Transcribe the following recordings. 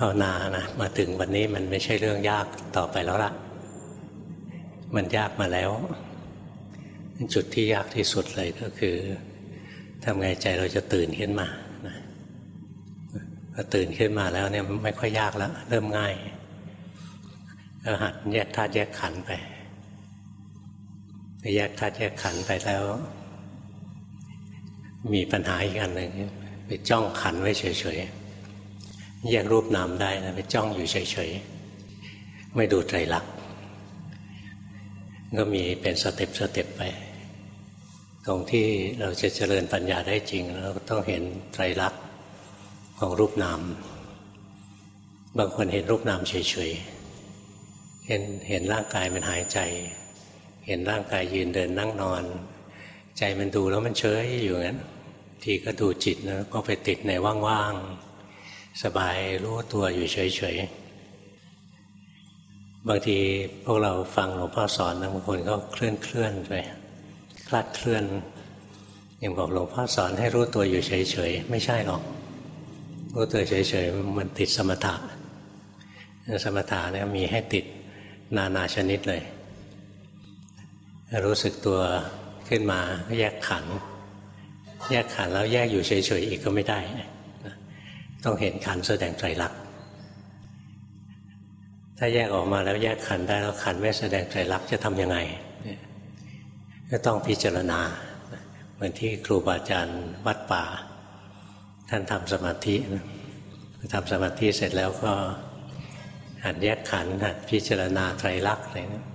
ภาวนานะมาถึงวันนี้มันไม่ใช่เรื่องยากต่อไปแล้วละมันยากมาแล้ว จุดที่ยากที่สุดเลยก็คือทำไงใจเราจะตื่นขึ้นมาพอตื่นขึ้นมาแล้วเนี่ยไม่ค่อยยากแล้ว เริ่มง่ายก็หัดแยกธาตุแยกขันไปแยกธาตุแยกขันไปแล้ว มีปัญหาอีกอันหนึ่งไปจ้องขันไว้เฉยๆ แยกรูปนามได้นะไปจ้องอยู่เฉยๆ ไม่ดูไตรลักษณ์ก็มีเป็นสเต็ปสเต็ปไป ตรงที่เราจะเจริญปัญญาได้จริง เราต้องเห็นไตรลักษณ์ของรูปนาม บางคนเห็นรูปนามเฉยๆ เห็นเห็นร่างกายมันหายใจ เห็นร่างกายยืนเดินนั่งนอน ใจมันดูแล้วมันเฉยอยู่งั้น ทีก็ดูจิตนะก็ไปติดในว่างๆ สบายรู้ตัวอยู่เฉยๆ บางทีพวกเราฟังหลวงพ่อสอนบางคนก็เคลื่อนเคลื่อนไปคลาดเคลื่อนอย่างบอกหลวงพ่อสอนให้รู้ตัวอยู่เฉยๆ ไม่ใช่หรอก รู้ตัวเฉยๆ มันติดสมถะ สมถะเนี่ยมีให้ติดนานาชนิดเลย รู้สึกตัวขึ้นมาแยกขัน แยกขันแล้วแยกอยู่เฉยๆ อีกก็ไม่ได้ ต้องเห็นขันแสดงไตรลักษณ์ถ้าแยกออกมาแล้วแยกขันได้แล้วขันไม่แสดงไตรลักษณ์จะทำยังไงก็ต้องพิจารณา เหมือนที่ครูบาอาจารย์วัดป่า ท่านทำสมาธิทำสมาธิเสร็จแล้วก็หัดแยกขันหัดพิจารณาไตรลักษณ์อะไรนะ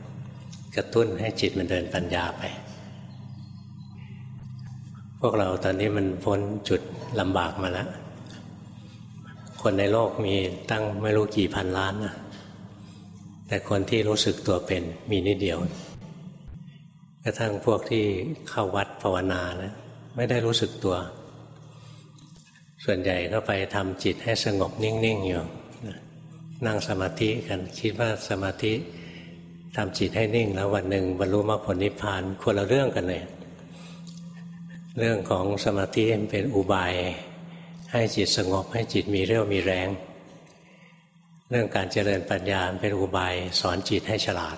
กระตุ้นให้จิตมันเดินปัญญาไป พวกเราตอนนี้มันพ้นจุดลำบากมาแล้ว คนในโลกมีตั้งไม่รู้กี่พันล้านนะแต่คนที่รู้สึกตัวเป็นมีนิดเดียวกระทั่งพวกที่เข้าวัดภาวนานะไม่ได้รู้สึกตัว ส่วนใหญ่ก็ไปทำจิตให้สงบนิ่งๆอยู่นั่งสมาธิกันคิดว่าสมาธิทำจิตให้นิ่งแล้ววันหนึ่งบรรลุมรรคผลนิพพานคนละเรื่องกันเลย เรื่องของสมาธิเป็นอุบาย ให้จิตสงบให้จิตมีเรี่ยวมีแรง เรื่องการเจริญปัญญาเป็นอุบายสอนจิตให้ฉลาด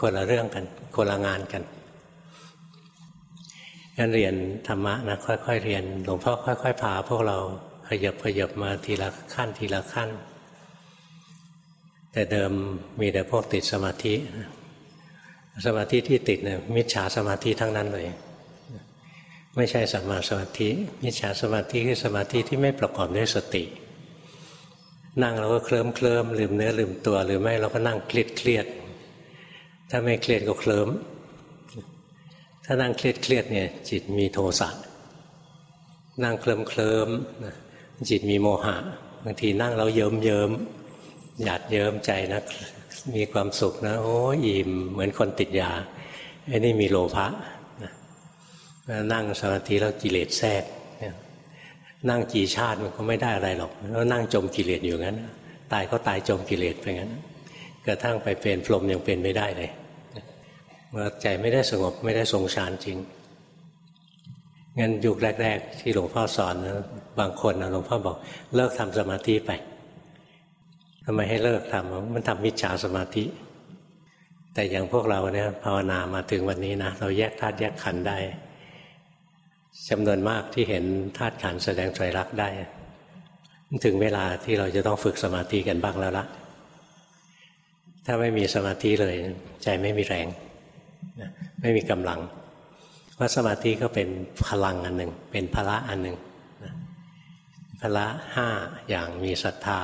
คนละเรื่องกัน คนละงานกันงั้นเรียนธรรมะนะค่อยๆเรียนหลวงพ่อค่อยๆพาพวกเราขยับขยับมาทีละขั้นทีละขั้น แต่เดิมมีแต่พวกติดสมาธิ สมาธิที่ติดเนี่ยมิจฉาสมาธิทั้งนั้นเลย ไม่ใช่สัมมาสมาธิมิจฉาสมาธิคือสมาธิที่ไม่ประกอบด้วยสติ นั่งเราก็เคลิ้มเคลิ้มลืมเนื้อลืมตัวหรือไม่เราก็นั่งเครียดเครียดถ้าไม่เครียดก็เคลิ้มถ้านั่งเครียดเครียดเนี่ยจิตมีโทสะนั่งเคลิ้มเคลิมจิตมีโมหะบางทีนั่งแล้วเยิ้มเยิ้มหยาดเยิ้มใจนะมีความสุขนะ โอ้อิ่มเหมือนคนติดยาไอ้นี่มีโลภะ นั่งสมาธิแล้วกิเลสแทรกนั่งกี่ชาติมันก็ไม่ได้อะไรหรอกแล้วนั่งจมกิเลสอยู่งั้น ตายก็ตายจมกิเลสไปงั้นกระทั่งไปเป็นพรหมยังเป็นไม่ได้เลยว่าใจไม่ได้สงบไม่ได้ทรงฌานจริงงั้นยุคแรก ๆ ที่หลวงพ่อสอนนะบางคนนะหลวงพ่อบอกเลิกทำสมาธิไปทำไมให้เลิกทำมันทำมิจฉาสมาธิ แต่อย่างพวกเราเนี่ยภาวนามาถึงวันนี้นะเราแยกธาตุแยกขันธ์ได้ จำนวนมากที่เห็นธาตุขันแสดงไตรลักษณ์ได้ ถึงเวลาที่เราจะต้องฝึกสมาธิกันบ้างแล้วละถ้าไม่มีสมาธิเลย ใจไม่มีแรง ไม่มีกำลังเพราะสมาธิก็เป็นพลังอันหนึ่ง เป็นพละอันหนึ่งพละห้าอย่างมีศรัทธา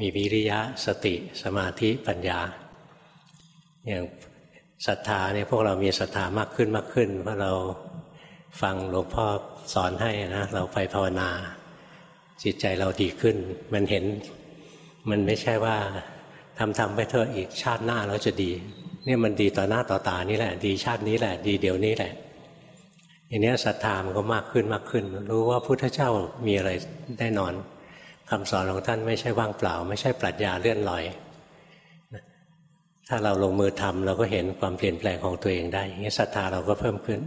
มีวิริยะสติ สมาธิปัญญา อย่างศรัทธาเนี่ยพวกเรามีศรัทธามากขึ้นมากขึ้นเพราะเรา ฟังหลวงพ่อสอนให้นะเราไปภาวนา จิตใจเราดีขึ้น มันเห็นมันไม่ใช่ว่าทำทำไปเถอะอีกชาติหน้าเราจะดี เนี่ยมันดีต่อหน้าต่อตานี่แหละ ดีชาตินี้แหละ ดีเดี๋ยวนี้แหละอย่างนี้ศรัทธามันก็มากขึ้นมากขึ้น รู้ว่าพุทธเจ้ามีอะไรแน่นอนคำสอนของท่านไม่ใช่ว่างเปล่า ไม่ใช่ปรัชญาเลื่อนลอย ถ้าเราลงมือทำเราก็เห็นความเปลี่ยนแปลงของตัวเองได้อย่างนี้ศรัทธาเราก็เพิ่มขึ้น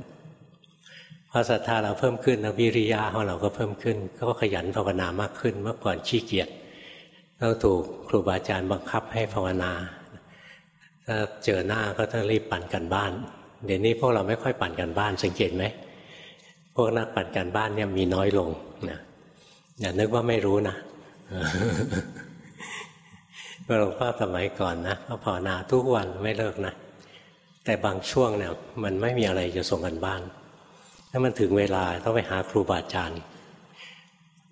พอศรัทธาเราเพิ่มขึ้นวิริยะของเราก็เพิ่มขึ้น ก็ขยันภาวนามากขึ้น เมื่อก่อนขี้เกียจเราถูกครูบาอาจารย์บังคับให้ภาวนา ถ้าเจอหน้าก็ต้องรีบปั่นกันบ้าน เดี๋ยวนี้พวกเราไม่ค่อยปั่นกันบ้านสังเกตไหมพวกนักปั่นกันบ้านเนี่ยมีน้อยลงนะอย่านึกว่าไม่รู้นะหลวงพ่อสมัยก่อนนะก็ภาวนาทุกวันไม่เลิกนะแต่บางช่วงเนี่ย มันไม่มีอะไรจะส่งกันบ้าน ถ้ามันถึงเวลาต้องไปหาครูบาอาจารย์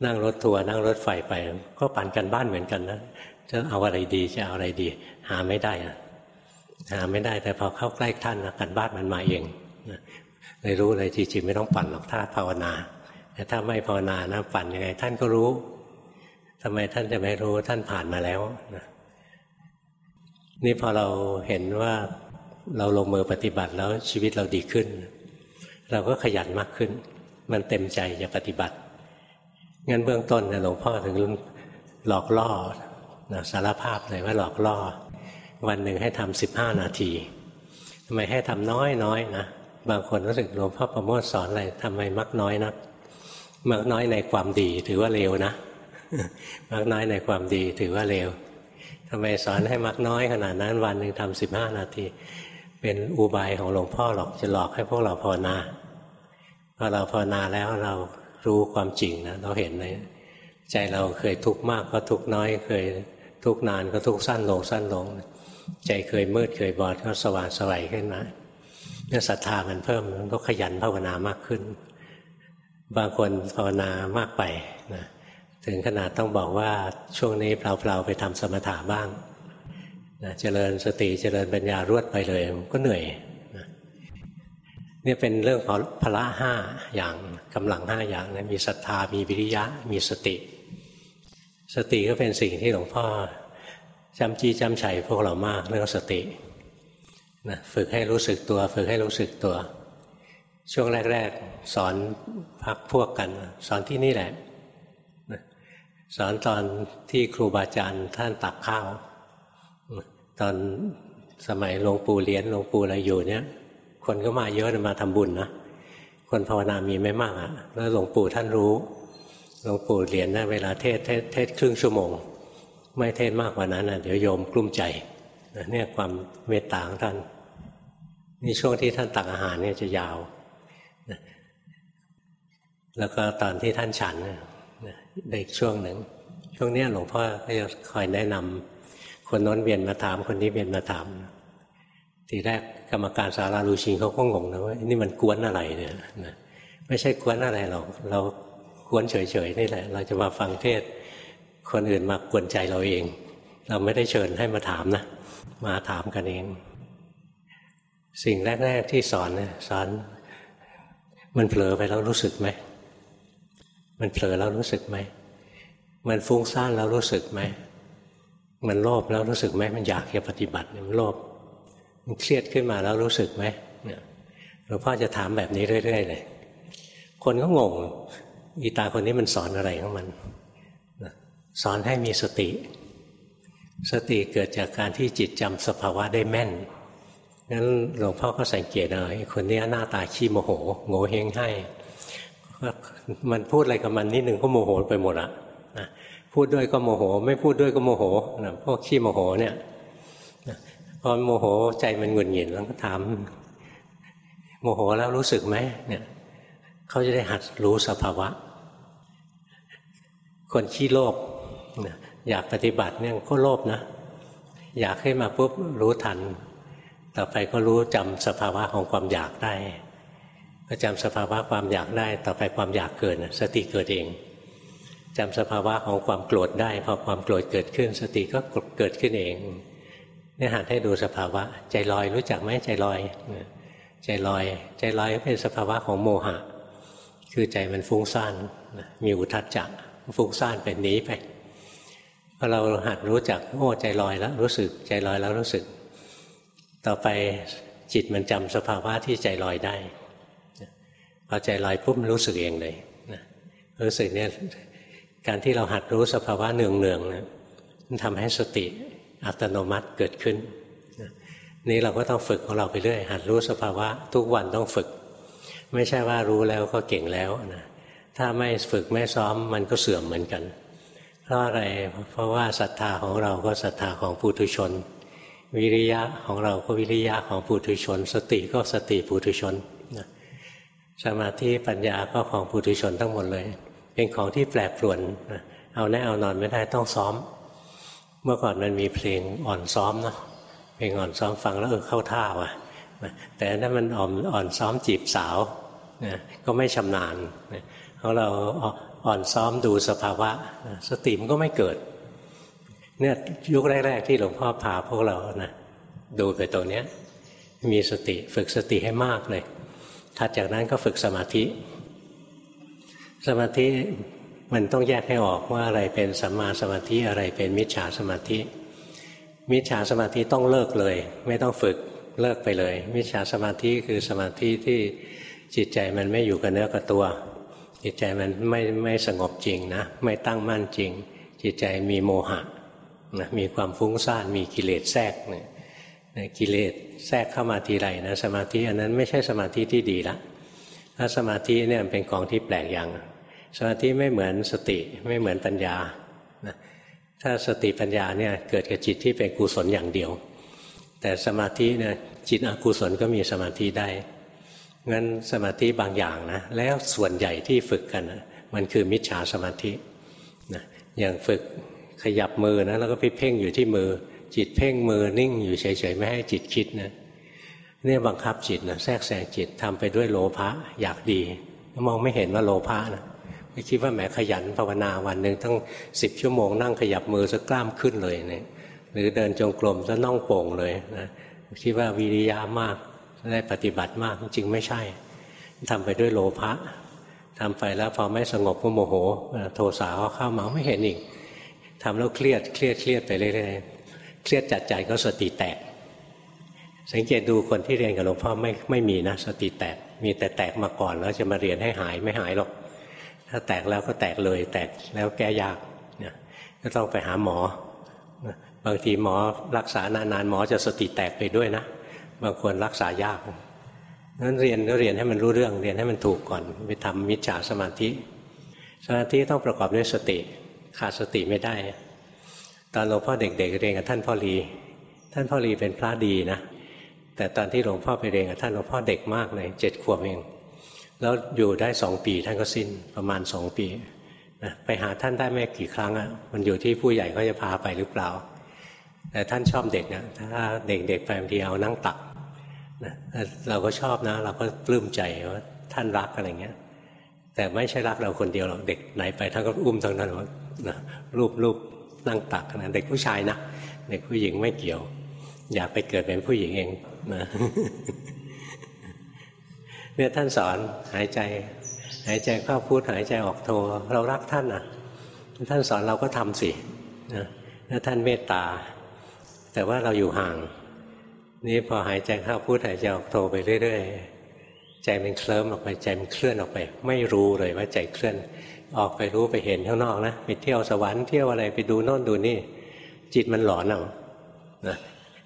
นั่งรถทัวร์นั่งรถไฟไป ก็ปั่นกันบ้านเหมือนกันนะจะเอาอะไรดีจะเอาอะไรดี หาไม่ได้นะหาไม่ได้แต่พอเข้าใกล้ท่านนะกันบ้านมันมาเองเลยรู้เลยจริงๆไม่ต้องปั่นหรอกถ้าภาวนาแต่ถ้าไม่ภาวนานะปั่นยังไง ท่านก็รู้ทำไมท่านจะไม่รู้ท่านผ่านมาแล้วนะนี่พอเราเห็นว่าเราลงมือปฏิบัติแล้วชีวิตเราดีขึ้น เราก็ขยันมากขึ้น มันเต็มใจจะปฏิบัติงั้นเบื้องต้นหลวงพ่อถึงหลอกล่อนะสารภาพเลยว่าหลอกล่อ วันหนึ่งให้ทำสิบห้านาทีทำไมให้ทำน้อยน้อยนะบางคนรู้สึกหลวงพ่อประโมทสอนอะไรทำไมมักน้อยนะมักน้อยในความดีถือว่าเลวนะมักน้อยในความดีถือว่าเลวทำไมสอนให้มักน้อยขนาดนั้นวันหนึ่งทำสิบห้านาที เป็นอุบายของหลวงพ่อหรอกจะหลอกให้พวกเราภาวนา อเราภาวนาแล้วเรารู้ความจริงนะเราเห็นเลยใจเราเคยทุกข์มากก็ทุกข์น้อย เคยทุกข์นานก็ทุกข์สั้นลงสั้นลง ใจเคยมืดเคยบอดก็สว่างสวัยขึ้นมาเนี่ยศรัทธามันเพิ่มมันก็ขยันภาวนามากขึ้น บางคนภาวนามากไปนะถึงขนาดต้องบอกว่าช่วงนี้เปล่าๆไปทำสมถะบ้างนะเจริญสติเจริญปัญญารวดไปเลยก็เหนื่อย นะนี่ยเป็นเรื่องของพละห้าอย่างกำลังห้าอย่างนะมีศรัทธามีวิริยะ มีสติ สติก็เป็นสิ่งที่หลวงพ่อจำจีจำชัยพวกเรามากเรื่องสตินะฝึกให้รู้สึกตัว ฝึกให้รู้สึกตัว ช่วงแรก ๆ สอนพักพวกกัน สอนที่นี่แหละสอนตอนที่ครูบาอาจารย์ท่านตักข้าว ตอนสมัยหลวงปู่เลี้ยนหลวงปู่อะไรอยู่เนี่ย คนก็มาเยอะมาทำบุญนะคนภาวนามีไม่มากอะแล้วหลวงปู่ท่านรู้หลวงปู่เรียนนะเวลาเทศเทศเทศครึ่งชั่วโมง ไม่เทศมากกว่านั้นนะเดี๋ยวโยมกลุ้มใจเนี่ยความเมตตาของท่านนี่ช่วงที่ท่านตักอาหารเนี่ยจะยาว แล้วก็ตอนที่ท่านฉันในช่วงหนึ่ง ช่วงนี้หลวงพ่อก็จะคอยแนะนำคนน้นเวียนมาถามคนนี้เวียนมาถาม ทีแรก กรรมการสาราลูชิงเขาก็งงนะว่านี่มันกวนอะไรเนี่ยนะไม่ใช่กวนอะไรหรอกเรากวนเฉยๆนี่แหละ เราจะมาฟังเทศ คนอื่นมากวนใจเราเอง เราไม่ได้เชิญให้มาถามนะมาถามกันเอง สิ่งแรก ๆที่สอนเนี่ยสอน มันเผลอไปแล้วรู้สึกไหมมันเผลอแล้วรู้สึกไหมมันฟุ้งซ่านแล้วรู้สึกไหมมันโลภแล้วรู้สึกไหมมันอยากจะปฏิบัติมันโลภ เครียดขึ้นมาแล้วรู้สึกไหมหลวงพ่อจะถามแบบนี้เรื่อยๆเลย คนก็งงอีตาคนนี้มันสอนอะไรของมัน สอนให้มีสติ สติเกิดจากการที่จิตจำสภาวะได้แม่นงั้นหลวงพ่อก็สังเกตเลยคนนี้หน้าตาขี้โมโหโง่เฮงให้ มันพูดอะไรกับมันนิดหนึ่งก็โมโหไปหมดอะนะพูดด้วยก็โมโห ไม่พูดด้วยก็โมโหนะพวกขี้โมโหเนี่ย พอโมโหใจมันหงุดหงิดแล้วก็ถามโมโหแล้วรู้สึกไหมเนี่ยเขาจะได้หัดรู้สภาวะ คนขี้โลภอยากปฏิบัติเนี่ยก็โลภนะ อยากให้มาปุ๊บรู้ทัน ต่อไปก็รู้จำสภาวะของความอยากได้็จำสภาวะความอยากได้ ต่อไปความอยากเกิดสติเกิดเองจำสภาวะของความโกรธได้ พอความโกรธเกิดขึ้น สติก็เกิดขึ้นเอง นี่หัดให้ดูสภาวะ ใจลอยรู้จักไหมใจลอย ใจลอย ใจลอยเป็นสภาวะของโมหะ คือใจมันฟุ้งซ่านมีอุทัดจักฟุ้งซ่านเป็นนี้ไปพอเราหัดรู้จักโอ้ใจลอยแล้วรู้สึก ใจลอยแล้วรู้สึก ต่อไปจิตมันจำสภาวะที่ใจลอยได้พอใจลอยปุ๊บรู้สึกเองเลยรู้สึกเนี่ยการที่เราหัดรู้สภาวะเนืองเนืองนะมันทำให้สติ อัตโนมัติเกิดขึ้น นี่เราก็ต้องฝึกของเราไปเรื่อยหัดรู้สภาวะ ทุกวันต้องฝึก ไม่ใช่ว่ารู้แล้วก็เก่งแล้วนะถ้าไม่ฝึกไม่ซ้อมมันก็เสื่อมเหมือนกัน เพราะอะไรเพราะว่าศรัทธาของเราก็ศรัทธาของปุถุชน วิริยะของเราก็วิริยะของปุถุชน สติก็สติปุถุชนสมาธิปัญญาก็ของปุถุชนทั้งหมดเลย เป็นของที่แปรปรวนเอาแน่เอานอนไม่ได้ต้องซ้อม เมื่อก่อนมันมีเพลงอ่อนซ้อมนะเพลงอ่อนซ้อมฟังแล้วเออเข้าท่าว่ะแต่นั้นมันอ่อนอ่อนซ้อมจีบสาวนะก็ไม่ชำนาญของเราอ่อนซ้อมดูสภาวะ สติมันก็ไม่เกิดเนี่ยยุคแรกๆที่หลวงพ่อพาพวกเรานะดูไปตรงเนี้ยมีสติฝึกสติให้มากเลยถัดจากนั้นก็ฝึกสมาธิ สมาธิ มันต้องแยกให้ออกว่าอะไรเป็นสัมมาสมาธิอะไรเป็นมิจฉาสมาธิ มิจฉาสมาธิต้องเลิกเลย ไม่ต้องฝึกเลิกไปเลย มิจฉาสมาธิคือสมาธิที่จิตใจมันไม่อยู่กับเนื้อกับตัว จิตใจมันไม่ไม่สงบจริงนะไม่ตั้งมั่นจริง จิตใจมีโมหะนะมีความฟุ้งซ่านมีกิเลสแทรกนะกิเลสแทรกเข้ามาทีไรนะสมาธิอันนั้นไม่ใช่สมาธิที่ดีละถ้าสมาธิเนี่ยเป็นของที่แปลกอย่าง สมาธิไม่เหมือนสติไม่เหมือนปัญญาถ้าสติปัญญาเนี่ยเกิดกับจิตที่เป็นกุศลอย่างเดียว แต่สมาธิเนี่ยจิตอกุศลก็มีสมาธิได้งั้นสมาธิบางอย่างนะแล้วส่วนใหญ่ที่ฝึกกันนะมันคือมิจฉาสมาธินะอย่างฝึกขยับมือนะแล้วก็ไปเพ่งอยู่ที่มือ จิตเพ่งมือนิ่งอยู่เฉยๆไม่ให้จิตคิดนะเนี่ยบังคับจิตนะแทรกแซงจิตทำไปด้วยโลภะอยากดี มองไม่เห็นว่าโลภะนะ ไม่คิดว่าแหมขยันภาวนาวันหนึ่งตั้งสิบชั่วโมงนั่งขยับมือซะกล้ามขึ้นเลยเนี่ยหรือเดินจงกรมซะน่องโป่งเลยนะคิดว่าวิริยะมากได้ปฏิบัติมากจริงไม่ใช่ทำไปด้วยโลภะทำไปแล้วพอไม่สงบก็โมโหโทสะก็เข้ามาไม่เห็นอีกทำแล้วเครียดเครียดเครียดไปเรื่อยๆเครียดจัดใจก็สติแตก สังเกตดูคนที่เรียนกับหลวงพ่อไม่ไม่มีนะสติแตก มีแต่แตกมาก่อนแล้วจะมาเรียนให้หายไม่หายหรอก ถ้าแตกแล้วก็แตกเลย แตกแล้วแก้ยากเนี่ยก็ต้องไปหาหมอบางทีหมอรักษานานๆหมอจะสติแตกไปด้วยนะบางคนรักษายากนั้นเรียนก็เรียนให้มันรู้เรื่องเรียนให้มันถูกก่อนไปทำมิจฉาสมาธิสมาธิต้องประกอบด้วยสติขาดสติไม่ได้ ตอนหลวงพ่อเด็กๆเรียนกับท่านพ่อรีท่านพ่อรีเป็นพระดีนะแต่ตอนที่หลวงพ่อไปเรียนกับท่านหลวงพ่อเด็กมากเลยเจ็ดขวบเอง แล้วอยู่ได้สองปีท่านก็สิ้นประมาณสองปีนะไปหาท่านได้ไม่กี่ครั้งอะ่ะมันอยู่ที่ผู้ใหญ่เขาจะพาไปหรือเปล่า แต่ท่านชอบเด็กนะถ้าเด็กๆไปบางทีเอานั่งตักนะเราก็ชอบนะ เราก็ปลื้มใจว่าท่านรักอะไรเงี้ย แต่ไม่ใช่รักเราคนเดียวหรอกเด็กไหนไปท่านก็อุ้มทั้งนั้นว่านะรูปรูปนั่งตักนะเด็กผู้ชายนะเด็กผู้หญิงไม่เกี่ยว อยากไปเกิดเป็นผู้หญิงเองนะ เนี่ยท่านสอนหายใจ หายใจเข้าพูดหายใจออกโทเรารักท่านอะท่านสอนเราก็ทำสินะถ้าท่านเมตตา แต่ว่าเราอยู่ห่าง นี่พอหายใจเข้าพูดหายใจออกโทไปเรื่อยๆใจมันเคลิ้มออกไปใจมันเคลื่อนออกไป ไม่รู้เลยว่าใจเคลื่อนออกไปรู้ไปเห็นข้างนอกนะไปเที่ยวสวรรค์เที่ยวอะไรไปดูโน่นดูนี่ จิตมันหลอนเอานะ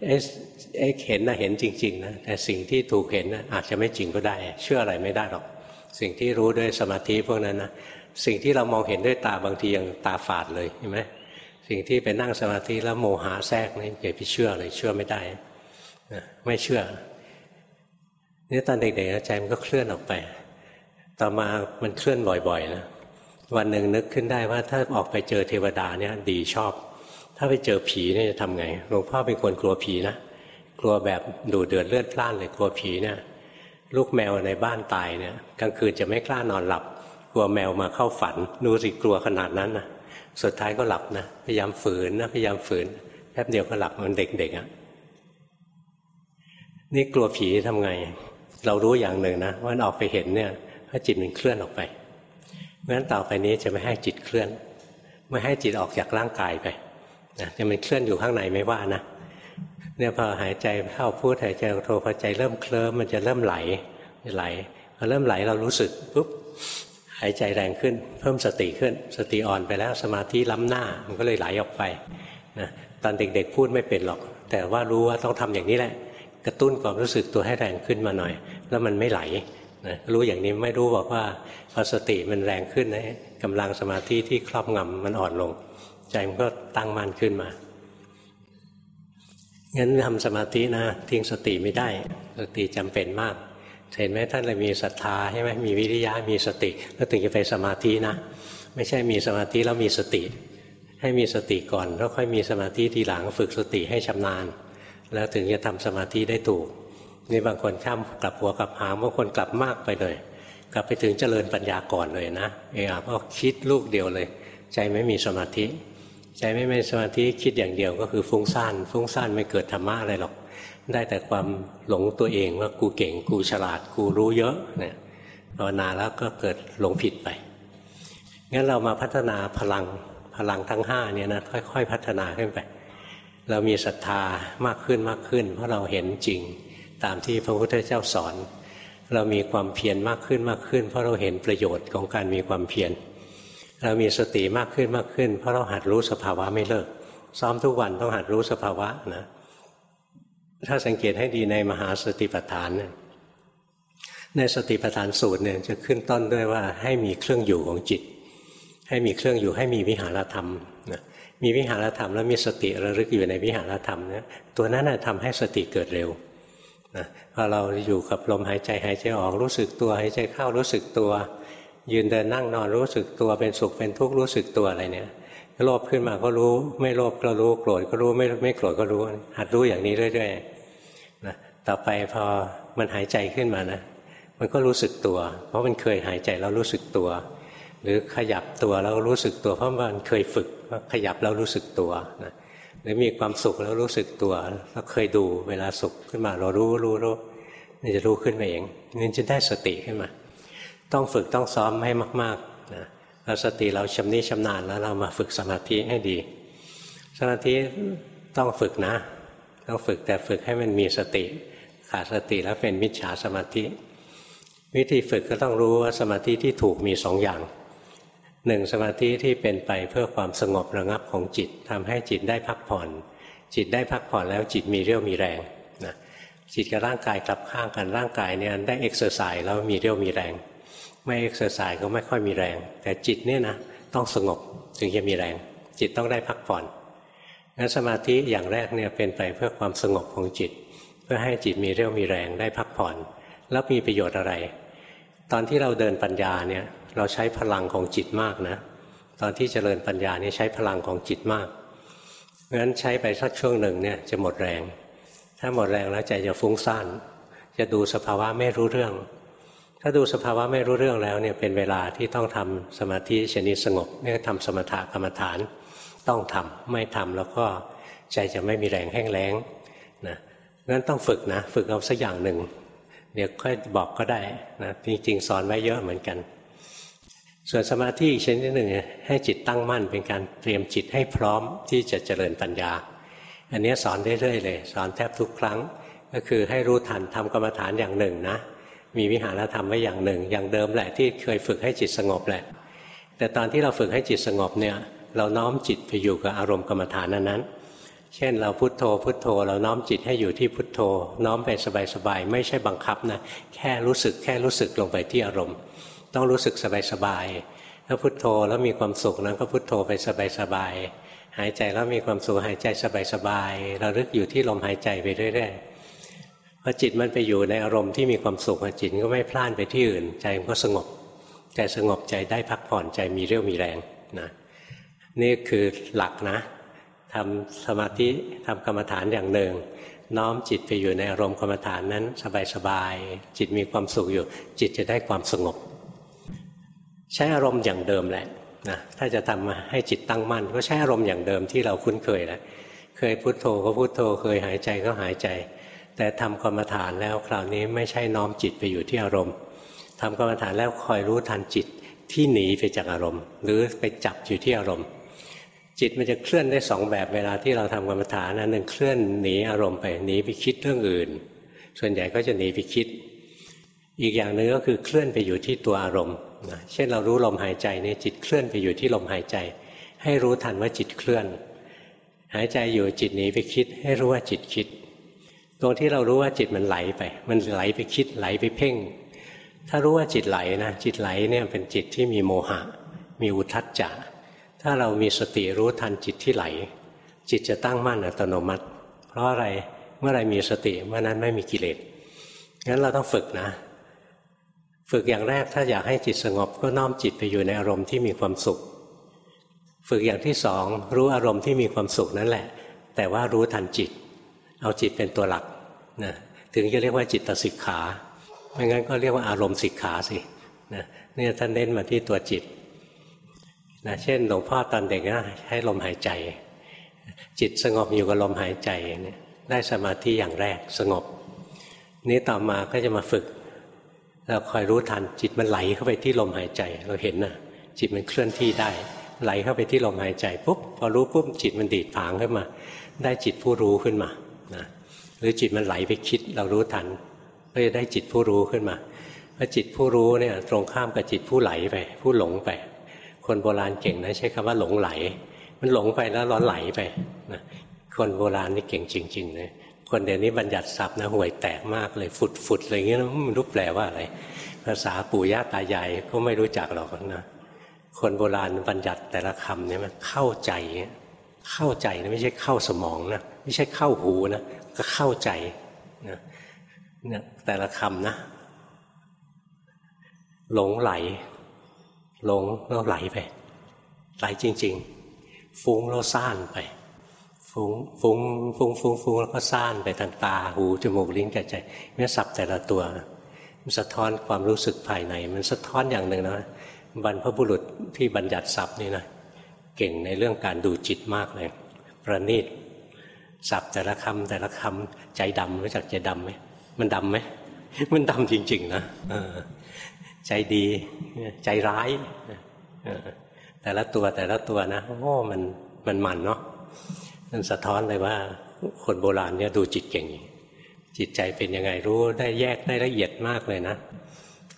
เอ้เห็นนะเห็นจริงๆนะแต่สิ่งที่ถูกเห็นนะอาจจะไม่จริงก็ได้ เชื่ออะไรไม่ได้หรอก สิ่งที่รู้ด้วยสมาธิพวกนั้นนะสิ่งที่เรามองเห็นด้วยตาบางทียังตาฝาดเลยเห็นไหมสิ่งที่ไปนั่งสมาธิแล้วโมหะแทรกนี่อย่าไปเชื่อเลยเชื่อไม่ได้ไม่เชื่อนี่ตอนเด็กๆใจมันก็เคลื่อนออกไป ต่อมามันเคลื่อนบ่อยๆนะวันหนึ่งนึกขึ้นได้ว่าถ้าออกไปเจอเทวดาเนี่ยดีชอบ ถ้าไปเจอผีเนี่ยจะทำไงหลวงพ่อเป็นคนกลัวผีนะกลัวแบบดูเดือดเลือดพล่านเลยกลัวผีเนี่ยลูกแมวในบ้านตายเนี่ยกลางคืนจะไม่กล้านอนหลับ กลัวแมวมาเข้าฝันดูสิกลัวขนาดนั้นนะสุดท้ายก็หลับนะพยายามฝืนนะพยายามฝืนแป๊บเดียวก็หลับมันเด็กๆอะ่ะนี่กลัวผีทำไง เรารู้อย่างหนึ่งนะว่าออกไปเห็นเนี่ยถ้าจิตมันเคลื่อนออกไปเพราะฉะนั้นต่อไปนี้จะไม่ให้จิตเคลื่อน ไม่ให้จิตออกจากร่างกายไป นะจะมันเคลื่อนอยู่ข้างในไม่ว่านะเนี่ยพอหายใจเข้าพูดหายใจโทพอใจเริ่มเคลิ้มมันจะเริ่มไหลไหลพอเริ่มไหลเรารู้สึกปุ๊บหายใจแรงขึ้น เพิ่มสติขึ้น สติอ่อนไปแล้วสมาธิล้ำหน้ามันก็เลยไหลออกไปนะตอนเด็กๆพูดไม่เป็นหรอก แต่ว่ารู้ว่าต้องทำอย่างนี้แหละ กระตุ้นความรู้สึกตัวให้แรงขึ้นมาหน่อย แล้วมันไม่ไหลนะรู้อย่างนี้ไม่รู้บอกว่าพอสติมันแรงขึ้นนะกำลังสมาธิที่ครอบงำมันอ่อนลง ใจมันก็ตั้งมั่นขึ้นมางั้นทำสมาธินะทิ้งสติไม่ได้สติจำเป็นมากเห็นไหมท่านเลยมีศรัทธาใช่ไหมมีวิริยะมีสติแล้วถึงจะไปสมาธินะ ไม่ใช่มีสมาธิแล้วมีสติ ให้มีสติก่อนแล้วค่อยมีสมาธิทีหลังฝึกสติให้ชำนาญ แล้วถึงจะทำสมาธิได้ถูกนี่บางคนข้ามกลับหัวกลับหางบางคนกลับมากไปเลย กลับไปถึงเจริญปัญญาก่อนเลยนะเออก็คิดลูกเดียวเลย ใจไม่มีสมาธิ ใจไม่มีสมาธิคิดอย่างเดียวก็คือฟุ้งซ่านฟุ้งซ่านไม่เกิดธรรมะอะไรหรอก ได้แต่ความหลงตัวเองว่ากูเก่งกูฉลาดกูรู้เยอะเนี่ยภาวนาแล้วก็เกิดหลงผิดไปงั้นเรามาพัฒนาพลังพลังทั้งห้าเนี่ยนะค่อย ๆ พัฒนาขึ้นไป เรามีศรัทธามากขึ้นมากขึ้น เพราะเราเห็นจริงตามที่พระพุทธเจ้าสอน เรามีความเพียรมากขึ้นมากขึ้น เพราะเราเห็นประโยชน์ของการมีความเพียร เรามีสติมากขึ้นมากขึ้น เพราะเราหัดรู้สภาวะไม่เลิก ซ้อมทุกวันต้องหัดรู้สภาวะนะ ถ้าสังเกตให้ดีในมหาสติปัฏฐานเนี่ยในสติปัฏฐานสูตรเนี่ยจะขึ้นต้นด้วยว่าให้มีเครื่องอยู่ของจิต ให้มีเครื่องอยู่ให้มีวิหารธรรมนะมีวิหารธรรมแล้วมีสติระลึกอยู่ในวิหารธรรมเนี่ยตัวนั้นทำให้สติเกิดเร็วนะพอเราอยู่กับลมหายใจหายใจออกรู้สึกตัวหายใจเข้ารู้สึกตัว ยืนเดินนั่งนอนรู้สึกตัวเป็นสุขเป็นทุกข์รู้สึกตัวอะไรเนี่ยโลภขึ้นมาก็รู้ ไม่โลภก็รู้โกรธก็รู้ไม่ไม่โกรธก็รู้ หัดรู้อย่างนี้เรื่อยๆนะต่อไปพอมันหายใจขึ้นมานะมันก็รู้สึกตัว เพราะมันเคยหายใจแล้วรู้สึกตัว หรือขยับตัวแล้วรู้สึกตัว เพราะมันเคยฝึกว่าขยับแล้วรู้สึกตัวนะหรือมีความสุขแล้วรู้สึกตัวแล้วเคยดูเวลาสุขขึ้นมาเรารู้รู้รู้นี่จะรู้ขึ้นมาเองนี่จะได้สติขึ้นมา ต้องฝึกต้องซ้อมให้มากๆนะแล้วสติเราชำนิชำนาญแล้วเรามาฝึกสมาธิให้ดี สมาธิต้องฝึกนะ ต้องฝึกแต่ฝึกให้มันมีสติ ขาดสติแล้วเป็นมิจฉาสมาธิ วิธีฝึกก็ต้องรู้ว่าสมาธิที่ถูกมีสองอย่างหนึ่งสมาธิที่เป็นไปเพื่อความสงบระงับของจิตทำให้จิตได้พักผ่อน จิตได้พักผ่อนแล้วจิตมีเรี่ยวมีแรงนะจิตกับร่างกายกลับข้างกันร่างกายเนี่ยได้เอ็กซ์ไซส์แล้วมีเรี่ยวมีแรง ไม่เอ็กซ์ไซส์ก็ไม่ค่อยมีแรง แต่จิตเนี่ยนะต้องสงบถึงจะมีแรง จิตต้องได้พักผ่อนงั้นสมาธิอย่างแรกเนี่ยเป็นไปเพื่อความสงบของจิต เพื่อให้จิตมีเรี่ยวมีแรงได้พักผ่อน แล้วมีประโยชน์อะไร ตอนที่เราเดินปัญญาเนี่ยเราใช้พลังของจิตมากนะ ตอนที่เจริญปัญญานี่ใช้พลังของจิตมากเพราะฉะนั้นใช้ไปสักช่วงหนึ่งเนี่ยจะหมดแรง ถ้าหมดแรงแล้วใจจะฟุ้งซ่านจะดูสภาวะไม่รู้เรื่อง ถ้าดูสภาวะไม่รู้เรื่องแล้วเนี่ยเป็นเวลาที่ต้องทำสมาธิชนิดสงบเนี่ยทำสมถะกรรมฐานต้องทำไม่ทำแล้วก็ใจจะไม่มีแรงแห้งแล้งนะงั้นต้องฝึกนะ ฝึกเอาสักอย่างหนึ่งเดี๋ยวค่อยบอกก็ได้นะจริง ๆ สอนไว้เยอะเหมือนกัน ส่วนสมาธิอีกชนิดหนึ่งให้จิตตั้งมั่นเป็นการเตรียมจิตให้พร้อมที่จะเจริญปัญญา อันนี้สอนเรื่อยๆเลย สอนแทบทุกครั้งก็คือให้รู้ทันทำกรรมฐานอย่างหนึ่งนะ มีวิหารธรรมไว้อย่างหนึ่ง อย่างเดิมแหละที่เคยฝึกให้จิตสงบแหละ แต่ตอนที่เราฝึกให้จิตสงบเนี่ย เราน้อมจิตไปอยู่กับอารมณ์กรรมฐานนั้นๆเช่น เราพุโทโธ พุโทโธ เราน้อมจิตให้อยู่ที่พุโทโธ น้อมไปสบายๆไม่ใช่บังคับนะแค่รู้สึกแค่รู้สึกลงไปที่อารมณ์ ต้องรู้สึกสบายๆถ้าพุโทโธแล้วมีความสุขนั้นก็พุโทโธไปสบายๆหายใจแล้วมีความสุขหายใจสบายๆเราลึกอยู่ที่ลมหายใจไปเรื่อยๆ พอจิตมันไปอยู่ในอารมณ์ที่มีความสุขจิตก็ไม่พล่านไปที่อื่น ใจมันก็สงบใจสงบใจได้พักผ่อนใจมีเรี่ยวมีแรงนะนี่คือหลักนะทำสมาธิทำกรรมฐานอย่างหนึ่ง น้อมจิตไปอยู่ในอารมณ์กรรมฐานนั้นสบายๆจิตมีความสุขอยู่ จิตจะได้ความสงบ ใช้อารมณ์อย่างเดิมแหละนะถ้าจะทำให้จิตตั้งมั่น ก็ใช้อารมณ์อย่างเดิมที่เราคุ้นเคยแหละเคยพุโทโธก็พุโทโธเคยหายใจก็หายใจ แต่ทำกรรมฐานแล้วคราวนี้ไม่ใช่น้อมจิตไปอยู่ที่อารมณ์ทำกรรมฐานแล้วคอยรู้ทันจิตที่หนีไปจากอารมณ์ หรือไปจับอยู่ที่อารมณ์ จิตมันจะเคลื่อนได้สองแบบเวลาที่เราทำกรรมฐานนั้นหนึ่งเคลื่อนหนีอารมณ์ไปหนีไปคิดเรื่องอื่น ส่วนใหญ่ก็จะหนีไปคิด อีกอย่างหนึ่งก็คือเคลื่อนไปอยู่ที่ตัวอารมณ์เช่นเรารู้ลมหายใจนี่จิตเคลื่อนไปอยู่ที่ลมหายใจ ให้รู้ทันว่าจิตเคลื่อน หายใจอยู่จิตหนีไปคิด ให้รู้ว่าจิตคิด ตรงที่เรารู้ว่าจิตมันไหลไป มันไหลไปคิดไหลไปเพ่ง ถ้ารู้ว่าจิตไหลนะจิตไหลเนี่ยเป็นจิตที่มีโมหะ มีอุทัจจะถ้าเรามีสติรู้ทันจิตที่ไหล จิตจะตั้งมั่นอัตโนมัติ เพราะอะไรเมื่อไรมีสติเมื่อนั้นไม่มีกิเลสงั้นเราต้องฝึกนะ ฝึกอย่างแรกถ้าอยากให้จิตสงบก็น้อมจิตไปอยู่ในอารมณ์ที่มีความสุข ฝึกอย่างที่สองรู้อารมณ์ที่มีความสุขนั่นแหละ แต่ว่ารู้ทันจิต เอาจิตเป็นตัวหลักนะถึงจะเรียกว่าจิตสิกขาไม่งั้นก็เรียกว่าอารมณ์สิกขาสินะนี่ยท่านเน้นมาที่ตัวจิตนะเช่นหลวงพ่อตอนเด็กนะให้ลมหายใจ จิตสงบอยู่กับลมหายใจเนี่ยได้สมาธิอย่างแรกสงบ นี้ต่อมาก็จะมาฝึก เราคอยรู้ทันจิตมันไหลเข้าไปที่ลมหายใจ เราเห็นนะจิตมันเคลื่อนที่ได้ ไหลเข้าไปที่ลมหายใจปุ๊บพอรู้ปุ๊บจิตมันดีดผางขึ้นมา ได้จิตผู้รู้ขึ้นมา หรือจิตมันไหลไปคิดเรารู้ทัน ก็จะได้จิตผู้รู้ขึ้นมาพอจิตผู้รู้เนี่ยตรงข้ามกับจิตผู้ไหลไป ผู้หลงไป คนโบราณเก่งนะใช้คำว่าหลงไหล มันหลงไปแล้วร้อนไหลไปนะคนโบราณนี่เก่งจริงๆเลยคนเดี๋ยวนี้บัญญัติศัพท์นะห่วยแตกมากเลยฟุดฟุดอะไรเงี้ยนะไม่รู้แปลว่าอะไร ภาษาปู่ย่าตายายก็ไม่รู้จักหรอกนะคนโบราณบัญญัติแต่ละคำเนี่ยมันเข้าใจ เข้าใจนะไม่ใช่เข้าสมองนะไม่ใช่เข้าหูนะ ก็เข้าใจนะเนี่ยแต่ละคำนะ หลงไหล หลงแล้วไหลไป ไหลจริง ๆ ฟุ้งแล้วซ่านไป ฟุ้งฟุ้งฟุ้งฟุ้งฟุ้งแล้วก็ซ่านไปทางตา หูจมูกลิ้นกายใจเนี่ยสับแต่ละตัว มันสะท้อนความรู้สึกภายใน มันสะท้อนอย่างหนึ่งนะบรรพบุรุษที่บัญญัติศัพท์นี่นะเก่งในเรื่องการดูจิตมากเลย ประณีต สับแต่ละคำแต่ละคำใจดำรู้จักใจดำไหมมันดำไหมมันดำจริง ๆ นะใจดีใจร้ายแต่ละตัวแต่ละตัวนะโอ้มันมันมันเนาะมันสะท้อนเลยว่า คนโบราณเนี่ยดูจิตเก่ง จิตใจเป็นยังไงรู้ได้แยกได้ละเอียดมากเลยนะ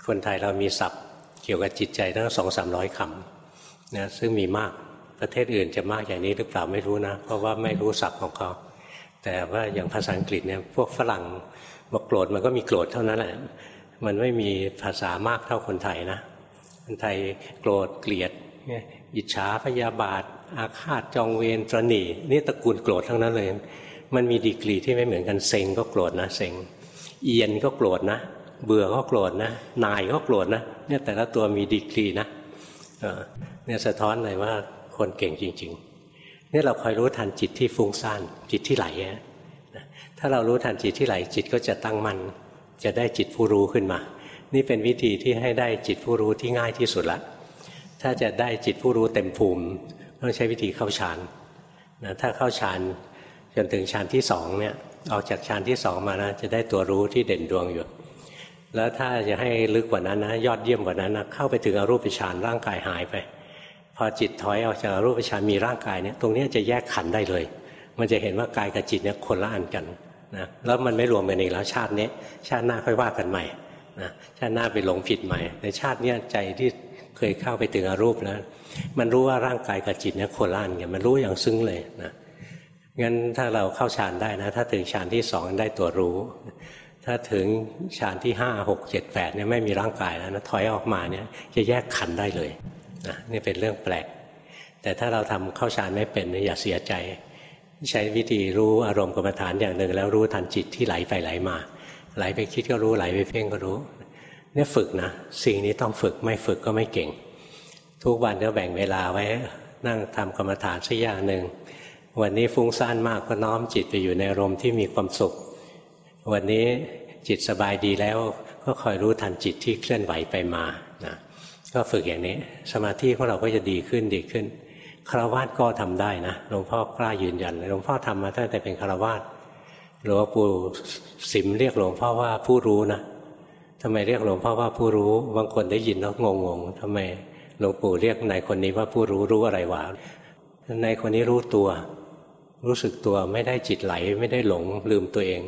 คนไทยเรามีศัพท์เกี่ยวกับจิตใจตั้งสองสามร้อยคำนะซึ่งมีมากประเทศอื่นจะมากอย่างนี้หรือเปล่าไม่รู้นะ เพราะว่าไม่รู้ศัพท์ของเขา แต่ว่าอย่างภาษาอังกฤษเนี่ยพวกฝรั่งบอกโกรธมันก็มีโกรธเท่านั้นแหละมันไม่มีภาษามากเท่าคนไทยนะคนไทยโกรธเกลียดอิจฉาพยาบาท อาฆาตจองเวรตรนีนี่ตระกูลโกรธทั้งนั้นเลย มันมีดีกรีที่ไม่เหมือนกันเซ็งก็โกรธนะเซ็งเอียนก็โกรธนะ เบื่อก็โกรธนะนายก็โกรธนะเนี่ยแต่ละตัวมีดีกรีนะเนี่ยสะท้อนเลยว่าคนเก่งจริง ๆ นี่เราคอยรู้ทันจิตที่ฟุ้งซ่านจิตที่ไหลถ้าเรารู้ทันจิตที่ไหลจิตก็จะตั้งมัน่นจะได้จิตผู้รู้ขึ้นมา นี่เป็นวิธีที่ให้ได้จิตผู้รู้ที่ง่ายที่สุดละถ้าจะได้จิตผู้รู้เต็มภูมิต้องใช้วิธีเข้าฌานนะถ้าเข้าฌานจนถึงฌานที่สองเนี่ยออกจากฌานที่สองมานะจะได้ตัวรู้ที่เด่นดวงอยู่ แล้วถ้าจะให้ลึกกว่านั้นนะยอดเยี่ยมกว่านั้นนะเข้าไปถึงอรูปฌานร่างกายหายไป พอจิตถอยออกจากอรูปฌานมีร่างกายเนี่ยตรงนี้จะแยกขันได้เลย มันจะเห็นว่ากายกับจิตเนี่ยคนละอันกันนะแล้วมันไม่รวมกันอีกแล้วชาตินี้ ชาติหน้าค่อยว่ากันใหม่นะชาติหน้าไปหลงผิดใหม่ ในชาตินี้ใจที่เคยเข้าไปถึงอรูปแล้ว มันรู้ว่าร่างกายกับจิตเนี่ยโคล่านกันมันรู้อย่างซึ้งเลยนะงั้นถ้าเราเข้าฌานได้นะ ถ้าถึงฌานที่สองได้ตัวรู้ ถ้าถึงฌานที่ห้าหกเจ็ดแปดเนี่ยไม่มีร่างกายแล้วนะถอยออกมาเนี่ยจะแยกขันได้เลย นะนี่เป็นเรื่องแปลก แต่ถ้าเราทำเข้าฌานไม่เป็นอย่าเสียใจ ใช้วิธีรู้อารมณ์กรรมฐานอย่างหนึ่ง แล้วรู้ทันจิตที่ไหลไปไหลมา ไหลไปคิดก็รู้ไหลไปเพ่งก็รู้เนี่ยฝึกนะสิ่งนี้ต้องฝึกไม่ฝึกก็ไม่เก่ง ทุกวันก็แบ่งเวลาไว้นั่งทำกรรมฐานสักอย่างหนึ่งวันนี้ฟุ้งซ่านมากก็น้อมจิตไปอยู่ในอารมณ์ที่มีความสุข วันนี้จิตสบายดีแล้วก็คอยรู้ทันจิตที่เคลื่อนไหวไปมา ก็ฝึกอย่างนี้ สมาธิของเราก็จะดีขึ้นดีขึ้นคารวาสก็ทำได้นะหลวงพ่อกล้ายืนยันหลวงพ่อทำมาตั้งแต่เป็นคารวาสหลวงปู่สิมเรียกหลวงพ่อว่าผู้รู้นะทำไมเรียกหลวงพ่อว่าผู้รู้ บางคนได้ยินแล้วงงๆทำไมหลวงปู่เรียกนายคนนี้ว่าผู้รู้รู้อะไรวะนายคนนี้รู้ตัว รู้สึกตัวไม่ได้จิตไหล ไม่ได้หลงลืมตัวเอง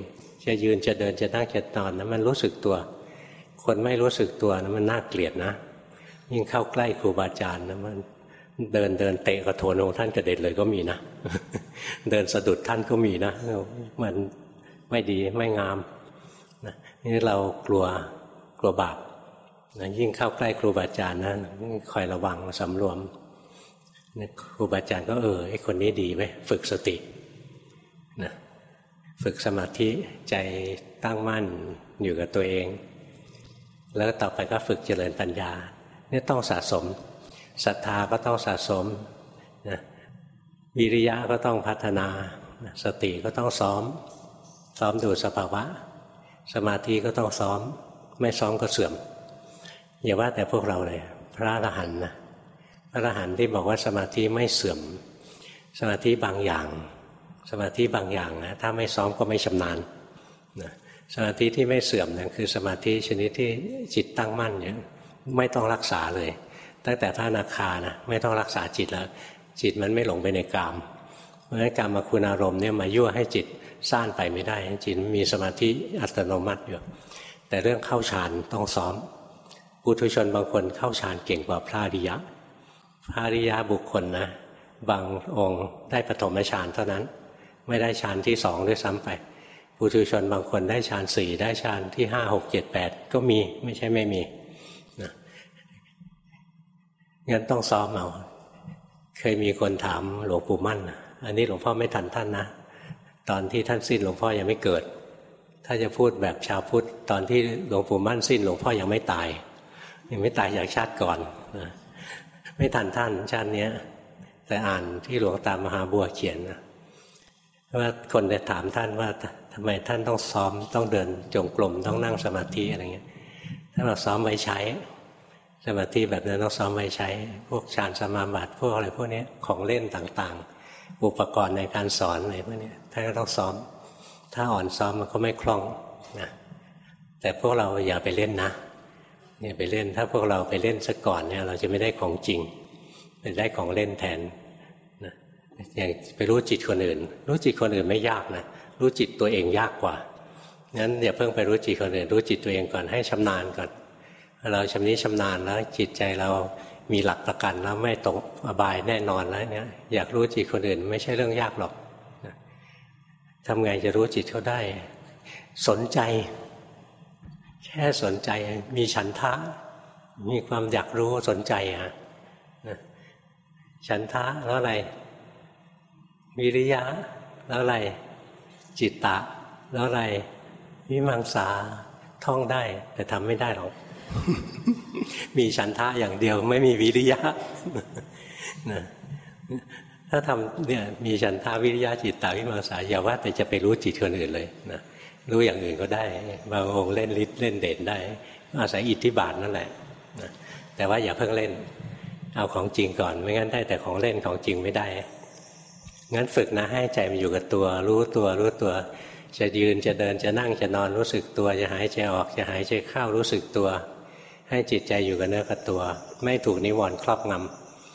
จะยืนจะเดินจะนั่งจะนอนนะมันรู้สึกตัว คนไม่รู้สึกตัวนะมันน่าเกลียดนะ ยิ่งเข้าใกล้ครูบาอาจารย์นะมันเดินเดินเตะกระโถนของท่านกระเด็นเลยก็มีนะ เดินสะดุดท่านก็มีนะมันไม่ดีไม่งามนะนี่เรากลัวกลัวบาปนะยิ่งเข้าใกล้ครูบาอาจารย์นะคอยระวังสำรวมครูบาอาจารย์ก็เออไอคนนี้ดีไหมฝึกสตินะฝึกสมาธิใจตั้งมั่นอยู่กับตัวเอง แล้วต่อไปก็ฝึกเจริญปัญญา เนี่ยต้องสะสมศรัทธาก็ต้องสะสมนะวิริยะก็ต้องพัฒนาสติก็ต้องซ้อม ซ้อมดูสภาวะ สมาธิก็ต้องซ้อม ไม่ซ้อมก็เสื่อม อย่าว่าแต่พวกเราเลย พระอรหันต์นะพระอรหันต์ที่บอกว่าสมาธิไม่เสื่อม สมาธิบางอย่าง สมาธิบางอย่างนะถ้าไม่ซ้อมก็ไม่ชำนาญนะสมาธิที่ไม่เสื่อมนั่นคือสมาธิชนิดที่จิตตั้งมั่นเนี่ย ไม่ต้องรักษาเลย ตั้งแต่พระนาคานะไม่ต้องรักษาจิตแล้ว จิตมันไม่หลงไปในกามเพราะฉะนั้นกามคุณอารมณ์เนี่ยมายั่วให้จิตซ่านไปไม่ได้ จิตมีสมาธิอัตโนมัติอยู่แต่เรื่องเข้าฌานต้องซ้อมปุถุชนบางคนเข้าฌานเก่งกว่าพระอริยะ พระอริยะบุคคลนะ บางองค์ได้ปฐมฌานเท่านั้น ไม่ได้ฌานที่สองด้วยซ้ำไปปุถุชนบางคนได้ฌานสี่ได้ฌานที่ห้าหกเจ็ดแปดก็มีไม่ใช่ไม่มี งั้นต้องซ้อมเอา เคยมีคนถามหลวงปู่มั่น อันนี้หลวงพ่อไม่ทันท่านนะ ตอนที่ท่านสิ้นหลวงพ่อยังไม่เกิด ถ้าจะพูดแบบชาวพุทธ ตอนที่หลวงปู่มั่นสิ้นหลวงพ่อยังไม่ตาย ยังไม่ตายจากชาติก่อนนะไม่ทันท่านชาตินี้แต่อ่านที่หลวงตามหาบัวเขียนนะว่าคนจะถามท่านว่าทำไมท่านต้องซ้อมต้องเดินจงกรมต้องนั่งสมาธิอะไรเงี้ยท่านบอกซ้อมไว้ใช้ สมาธิแบบนั้นต้องซ้อมไว้ใช้ พวกฌานสมาบัติพวกอะไรพวกนี้ของเล่นต่างๆ อุปกรณ์ในการสอนอะไรพวกนี้ท่านก็ต้องซ้อม ถ้าอ่อนซ้อมมันก็ไม่คล่องนะแต่พวกเราอย่าไปเล่นนะเนี่ยไปเล่นถ้าพวกเราไปเล่นซะก่อนเนี่ยเราจะไม่ได้ของจริงไปได้ของเล่นแทนนะอย่างไปรู้จิตคนอื่น รู้จิตคนอื่นไม่ยากนะรู้จิตตัวเองยากกว่างั้นอย่าเพิ่งไปรู้จิตคนอื่น รู้จิตตัวเองก่อนให้ชำนาญก่อน เราชำนี้ชำนาญแล้ว จิตใจเรามีหลักประกันแล้วไม่ตกอบายแน่นอนแล้วเนี่ยอยากรู้จิตคนอื่น ไม่ใช่เรื่องยากหรอกทำไงจะรู้จิตเขาได้ สนใจ แค่สนใจมีฉันทะ มีความอยากรู้สนใจอะฉันทะแล้วอะไร วิริยะ แล้วอะไร จิตตะ แล้วอะไร วิมังสาท่องได้ แต่ทำไม่ได้หรอก มีฉันทะอย่างเดียวไม่มีวิริยะนะถ้าทำเนี่ยมีฉันทาวิริยะจิตตาวิมังสาอย่าว่าแต่จะไปรู้จิตคนอื่นเลยนะรู้อย่างอื่นก็ได้บางองค์เล่นฤทธิ์เล่นเด่นได้ อาศัยอิทธิบาทนั่นแหละนะแต่ว่าอย่าเพิ่งเล่น เอาของจริงก่อนไม่งั้นได้แต่ของเล่นของจริงไม่ได้ งั้นฝึกนะให้ใจมันอยู่กับตัว รู้ตัวรู้ตัว จะยืนจะเดินจะนั่งจะนอนรู้สึกตัว จะหายใจออกจะหายใจเข้ารู้สึกตัว ให้จิตใจอยู่กับเนื้อกับตัว ไม่ถูกนิวรณ์ครอบง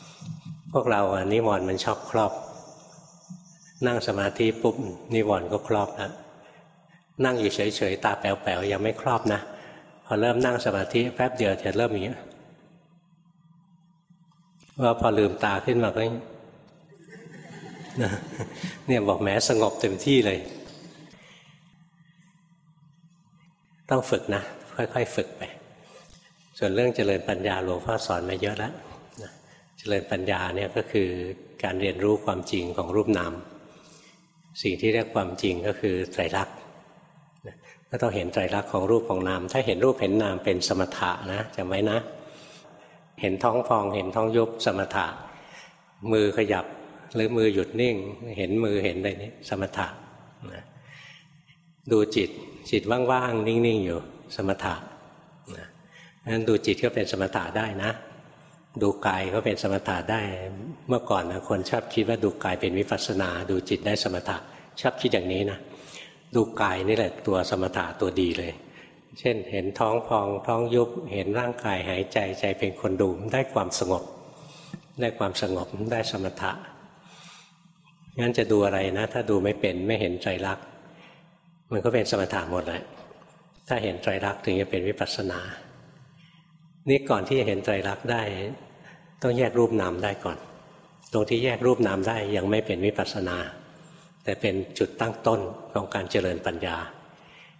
ำพวกเราอะนิวรณ์มันชอบครอบ นั่งสมาธิปุ๊บนิวรณ์ก็ครอบแล้วนั่งอยู่เฉยๆตาแป๋วๆยังไม่ครอบนะพอเริ่มนั่งสมาธิแป๊บเดียวจะเริ่มอย่างนี้ว่าพอลืมตาขึ้นมาก็เนี่ยบอกแม้สงบเต็มที่เลย ต้องฝึกนะ ค่อยๆ ฝึกไป ส่วนเรื่องเจริญปัญญาหลวงพ่อสอนมาเยอะแล้วเจริญปัญญาเนี่ยก็คือการเรียนรู้ความจริงของรูปนามสิ่งที่เรียกความจริงก็คือไตรลักษณ์ก็ต้องเห็นไตรลักษณ์ของรูปของนาม ถ้าเห็นรูปเห็นนามเป็นสมถะนะจำไว้นะ เห็นท้องฟองเห็นท้องยุบสมถะ มือขยับหรือมือหยุดนิ่ง เห็นมือเห็นอะไรนี้สมถะดูจิตจิตว่างๆนิ่งๆอยู่สมถะ นั้นดูจิตก็เป็นสมถะได้นะ ดูกายก็เป็นสมถะได้ เมื่อก่อนนะคนชอบคิดว่าดูกายเป็นวิปัสนา ดูจิตได้สมถะชอบคิดอย่างนี้นะดูกายนี่แหละตัวสมถะตัวดีเลย เช่นเห็นท้องพองท้องยุบเห็นร่างกายหายใจใจเป็นคนดูได้ความสงบ ได้ความสงบได้สมถะงั้นจะดูอะไรนะ ถ้าดูไม่เป็นไม่เห็นใจรักมันก็เป็นสมถะหมดแหละถ้าเห็นใจรักถึงจะเป็นวิปัสสนา นี่ก่อนที่จะเห็นใจรักได้ ต้องแยกรูปนามได้ก่อน ตรงที่แยกรูปนามได้ยังไม่เป็นวิปัสสนา แต่เป็นจุดตั้งต้นของการเจริญปัญญา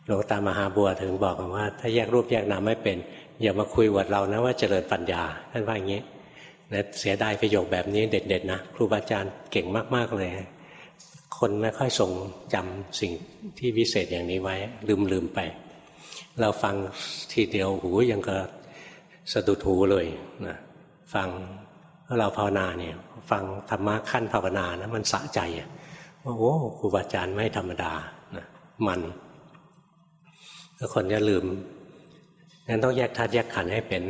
หลวงตามหาบัวถึงบอกว่า ถ้าแยกรูปแยกนามไม่เป็น อย่ามาคุยวัดเรานะว่าเจริญปัญญาท่านว่าอย่างนี้นะเสียดายประโยคแบบนี้เด็ดๆนะครูบาอาจารย์เก่งมากๆเลย คนไม่ค่อยทรงจำสิ่งที่วิเศษอย่างนี้ไว้ ลืมๆไป เราฟังทีเดียวหูยังก็ สะดุดหูเลยนะฟังเราภาวนาเนี่ย ฟังธรรมะขั้นภาวนานะมันสะใจว่าโอ้ครูบาอาจารย์ไม่ธรรมดานะมันถ้าคนจะลืมงั้นต้องแยกธาตุแยกขันให้เป็น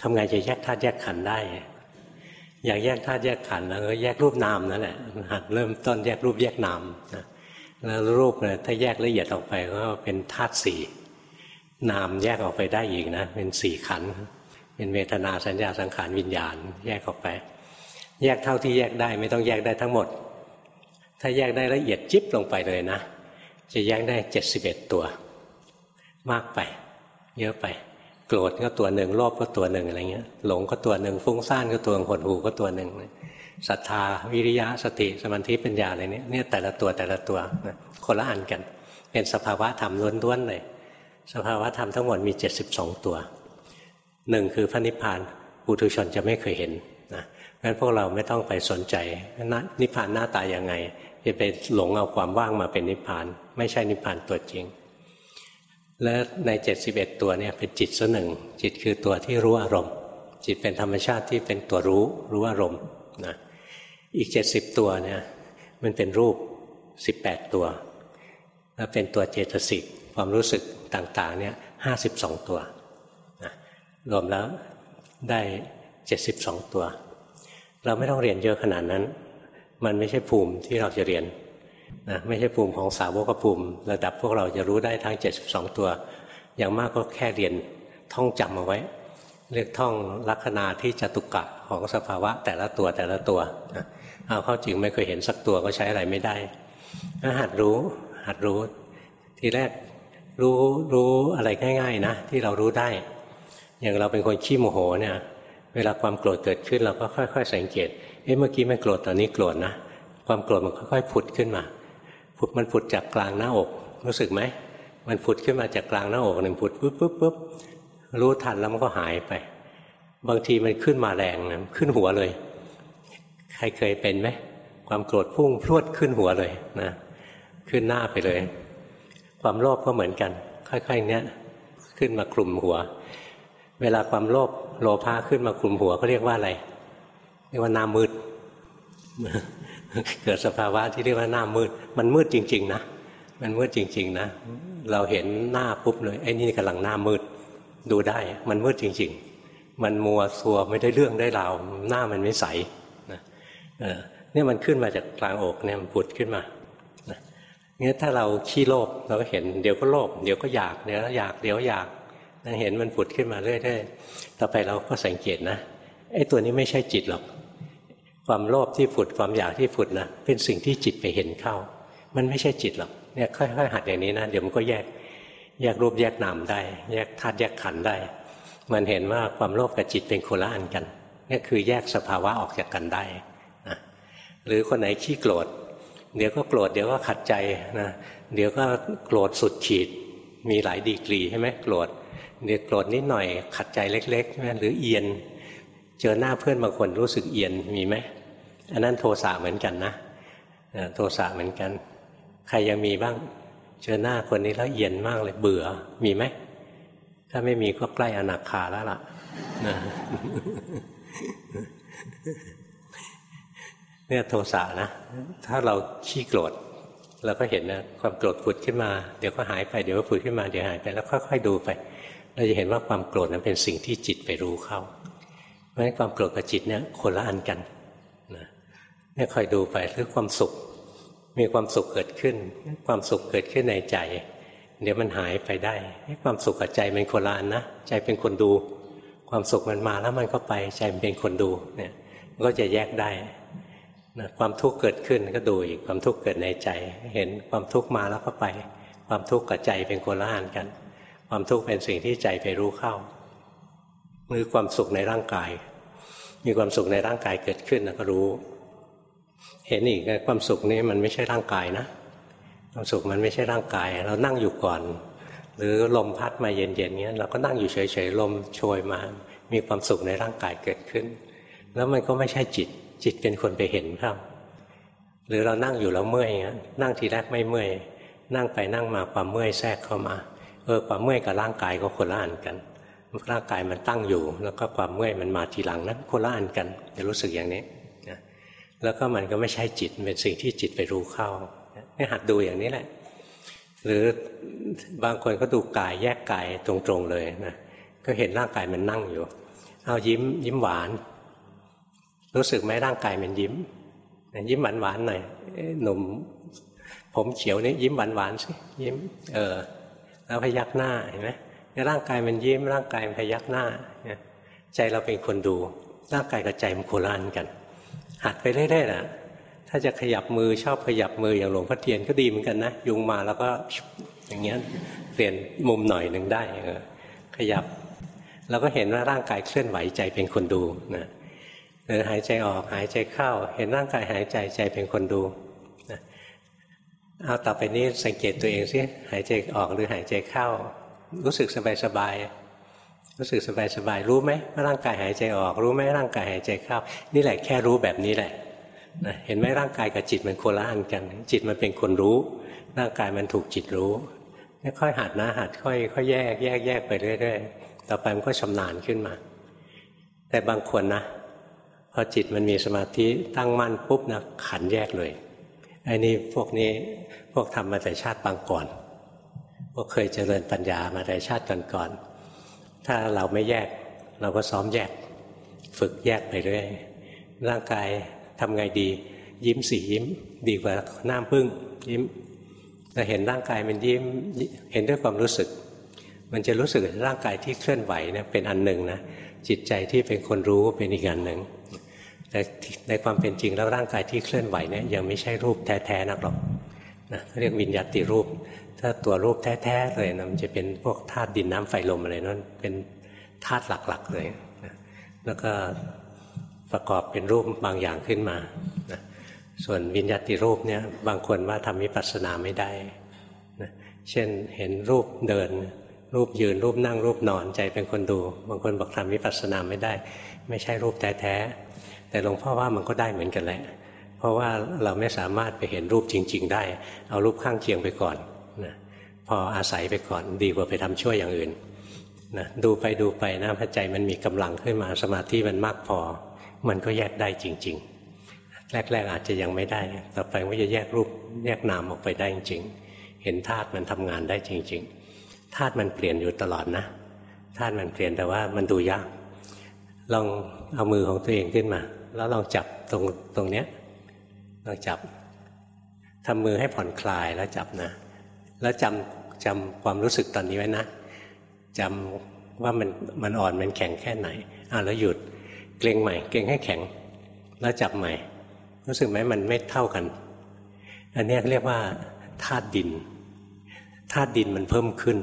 ทำไงจะแยกธาตุแยกขันได้ อยากแยกธาตุแยกขันแล้วก็แยกรูปนามนั่นแหละหัดเริ่มต้นแยกรูปแยกนามนะแล้วรูปเนี่ยถ้าแยกละเอียดออกไปก็เป็นธาตุสี่นามแยกออกไปได้อีกนะ เป็นสี่ขันธ์ เป็นเวทนาสัญญาสังขารวิญญาณ แยกออกไป แยกเท่าที่แยกได้ไม่ต้องแยกได้ทั้งหมด ถ้าแยกได้ละเอียดจิ๊บลงไปเลยนะ จะแยกได้เจ็ดสิบเอ็ดตัว มากไป เยอะไป โกรธก็ตัวหนึ่งโลภก็ตัวหนึ่งอะไรเงี้ย หลงก็ตัวหนึ่งฟุ้งซ่านก็ตัวหดหูก็ตัวหนึ่งศรัทธาวิริยะสติสมาธิปัญญาอะไรเนี้ยเนี่ยแต่ละตัวแต่ละตัวคนละอันกัน เป็นสภาวะธรรมล้วนๆเลยสภาวะธรรมทั้งหมดมีเจ็ดสิบสองตัว หนึ่งคือพระนิพพานปุถุชนจะไม่เคยเห็นนะงั้นพวกเราไม่ต้องไปสนใจนิพพานหน้าตาอย่างไงจะไปหลงเอาความว่างมาเป็นนิพพาน ไม่ใช่นิพพานตัวจริง และใน 71 ตัวเนี่ยเป็นจิตส่วนหนึ่ง จิตคือตัวที่รู้อารมณ์ จิตเป็นธรรมชาติที่เป็นตัวรู้รู้อารมณ์นะอีก 70 ตัวเนี่ยมันเป็นรูป 18 ตัว แล้วเป็นตัวเจตสิกความรู้สึกต่างๆเนี่ยห้าสิบสองตัว รวมแล้วได้เจ็ดสิบสองตัว เราไม่ต้องเรียนเยอะขนาดนั้น มันไม่ใช่ภูมิที่เราจะเรียนนะไม่ใช่ภูมิของสาวกภูมิ ระดับพวกเราจะรู้ได้ทั้งเจ็ดสิบสองตัว อย่างมากก็แค่เรียนท่องจำเอาไว้ เรียกท่องลักษณะที่จตุกะของสภาวะแต่ละตัวแต่ละตัวเอาเข้าจริงไม่เคยเห็นสักตัวก็ใช้อะไรไม่ได้หัดรู้หัดรู้ ทีแรกรู้รู้อะไรง่าย ๆ นะ ที่เรารู้ได้ อย่างเราเป็นคนขี้โมโหเนี่ย เวลาความโกรธเกิดขึ้นเราก็ค่อย ๆ สังเกตเอ๊ะเมื่อกี้ไม่โกรธตอนนี้โกรธนะความโกรธมันค่อยๆผุดขึ้นมาผุดมันผุดจากกลางหน้าอกรู้สึกไหมมันผุดขึ้นมาจากกลางหน้าอกหนึ่งผุดปุ๊บปุ๊บปุ๊บรู้ทันแล้วมันก็หายไป บางทีมันขึ้นมาแรงนะขึ้นหัวเลย ใครเคยเป็นไหมความโกรธพุ่งพรวดขึ้นหัวเลยนะขึ้นหน้าไปเลย ความโลภก็เหมือนกัน ค่อยๆเนี้ยขึ้นมาคลุมหัว เวลาความโลภโลภะขึ้นมาคลุมหัวเขาเรียกว่าอะไร เรียกว่าหน้ามืด เกิดสภาวะที่เรียกว่าหน้ามืด มันมืดจริง ๆ นะ มันมืดจริง ๆ นะ เราเห็นหน้าปุ๊บเลยไอ้นี่กำลังหน้ามืด ดูได้ มันมืดจริง ๆ มันมัวซัวไม่ได้เรื่องได้ราวหน้ามันไม่ใสนะเนี่ยมันขึ้นมาจากกลางอกเนี่ยมันผุดขึ้นมาเนี่ยถ้าเราขี้โลภเราก็เห็นเดี๋ยวก็โลภเดี๋ยวก็อยากเดี๋ยวอยากเดี๋ยวอยาก เห็นมันผุดขึ้นมาเรื่อยๆ ต่อไปเราก็สังเกตนะไอ้ตัวนี้ไม่ใช่จิตหรอก ความโลภที่ผุดความอยากที่ผุดนะเป็นสิ่งที่จิตไปเห็นเข้า มันไม่ใช่จิตหรอกเนี่ยค่อยๆหัดอย่างนี้นะเดี๋ยวมันก็แยกแยกรูปแยกนามได้ แยกธาตุแยกขันได้ มันเห็นว่าความโลภกับจิตเป็นโคละอันกันนี่คือแยกสภาวะออกจากกันได้นะหรือคนไหนขี้โกรธเดี๋ยวก็โกรธเดี๋ยวก็ขัดใจนะเดี๋ยวก็โกรธสุดขีดมีหลายดีกรีใช่ไหมโกรธ เดี๋ยวโกรธนิดหน่อยขัดใจเล็กๆใช่ไหมหรือเอียน เจอหน้าเพื่อนบางคนรู้สึกเอียนมีไหมอันนั้นโทสะเหมือนกันนะโทสะเหมือนกัน ใครยังมีบ้าง เจอหน้าคนนี้แล้วเอียนมากเลยเบื่อมีไหมถ้าไม่มีก็ใกล้อนาคาแล้วล่ะเนี่ยโทสะนะ ถ้าเราขี้โกรธเราก็เห็นนะความโกรธผุดขึ้นมา เดี๋ยวก็หายไปเดี๋ยวก็ผุดขึ้นมาเดี๋ยวหายไปแล้วค่อยๆดูไป เราจะเห็นว่าความโกรธนั้นเป็นสิ่งที่จิตไปรู้เข้า เพราะฉะนั้นความโกรธกับจิตเนี่ยคนละอันกันนะเนี่ยคอยดูไปหรือความสุข มีความสุขเกิดขึ้น ความสุขเกิดขึ้นในใจ เดี๋ยวมันหายไปได้ ความสุขกับใจเป็นคนละอันนะ ใจเป็นคนดู ความสุขมันมาแล้วมันก็ไป ใจมันเป็นคนดูเนี่ยมันก็จะแยกได้นะความทุกข์เกิดขึ้นก็ดูอีกความทุกข์เกิดในใจ เห็นความทุกข์มาแล้วก็ไป ความทุกข์กับใจเป็นคนละอันกัน ความทุกข์เป็นสิ่งที่ใจไปรู้เข้าหรือความสุขในร่างกาย มีความสุขในร่างกายเกิดขึ้นแล้วก็รู้ เห็นอีกความสุขนี้มันไม่ใช่ร่างกายนะความสุขมันไม่ใช่ร่างกาย เรานั่งอยู่ก่อน หรือลมพัดมาเย็นๆเงี้ยเราก็นั่งอยู่เฉยๆลมโชยมา มีความสุขในร่างกายเกิดขึ้น แล้วมันก็ไม่ใช่จิต จิตเป็นคนไปเห็นครับหรือเรานั่งอยู่แล้วเมื่อยนั่งทีแรกไม่เมื่อยนั่งไปนั่งมาความเมื่อยแทรกเข้ามา เออความเมื่อยกับร่างกายก็คนละอันกันร่างกายมันตั้งอยู่ แล้วก็ความเมื่อยมันมาทีหลังนั้นคนละอันกันจะรู้สึกอย่างนี้นะแล้วก็มันก็ไม่ใช่จิตเป็นสิ่งที่จิตไปรู้เข้าให้หัดดูอย่างนี้แหละ หรือบางคนก็ดูกายแยกกายตรงๆเลยนะก็เห็นร่างกายมันนั่งอยู่ เอายิ้มยิ้มหวาน รู้สึกไหมร่างกายมันยิ้ม ยิ้มหวานหวานหน่อยหนุ่มผมเขียวนี่ยิ้มหวานหวานสิยิ้ม เออ แล้วพยักหน้าเห็นไหมร่างกายมันยิ้มร่างกายมันพยักหน้าใจเราเป็นคนดู ร่างกายกับใจมันโคลานกัน หัดไปเรื่อยๆนะถ้าจะขยับมือชอบขยับมืออย่างหลวงพ่อเทียนก็ดีเหมือนกันนะยุงมาแล้วก็อย่างเงี้ยเปลี่ยนมุมหน่อยหนึ่งได้ขยับเราก็เห็นว่าร่างกายเคลื่อนไหวใจเป็นคนดูนะหรือหายใจออกหายใจเข้า เห็นร่างกายหายใจใจเป็นคนดู เอาต่อไปนี้สังเกตตัวเองสิหายใจออกหรือหายใจเข้า รู้สึกสบายสบายรู้สึกสบายสบายรู้ไหมว่าร่างกายหายใจออก รู้ไหมร่างกายหายใจเข้า นี่แหละแค่รู้แบบนี้แหละนะเห็นไหมร่างกายกับจิตมันโคละอันกัน จิตมันเป็นคนรู้ ร่างกายมันถูกจิตรู้ค่อยหัดนะหัดค่อยค่อยแยกแยกแยกไปเรื่อยๆต่อไปมันก็ชำนาญขึ้นมา แต่บางคนนะพอจิตมันมีสมาธิตั้งมั่นปุ๊บนะขันแยกเลย ไอ้นี่พวกนี้พวกทำมาแต่ชาติบางก่อน พวกเคยเจริญปัญญามาแต่ชาติก่อนๆถ้าเราไม่แยกเราก็ซ้อมแยก ฝึกแยกไปเรื่อยร่างกายทำไงดี ยิ้มสียิ้ม ดีกว่าหน้าพึ่งยิ้มเราเห็นร่างกายมันยิ้มเห็นด้วยความรู้สึก มันจะรู้สึกร่างกายที่เคลื่อนไหวเนี่ยเป็นอันหนึ่งนะจิตใจที่เป็นคนรู้เป็นอีกอันหนึ่ง แต่ในความเป็นจริงแล้วร่างกายที่เคลื่อนไหวเนี่ยยังไม่ใช่รูปแท้ๆนักหรอกนะเรียกวิญญาติรูป ถ้าตัวรูปแท้ๆเลยนะมันจะเป็นพวกธาตุดินน้ำไฟลมอะไรนั่นเป็นธาตุหลักๆเลยนะแล้วก็ประกอบเป็นรูปบางอย่างขึ้นมานะส่วนวิญญาติรูปเนี่ยบางคนว่าทำวิปัสสนาไม่ได้นะเช่นเห็นรูปเดิน รูปยืนรูปนั่งรูปนอนใจเป็นคนดู บางคนบอกทำวิปัสสนาไม่ได้ ไม่ใช่รูปแท้ๆ แต่หลวงพ่อว่ามันก็ได้เหมือนกันแหละ เพราะว่าเราไม่สามารถไปเห็นรูปจริง ๆ ได้ เอารูปข้างเคียงไปก่อนนะพออาศัยไปก่อนดีกว่าไปทำช่วยอย่างอื่นนะดูไปดูไปนะพระใจมันมีกำลังขึ้นมาสมาธิมันมากพอ มันก็แยกได้จริง ๆ แรก ๆ อาจจะยังไม่ได้ ต่อไปก็จะแยกรูปแยกนามออกไปได้จริง ๆ เห็นธาตุมันทำงานได้จริง ๆธาตุมันเปลี่ยนอยู่ตลอดนะธาตุมันเปลี่ยนแต่ว่ามันดูยากลองเอามือของตัวเองขึ้นมา แล้วลองจับตรงตรงเนี้ยลองจับทำมือให้ผ่อนคลายแล้วจับนะ แล้วจำจำความรู้สึกตอนนี้ไว้นะจำว่ามันมันอ่อนมันแข็งแค่ไหนอ่าแล้วหยุดเกรงใหม่ เกรงให้แข็ง แล้วจับใหม่ รู้สึกไหมมันไม่เท่ากัน อันนี้เรียกว่าธาตุดินธาตุดินมันเพิ่มขึ้น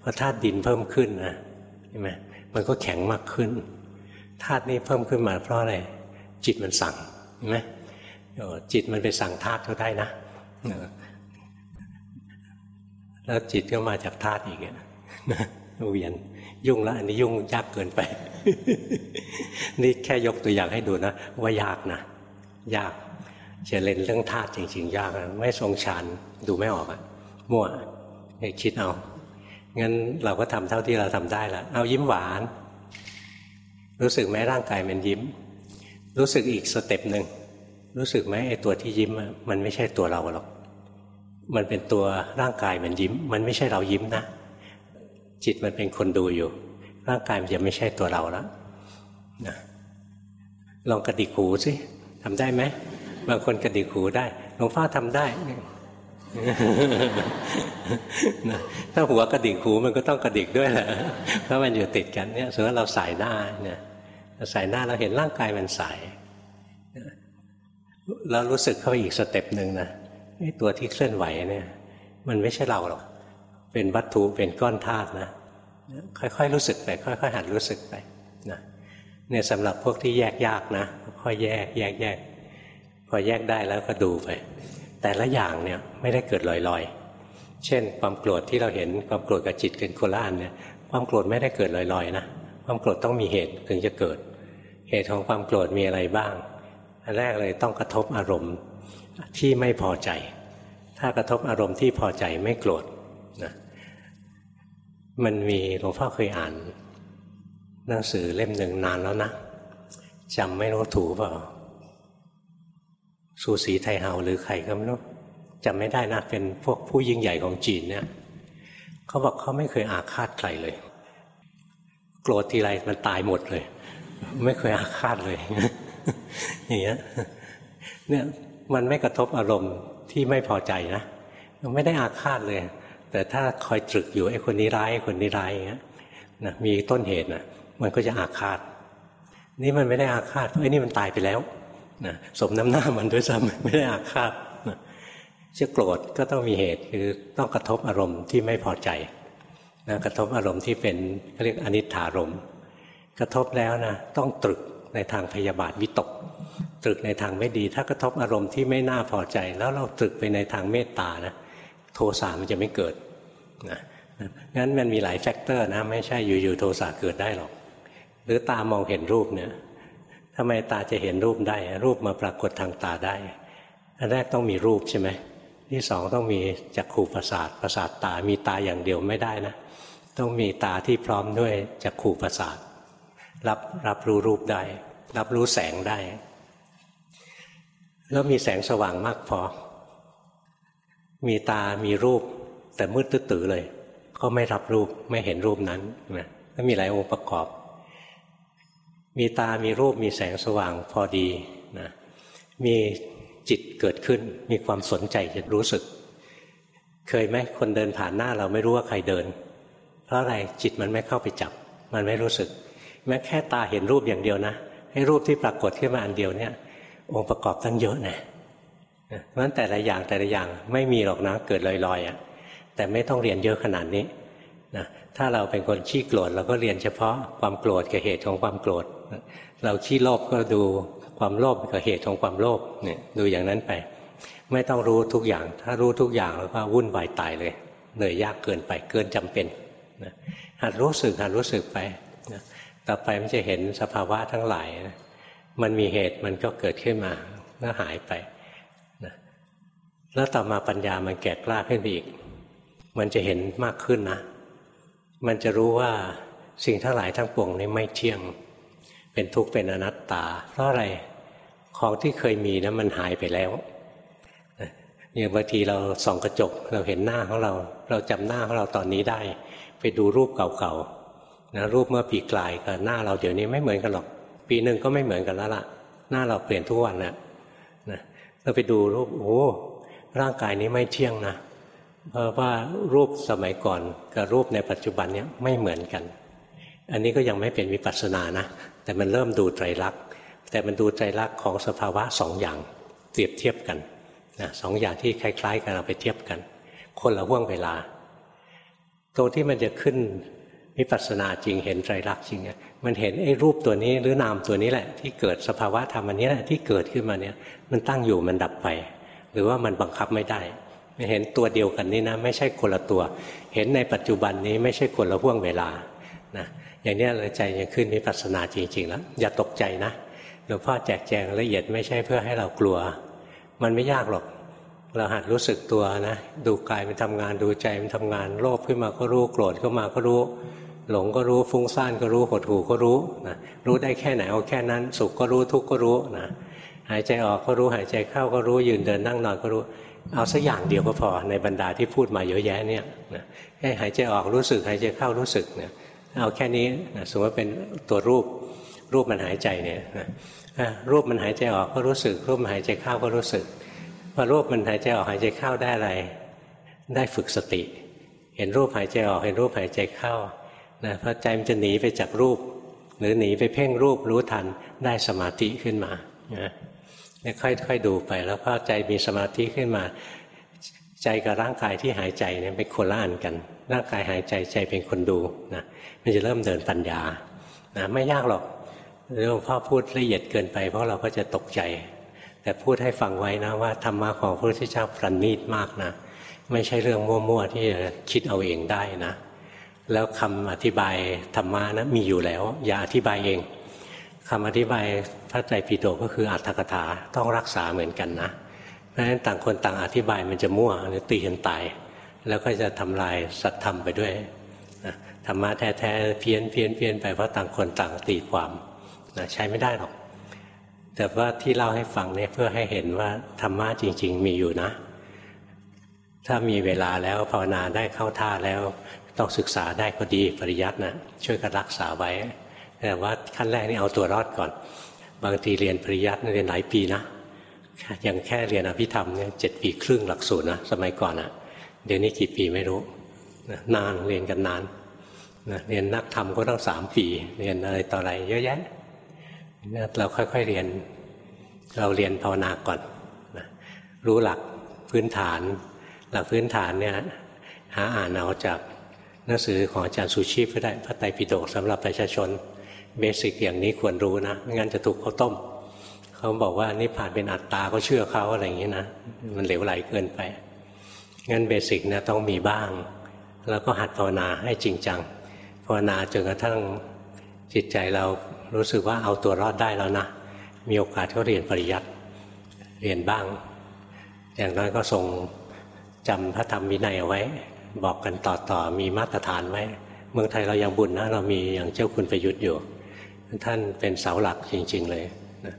พอธาตุดินเพิ่มขึ้นนะใช่ไหมมันก็แข็งมากขึ้น ธาตุนี้เพิ่มขึ้นมาเพราะอะไรจิตมันสั่งเห็นไหมจิตมันไปสั่งธาตุเขาได้นะแล้วจิตก็มาจากธาตุอีกนะเวียนยุ่งแล้วอันนี้ยุ่งยากเกินไป นี่แค่ยกตัวอย่างให้ดูนะ ว่ายากนะ ยากจะเล่นเรื่องธาตุจริง ๆ ยากนะไม่ทรงฌานดูไม่ออกอะมั่วให้คิดเอางั้นเราก็ทำเท่าที่เราทำได้ละเอายิ้มหวาน รู้สึกไหมร่างกายมันยิ้ม รู้สึกอีก step หนึ่งรู้สึกไหมไอ้ตัวที่ยิ้มมันไม่ใช่ตัวเราหรอก มันเป็นตัวร่างกายมันยิ้ม มันไม่ใช่เรายิ้มนะ จิตมันเป็นคนดูอยู่ ร่างกายมันจะไม่ใช่ตัวเราแล้วนะลองกระดิกหูสิทำได้ไหมบางคนกระดิกหูได้หลวงพ่อทำได้ ถ้าหัวกระดิกหูมันก็ต้องกระดิกด้วยแหละเพราะมันอยู่ติดกันเนี่ยสมมติเราใส่หน้าเนี่ยเราใส่หน้าเราเห็นร่างกายมันใสแล้วรู้สึกเข้าอีก step หนึ่งนะตัวที่เคลื่อนไหวเนี่ย มันไม่ใช่เราหรอก เป็นวัตถุเป็นก้อนธาตุนะค่อยๆรู้สึกไปค่อยๆหัดรู้สึกไปนะเนี่ยสำหรับพวกที่แยกยากนะค่อยแยกแยกแยกพอแยกได้แล้วก็ดูไป แต่ละอย่างเนี่ยไม่ได้เกิดลอยๆ เช่น ความโกรธที่เราเห็นความโกรธกับจิตเป็นคนละอันเนี่ยความโกรธไม่ได้เกิดลอยๆนะความโกรธต้องมีเหตุถึงจะเกิด เหตุของความโกรธมีอะไรบ้างอันแรกเลยต้องกระทบอารมณ์ที่ไม่พอใจ ถ้ากระทบอารมณ์ที่พอใจไม่โกรธนะมันมีหลวงพ่อเคยอ่าน หนังสือเล่มหนึ่งนานแล้วนะจำไม่รู้ถูกเปล่า สูสีไทเฮาหรือใครก็ไม่รู้จำไม่ได้นะเป็นพวกผู้ยิ่งใหญ่ของจีนเนี่ยเขาบอกเขาไม่เคยอาฆาตใครเลย โกรธทีไรมันตายหมดเลย ไม่เคยอาฆาตเลย อย่างเงี้ยเนี่ยมันไม่กระทบอารมณ์ที่ไม่พอใจนะไม่ได้อาฆาตเลย แต่ถ้าคอยตรึกอยู่ไอ้คนนี้ร้ายไอ้คนนี้ร้ายอย่างเงี้ยนะมีต้นเหตุนะมันก็จะอาฆาต นี่มันไม่ได้อาฆาตเพราะไอ้นี่มันตายไปแล้ว นะสมน้ำหน้ามันด้วยซ้ำไม่ได้อาฆาตนะจะโกรธก็ต้องมีเหตุคือต้องกระทบอารมณ์ที่ไม่พอใจนะกระทบอารมณ์ที่เป็นเรียกอนิฏฐารมณ์กระทบแล้วนะต้องตรึกในทางพยาบาทวิตก ตรึกในทางไม่ดี ถ้ากระทบอารมณ์ที่ไม่น่าพอใจ แล้วเราตรึกไปในทางเมตตานะโทสะมันจะไม่เกิดนะงั้นมันมีหลาย factor นะไม่ใช่อยู่ๆโทสะเกิดได้หรอก หรือตามองเห็นรูปเนี่ย ทำไมตาจะเห็นรูปได้ รูปมาปรากฏทางตาได้ อันแรกต้องมีรูปใช่ไหมที่สองต้องมีจักขู่ประสาทประสาทตา มีตาอย่างเดียวไม่ได้นะ ต้องมีตาที่พร้อมด้วยจักขู่ประสาท รับรับรู้รูปได้ รับรู้แสงได้ แล้วมีแสงสว่างมากพอ มีตามีรูป แต่มืดตื้อเลย ก็ไม่รับรูปไม่เห็นรูปนั้นนะก็มีหลายองค์ประกอบ มีตามีรูปมีแสงสว่างพอดีนะมีจิตเกิดขึ้น มีความสนใจจะรู้สึก เคยไหมคนเดินผ่านหน้าเราไม่รู้ว่าใครเดิน เพราะอะไรจิตมันไม่เข้าไปจับ มันไม่รู้สึก แม้แค่ตาเห็นรูปอย่างเดียวนะให้รูปที่ปรากฏขึ้นมาอันเดียวเนี่ย องค์ประกอบตั้งเยอะนะเพราะฉะนั้นแต่ละอย่างแต่ละอย่างไม่มีหรอกนะเกิดลอยๆอะแต่ไม่ต้องเรียนเยอะขนาดนี้นะ ถ้าเราเป็นคนขี้โกรธเราก็เรียนเฉพาะความโกรธกับเหตุของความโกรธ เราขี้โลภก็ดูความโลภกับเหตุของความโลภเนี่ยดูอย่างนั้นไป ไม่ต้องรู้ทุกอย่าง ถ้ารู้ทุกอย่างแล้วก็วุ่นวายตายเลยเหนื่อยยากเกินไปเกินจำเป็นหัดรู้สึกหัดรู้สึกไปต่อไปมันจะเห็นสภาวะทั้งหลาย มันมีเหตุมันก็เกิดขึ้นมาแล้วหายไปแล้วต่อมาปัญญามันแก่กล้าขึ้นไปอีก มันจะเห็นมากขึ้นนะ มันจะรู้ว่าสิ่งทั้งหลายทั้งปวงนี้ไม่เที่ยง เป็นทุกข์เป็นอนัตตา เพราะอะไรของที่เคยมีนะมันหายไปแล้วอย่างบางทีเราส่องกระจกเราเห็นหน้าของเรา เราจำหน้าของเราตอนนี้ได้ ไปดูรูปเก่าๆนะรูปเมื่อปีกลายกับหน้าเราเดี๋ยวนี้ไม่เหมือนกันหรอก ปีหนึ่งก็ไม่เหมือนกันแล้วล่ะ หน้าเราเปลี่ยนทุกวันนะนะเราไปดูรูปโอ้ร่างกายนี้ไม่เที่ยงนะ เพราะว่ารูปสมัยก่อนกับรูปในปัจจุบันเนี้ยไม่เหมือนกัน อันนี้ก็ยังไม่เป็นวิปัสสนานะ แต่มันเริ่มดูไตรลักษณ์แต่มันดูไตรลักษณ์ของสภาวะสองอย่างเปรียบเทียบกันนะสองอย่างที่คล้าย ๆ กันเอาไปเทียบกัน คนละห่วงเวลา ตรงที่มันจะขึ้นวิปัสสนาจริงเห็นไตรลักษณ์จริงเนี่ยมันเห็นไอ้รูปตัวนี้หรือนามตัวนี้แหละ ที่เกิดสภาวะธรรมอันนี้แหละที่เกิดขึ้นมาเนี่ยมันตั้งอยู่มันดับไป หรือว่ามันบังคับไม่ได้ เห็นตัวเดียวกันนี่นะไม่ใช่คนละตัว เห็นในปัจจุบันนี้ไม่ใช่คนละห่วงเวลานะอย่างนี้เลยใจยังขึ้นวิปัสนาจริง ๆ แล้ว อย่าตกใจนะหลวงพ่อแจกแจงละเอียดไม่ใช่เพื่อให้เรากลัว มันไม่ยากหรอก เราหัดรู้สึกตัวนะ ดูกายมันทำงานดูใจมันทำงานโลภขึ้นมาก็รู้โกรธขึ้นมาก็รู้ หลงก็รู้ฟุ้งซ่านก็รู้หดหู่ก็รู้นะรู้ได้แค่ไหนเอาแค่นั้น สุขก็รู้ทุกข์ก็รู้นะหายใจออกก็รู้หายใจเข้าก็รู้ยืนเดินนั่งนอนก็รู้ เอาสักอย่างเดียวก็พอในบรรดาที่พูดมาเยอะแยะเนี่ยนะให้หายใจออกรู้สึกหายใจเข้ารู้สึกเนี่ยเอาแค่นี้นะสมมติว่าเป็นตัวรูปรูปมันหายใจเนี่ยนะรูปมันหายใจออกก็รู้สึก รูปมันหายใจเข้าก็รู้สึกพอรูปมันหายใจออกหายใจเข้าได้อะไร ได้ฝึกสติ เห็นรูปหายใจออกเห็นรูปหายใจเข้านะพอใจมันจะหนีไปจากรูป หรือหนีไปเพ่งรูปรู้ทันได้สมาธิขึ้นมานะ ค่อยๆดูไป แล้วพอใจมีสมาธิขึ้นมา ใจกับร่างกายที่หายใจเนี่ยเป็นคนละอันกัน ร่างกายหายใจใจเป็นคนดูนะมันจะเริ่มเดินปัญญานะไม่ยากหรอกหลวงพ่อพูดละเอียดเกินไป เพราะเราก็จะตกใจ แต่พูดให้ฟังไว้นะว่าธรรมะของพระพุทธเจ้าประณีตมากนะไม่ใช่เรื่องมั่วๆที่จะคิดเอาเองได้นะ แล้วคำอธิบายธรรมะนะมีอยู่แล้ว อย่าอธิบายเอง คำอธิบายพระไตรปิฎกก็คืออัตถกถาต้องรักษาเหมือนกันนะเพราะฉะนั้นต่างคนต่างอธิบายมันจะมั่วหรือตีกันตาย แล้วก็จะทำลายสัตธรรมไปด้วยธรรมะแท้ๆเพี้ยนเพี้ยนเพี้ยนไปเพราะต่างคนต่างตีความนะใช้ไม่ได้หรอก แต่ว่าที่เล่าให้ฟังเนี่ยเพื่อให้เห็นว่าธรรมะจริง ๆ มีอยู่นะ ถ้ามีเวลาแล้วภาวนาได้เข้าท่าแล้วต้องศึกษาได้ก็ดีปริยัตินะช่วยกันรักษาไว้ แต่ว่าขั้นแรกนี่เอาตัวรอดก่อน บางทีเรียนปริยัติเรียนหลายปีนะย่างแค่เรียนอภิธรรมเนี่ยเจ็ดปีครึ่งหลักสูตรนะสมัยก่อนอะเดี๋ยวนี้กี่ปีไม่รู้นานเรียนกันนานนะเรียนนักธรรมก็ต้องสามปีเรียนอะไรต่ออะไรเยอะแยะเราค่อยๆเรียน เราเรียนภาวนาก่อนนะรู้หลักพื้นฐาน หลักพื้นฐานเนี่ยหาอ่านเอาจากหนังสือของอาจารย์สุชีพก็ได้พระไตรปิฎกสำหรับประชาชน เบสิกอย่างนี้ควรรู้นะไม่งั้นจะถูกเขาต้ม เขาบอกว่านี่ผ่านเป็นอัตตาก็เชื่อเขาอะไรอย่างนี้นะ มันเหลวไหลเกินไป งั้นเบสิกเนี่ยต้องมีบ้าง แล้วก็หัดภาวนาให้จริงจัง ภาวนาจนกระทั่งจิตใจเรารู้สึกว่าเอาตัวรอดได้แล้วนะ มีโอกาสก็เรียนปริยัติเรียนบ้าง อย่างน้อยก็ทรงจำพระธรรมวินัยเอาไว้ บอกกันต่อๆมีมาตรฐานไว้ เมืองไทยเรายังบุญนะ เรามีอย่างเจ้าคุณประยุทธ์อยู่ ท่านเป็นเสาหลักจริง ๆ เลยนะ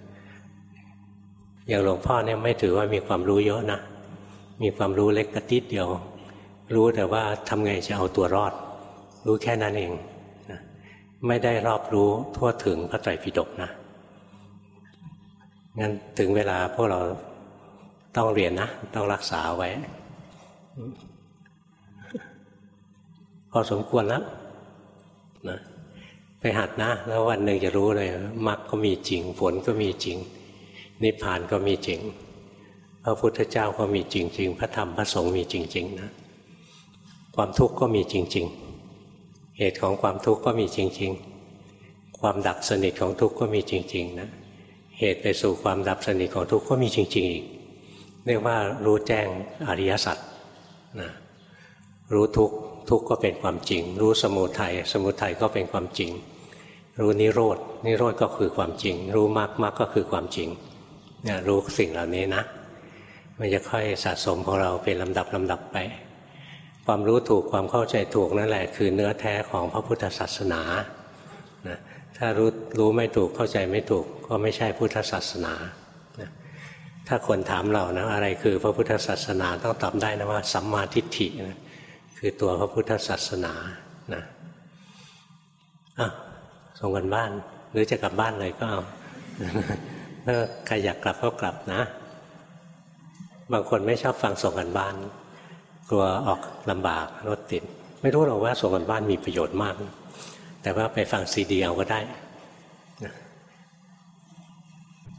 อย่างหลวงพ่อเนี่ยไม่ถือว่ามีความรู้เยอะนะ มีความรู้เล็กกระติดเดียว รู้แต่ว่าทำไงจะเอาตัวรอด รู้แค่นั้นเองนะไม่ได้รอบรู้ทั่วถึงพระไตรปิฎกนะงั้นถึงเวลาพวกเราต้องเรียนนะ ต้องรักษาไว้ พอสมควรแล้วนะ หัดนะ แล้ววันหนึ่งจะรู้เลยมรรคก็มีจริง ผลก็มีจริง นิพพานก็มีจริง พระพุทธเจ้าก็มีจริง ๆ พระธรรมพระสงฆ์มีจริง ๆ นะ ความทุกข์ก็มีจริง ๆ เหตุของความทุกข์ก็มีจริง ๆ ความดับสนิทของทุกข์ก็มีจริง ๆ นะ เหตุไปสู่ความดับสนิทของทุกข์ก็มีจริง ๆ อีกเรียกว่ารู้แจ้งอริยสัจนะรู้ทุกข์ทุกข์ก็เป็นความจริง รู้สมุทัยสมุทัยก็เป็นความจริง รู้นิโรดนิโรธก็คือความจริง รู้มรรคมรรคก็คือความจริงเนี่ยรู้สิ่งเหล่านี้นะ มันจะค่อยสะสมของเราเป็นลำดับลำดับไป ความรู้ถูกความเข้าใจถูกนั่นแหละ คือเนื้อแท้ของพระพุทธศาสนานะถ้ารู้รู้ไม่ถูกเข้าใจไม่ถูกก็ไม่ใช่พุทธศาสนานะถ้าคนถามเรานะอะไรคือพระพุทธศาสนาต้องตอบได้นะว่าสัมมาทิฏฐินะคือตัวพระพุทธศาสนานะอะ ส่งกันบ้าน หรือจะกลับบ้านเลยก็เอาถ้าใครอยากกลับก็กลับนะ บางคนไม่ชอบฟังส่งกันบ้าน กลัวออกลำบากรถติด ไม่รู้หรอกว่าส่งกันบ้านมีประโยชน์มาก แต่ว่าไปฟังซีดีเอาก็ได้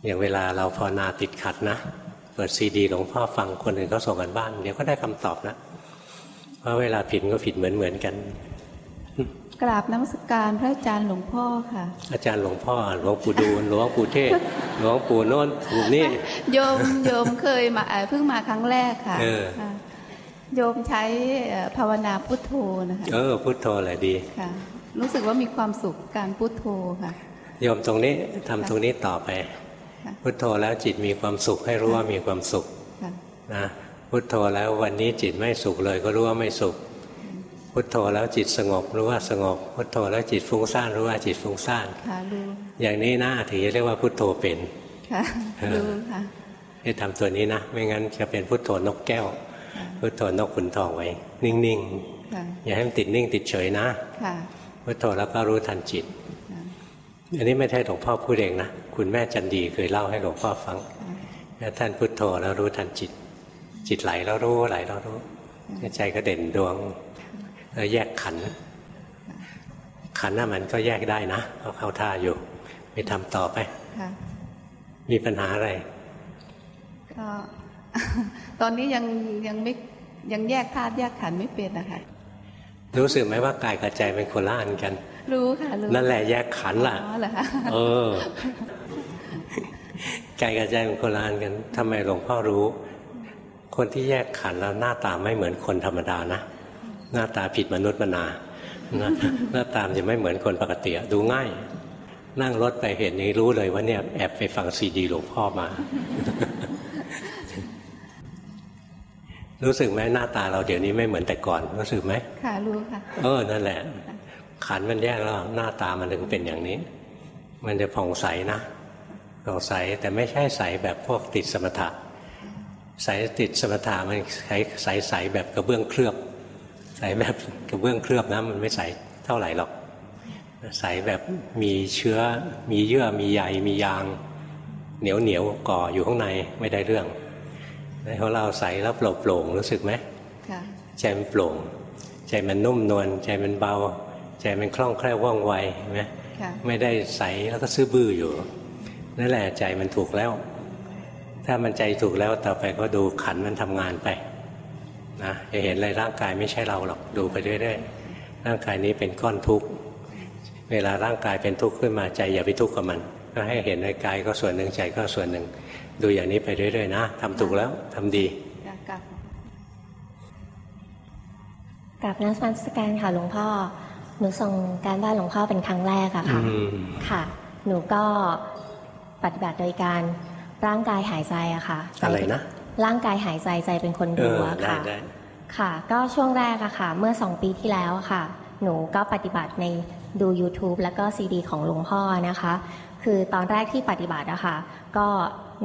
อย่างเวลาเราภาวนาติดขัดนะเปิดซีดีหลวงพ่อฟังคนอื่นเขาส่งกันบ้าน เดี๋ยวก็ได้คำตอบนะเพราะเวลาผิดก็ผิดเหมือนเหมือนกัน กราบนมัสการพระอาจารย์หลวงพ่อค่ะ อาจารย์หลวงพ่อหลวงปู่ดูลหลวงปู่เทศหลวงปู่โน้นปู่นี่โยมโยมเคยมาเอ่อเพิ่งมาครั้งแรกค่ะเออค่ะโยมใช้เอ่อภาวนาพุทโธนะคะเออพุทโธแหละดีค่ะ รู้สึกว่ามีความสุขการพุทโธค่ะ โยมตรงนี้ทำตรงนี้ต่อไปค่ะพุทโธแล้วจิตมีความสุขให้รู้ว่ามีความสุขค่ะนะพุทโธแล้ววันนี้จิตไม่สุขเลยก็รู้ว่าไม่สุข พุทโธแล้วจิตสงบรู้ว่าสงบ พุทโธแล้วจิตฟุ้งซ่านรู้ว่าจิตฟุ้งซ่านค่ะรู้อย่างนี้นะถึงจะเรียกว่าพุทโธเป็นค่ะเออรู้ค่ะให้ทำตัวนี้นะ ไม่งั้นจะเป็นพุทโธนกแก้ว พุทโธนกขุนทองไว้ นิ่งค่ะๆอย่าให้มันติดนิ่งติดเฉยนะค่ะพุทโธแล้วก็รู้ทันจิตค่ะอันนี้ไม่ใช่หลวงพ่อพูดเองนะคุณแม่จันดีเคยเล่าให้หลวงพ่อฟังแล้วท่านพุทโธแล้วรู้ทันจิต จิตไหลแล้วรู้ไหลแล้วรู้ใจก็เด่นดวง แล้วแยกขันธ์ขันธ์น่ะมันก็แยกได้นะก็เข้าท่าอยู่ ไปทำต่อไปค่ะมีปัญหาอะไรก็ตอนนี้ยังยังไม่ยังแยกธาตุแยกขันธ์ไม่เป็นนะคะรู้สึกไหมว่ากายกับใจเป็นคนละอันกัน รู้ค่ะรู้นั่นแหละแยกขันธ์ล่ะอ๋อเหรอคะเออกายกับใจเป็นคนละอันกันทำไมหลวงพ่อรู้ คนที่แยกขันธ์แล้วหน้าตาไม่เหมือนคนธรรมดานะ หน้าตาผิดมนุษย์มนาหน้าหน้าตามจะไม่เหมือนคนปกติอะดูง่าย นั่งรถไปเห็นนี้รู้เลยว่าเนี่ยแอบไปฟังซีดีหลวงพ่อมา รู้สึกไหมหน้าตาเราเดี๋ยวนี้ไม่เหมือนแต่ก่อน รู้สึกไหมค่ะรู้ค่ะ เออนั่นแหละ ขันมันแยกแล้วหน้าตามันถึงเป็นอย่างนี้ มันจะผ่องใสนะผ่องใสแต่ไม่ใช่ใสแบบพวกติดสมถะใสติดสมถะมันใสใสใสแบบกระเบื้องเคลือบ ใสแบบกระเบื้องเคลือบนะมันไม่ใสเท่าไหร่หรอกใสแบบมีเชื้อมีเยื่อมีใยมียาง เหนียวเหนียวก่ออยู่ข้างในไม่ได้เรื่องในของเราใสแล้วโปร่งโปร่งรู้สึกไหมค่ะใจมันโปร่ง ใจมันนุ่มนวลใจมันเบา ใจมันคล่องแคล่วว่องไวเห็นไหมค่ะไม่ได้ใสแล้วก็ซื่อบื้ออยู่นั่นแหละใจมันถูกแล้ว ถ้ามันใจถูกแล้วต่อไปก็ดูขันมันทำงานไป นะจะเห็นเลยร่างกายไม่ใช่เราหรอกดูไปเรื่อยๆร่างกายนี้เป็นก้อนทุกข์เวลาร่างกายเป็นทุกข์ขึ้นมาใจอย่าไปทุกข์กับมันก็ให้เห็นในกายก็ส่วนหนึ่งใจก็ส่วนหนึ่ง ดูอย่างนี้ไปเรื่อยๆนะทำถูกแล้วทำดีค่ะกลับกับนักมัสการค่ะหลวงพ่อหนูส่งการบ้านหลวงพ่อเป็นครั้งแรกอะค่ะอืมค่ะ หนูก็ปฏิบัติโดยการร่างกายหายใจอะค่ะใจอะไรนะ ร่างกายหายใจใจเป็นคนเอดูออะได้ค่ะได้ค่ะ ก็ช่วงแรกอะค่ะ เมื่อสองปีที่แล้วอะค่ะ หนูก็ปฏิบัติในดู YouTube แล้วก็ซีดีของหลวงพ่อนะคะ คือตอนแรกที่ปฏิบัติอะค่ะ ก็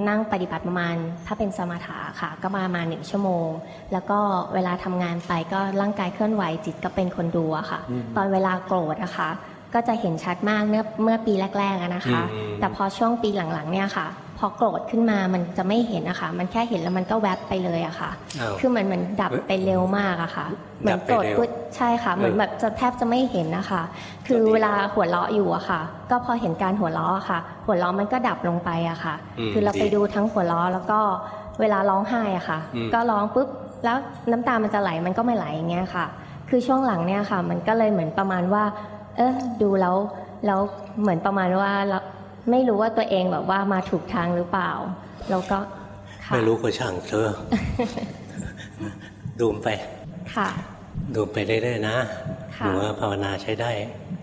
นั่งปฏิบัติประมาณถ้าเป็นสมถะค่ะ ก็ประมาณหนึ่งชั่วโมง แล้วก็เวลาทำงานไปก็ร่างกายเคลื่อนไหวจิตก็เป็นคนดูอะค่ะ ตอนเวลาโกรธอะค่ะก็จะเห็นชัดมากเมื่อเมื่อปีแรกๆอะนะคะอืมแต่พอช่วงปีหลังๆเนี่ยค่ะ พอโกรธขึ้นมามันจะไม่เห็นนะคะ มันแค่เห็นแล้วมันก็แวบไปเลยอะค่ะอ้าวคือเหมือนเหมือนดับไปเร็วมากอะค่ะ เหมือนดับไปโกรธเร็วปุ๊บใช่ค่ะ เหมือนแบบจะแทบจะไม่เห็นนะคะ คือเวลาหัวเราะอยู่อะค่ะ ก็พอเห็นการหัวเราะอะค่ะ หัวเราะมันก็ดับลงไปอะค่ะอืมคือเราไปดีดูทั้งหัวเราะแล้วก็เวลาร้องไห้อะค่ะอืมก็ร้องปุ๊บแล้วน้ำตามันจะไหลมันก็ไม่ไหลอย่างเงี้ยค่ะ คือช่วงหลังเนี่ยค่ะ มันก็เลยเหมือนประมาณว่า เออดูแล้วแล้วเหมือนประมาณว่าเรา ไม่รู้ว่าตัวเองแบบว่ามาถูกทางหรือเปล่า แล้วก็ค่ะไม่รู้ก็ช่างเธอดูมไป ค่ะ ดูไปเรื่อยๆนะค่ะหนูว่าภาวนาใช้ได้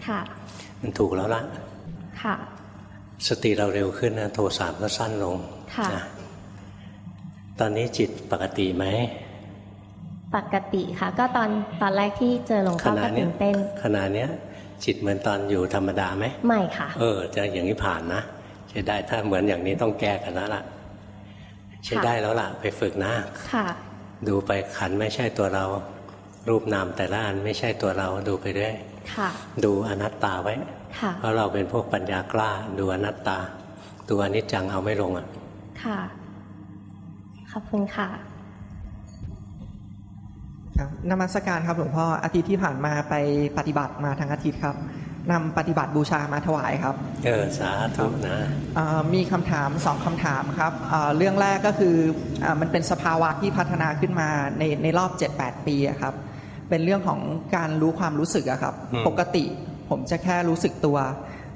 ค่ะ มันถูกแล้วละค่ะ สติเราเร็วขึ้นนะโทสะก็สั้นลง ค่ะนะตอนนี้จิตปกติไหมปกติค่ะ ก็ตอนตอนแรกที่เจอหลวงขพ่อณะก็เนี้ตื่ยนเต้นขณะเนี้ย จิตเหมือนตอนอยู่ธรรมดาไหมไม่ค่ะ เออ จะอย่างนี้ผ่านนะใช้ได้ถ้าเหมือนอย่างนี้ต้องแก้กันแล้วล่ะใช้ค่ะได้แล้วล่ะ ไปฝึกนะค่ะ ดูไปขันไม่ใช่ตัวเรา รูปนามแต่ละอันไม่ใช่ตัวเราดูไปเรื่อยค่ะดูอนัตตาไว้ค่ะเพราะเราเป็นพวกปัญญากล้า ดูอนัตตาดูอนิจจังเอาไม่ลงอะค่ะขอบคุณค่ะ ครับนมัสการครับหลวงพ่ออาทิตย์ที่ผ่านมาไปปฏิบัติมาทั้งอาทิตย์ครับนำปฏิบัติบูชามาถวายครับ เออสาธุนะเอ่อมีคำถามสองคำถามครับเอ่อเรื่องแรกก็คืออามันเป็นสภาวะที่พัฒนาขึ้นมาในในรอบ 7-8 ปีอะครับ เป็นเรื่องของการรู้ความรู้สึกอะครับอืมปกติผมจะแค่รู้สึกตัว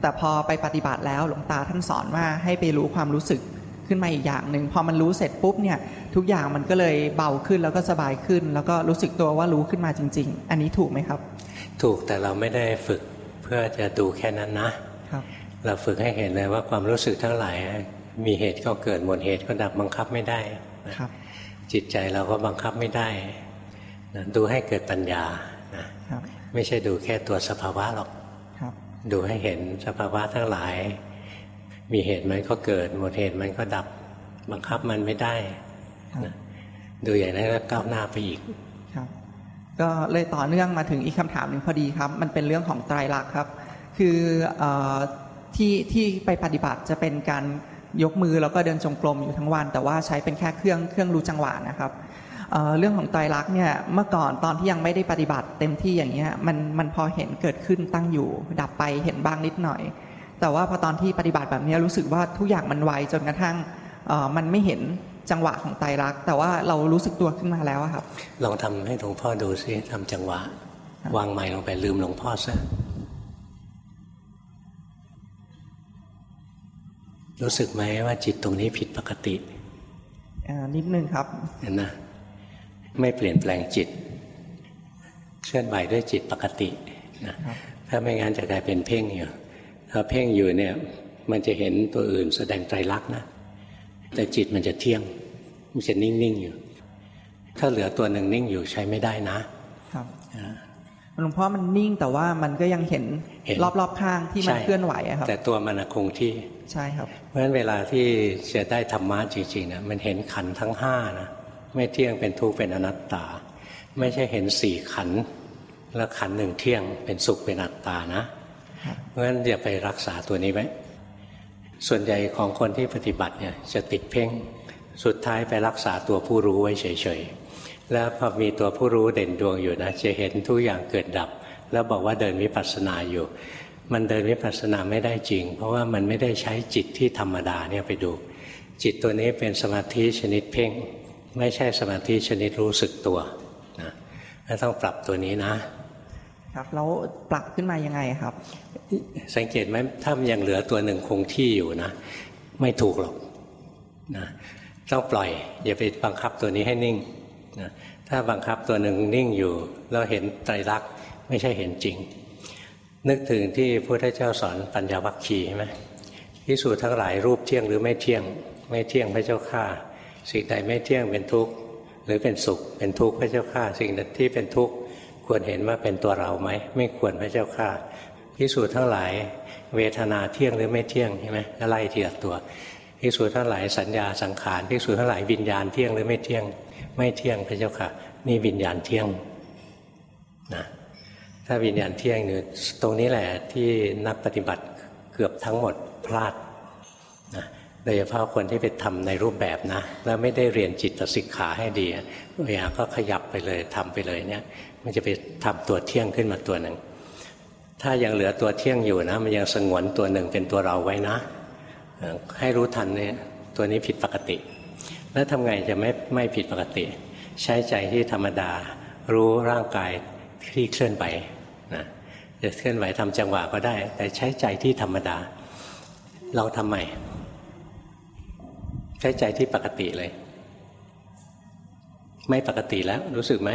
แต่พอไปปฏิบัติแล้วหลวงตาท่านสอนว่าให้ไปรู้ความรู้สึก ขึ้นมาอีกอย่างหนึ่งพอมันรู้เสร็จปุ๊บเนี่ยทุกอย่างมันก็เลยเบาขึ้นแล้วก็สบายขึ้น แล้วก็รู้สึกตัวว่ารู้ขึ้นมาจริง ๆ อันนี้ถูกไหมครับ ถูกแต่เราไม่ได้ฝึกเพื่อจะดูแค่นั้นนะครับเราฝึกให้เห็นเลยว่าความรู้สึกทั้งหลายมีเหตุก็เกิดหมดเหตุก็ดับบังคับไม่ได้นะครับ จิตใจเราก็บังคับไม่ได้นะดูให้เกิดปัญญานะครับไม่ใช่ดูแค่ตัวสภาวะหรอกครับดูให้เห็นสภาวะทั้งหลาย มีเหตุมันก็เกิด หมดเหตุมันก็ดับ บังคับมันไม่ได้ครับนะดูอย่างนั้นก็ก้าวหน้าไปอีกครับ ก็เลยต่อเนื่องมาถึงอีกคำถามหนึ่งพอดีครับ มันเป็นเรื่องของไตรลักษณ์ครับ คือเออที่ที่ไปปฏิบัติจะเป็นการยกมือแล้วก็เดินจงกรมอยู่ทั้งวัน แต่ว่าใช้เป็นแค่เครื่องเครื่องรู้จังหวะนะครับเอ่อเรื่องของไตรลักษณ์เนี่ยเมื่อก่อนตอนที่ยังไม่ได้ปฏิบัติเต็มที่อย่างเงี้ยมันมันพอเห็นเกิดขึ้นตั้งอยู่ ดับไปเห็นบ้างนิดหน่อย แต่ว่าพอตอนที่ปฏิบัติแบบเนี้ยรู้สึกว่าทุกอย่างมันไวจนกระทั่งเอ่อมันไม่เห็นจังหวะของไตรลักษณ์แต่ว่าเรารู้สึกตัวขึ้นมาแล้วอะครับ ลองทำให้หลวงพ่อดูซิทำจังหวะ วางไม้ลงไปลืมหลวงพ่อซะรู้สึกไหมว่าจิตตรงนี้ผิดปกติอ่านิดนึงครับเห็นนะไม่เปลี่ยนแปลงจิต เคลื่อนไหวด้วยจิตปกตินะถ้าไม่งั้นจะกลายเป็นเพ่งอยู่ ถ้าเพ่งอยู่เนี่ย มันจะเห็นตัวอื่นแสดงไตรลักษณ์นะ แต่จิตมันจะเที่ยง มันจะนิ่งๆอยู่ ถ้าเหลือตัวหนึ่งนิ่งอยู่ใช้ไม่ได้นะ ครับหลวงพ่อมันนิ่งแต่ว่ามันก็ยังเห็นเห็นรอบๆข้างที่มันใช่เคลื่อนไหวอะครับ แต่ตัวมันน่ะคงที่ใช่ครับ เพราะฉะนั้นเวลาที่จะได้ธรรมะจริงๆนะมันเห็นขันธ์ทั้งห้านะไม่เที่ยงเป็นทุกข์เป็นอนัตตา ไม่ใช่เห็นสี่ขันธ์แล้วขันธ์หนึ่งเที่ยงเป็นสุขเป็นอัตตานะ เพราะฉะนั้นอย่าไปรักษาตัวนี้ไว้ ส่วนใหญ่ของคนที่ปฏิบัติเนี่ยจะติดเพ่ง สุดท้ายไปรักษาตัวผู้รู้ไว้เฉยๆ แล้วพอมีตัวผู้รู้เด่นดวงอยู่นะ จะเห็นทุกอย่างเกิดดับ แล้วบอกว่าเดินวิปัสสนาอยู่ มันเดินวิปัสสนาไม่ได้จริง เพราะว่ามันไม่ได้ใช้จิตที่ธรรมดาเนี่ยไปดู จิตตัวนี้เป็นสมาธิชนิดเพ่ง ไม่ใช่สมาธิชนิดรู้สึกตัวนะต้องปรับตัวนี้นะ ครับแล้วปรับขึ้นมายังไงครับ สังเกตไหมถ้ามันยังเหลือตัวหนึ่งคงที่อยู่นะ ไม่ถูกหรอกนะต้องปล่อย อย่าไปบังคับตัวนี้ให้นิ่งนะถ้าบังคับตัวหนึ่งนิ่งอยู่แล้วเห็นไตรลักษณ์ไม่ใช่เห็นจริง นึกถึงที่พระพุทธเจ้าสอนปัญญาวัคคีใช่ไหมพิสูจน์ทั้งหลายรูปเที่ยงหรือไม่เที่ยง ไม่เที่ยงพระเจ้าข้าสิ่งใดไม่เที่ยงเป็นทุกข์หรือเป็นสุขเป็นทุกข์พระเจ้าข้าสิ่งใดที่เป็นทุกข์ ควรเห็นว่าเป็นตัวเราไหมไม่ควรพระเจ้าข้าพิสูจน์ทั้งหลาย เวทนาเที่ยงหรือไม่เที่ยงใช่ไหมก็ไล่ทีละตัวพิสูจน์ทั้งหลายสัญญาสังขารพิสูจน์ทั้งหลายวิญญาณเที่ยงหรือไม่เที่ยง ไม่เที่ยงพระเจ้าค่ะ นี่วิญญาณเที่ยงนะถ้าวิญญาณเที่ยงเนี่ยตรงนี้แหละที่นักปฏิบัติเกือบทั้งหมดพลาดนะโดยเฉพาะคนที่ไปทำในรูปแบบนะ แล้วไม่ได้เรียนจิตสิกขาให้ดีเวลาก็ขยับไปเลยทำไปเลยเนี่ย มันจะไปทำตัวเที่ยงขึ้นมาตัวหนึ่ง ถ้ายังเหลือตัวเที่ยงอยู่นะ มันยังสงวนตัวหนึ่งเป็นตัวเราไว้นะ ให้รู้ทันเนี่ยตัวนี้ผิดปกติ แล้วทำไงจะไม่ไม่ผิดปกติ ใช้ใจที่ธรรมดา รู้ร่างกายที่เคลื่อนไหวนะจะเคลื่อนไหวทำจังหวะก็ได้ แต่ใช้ใจที่ธรรมดา เราทำใหม่ใช้ใจที่ปกติเลย ไม่ปกติแล้วรู้สึกไหม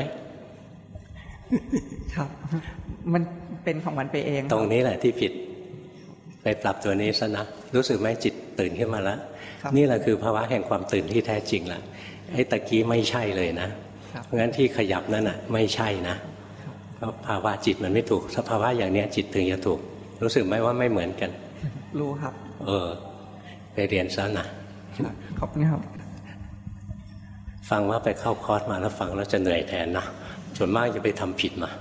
ครับ มันเป็นของมันไปเอง ตรงนี้แหละที่ผิด ไปปรับตัวนี้ซะนะ รู้สึกไหมจิตตื่นขึ้นมาแล้วครับนี่แหละคือภาวะแห่งความตื่นที่แท้จริงละไอ้ตะกี้ไม่ใช่เลยนะครับเพราะงั้นที่ขยับนั่นน่ะ ไม่ใช่นะเพราะภาวะจิตมันไม่ถูกสภาวะอย่างเนี้ยจิตถึงจะถูก รู้สึกไหมว่าไม่เหมือนกัน รู้ครับ เออ ไปเรียนซะนะครับขอบคุณครับ ฟังว่าไปเข้าคอร์สมาแล้วฟังแล้วจะเหนื่อยแทนนะ ส่วนมากจะไปทำผิดมา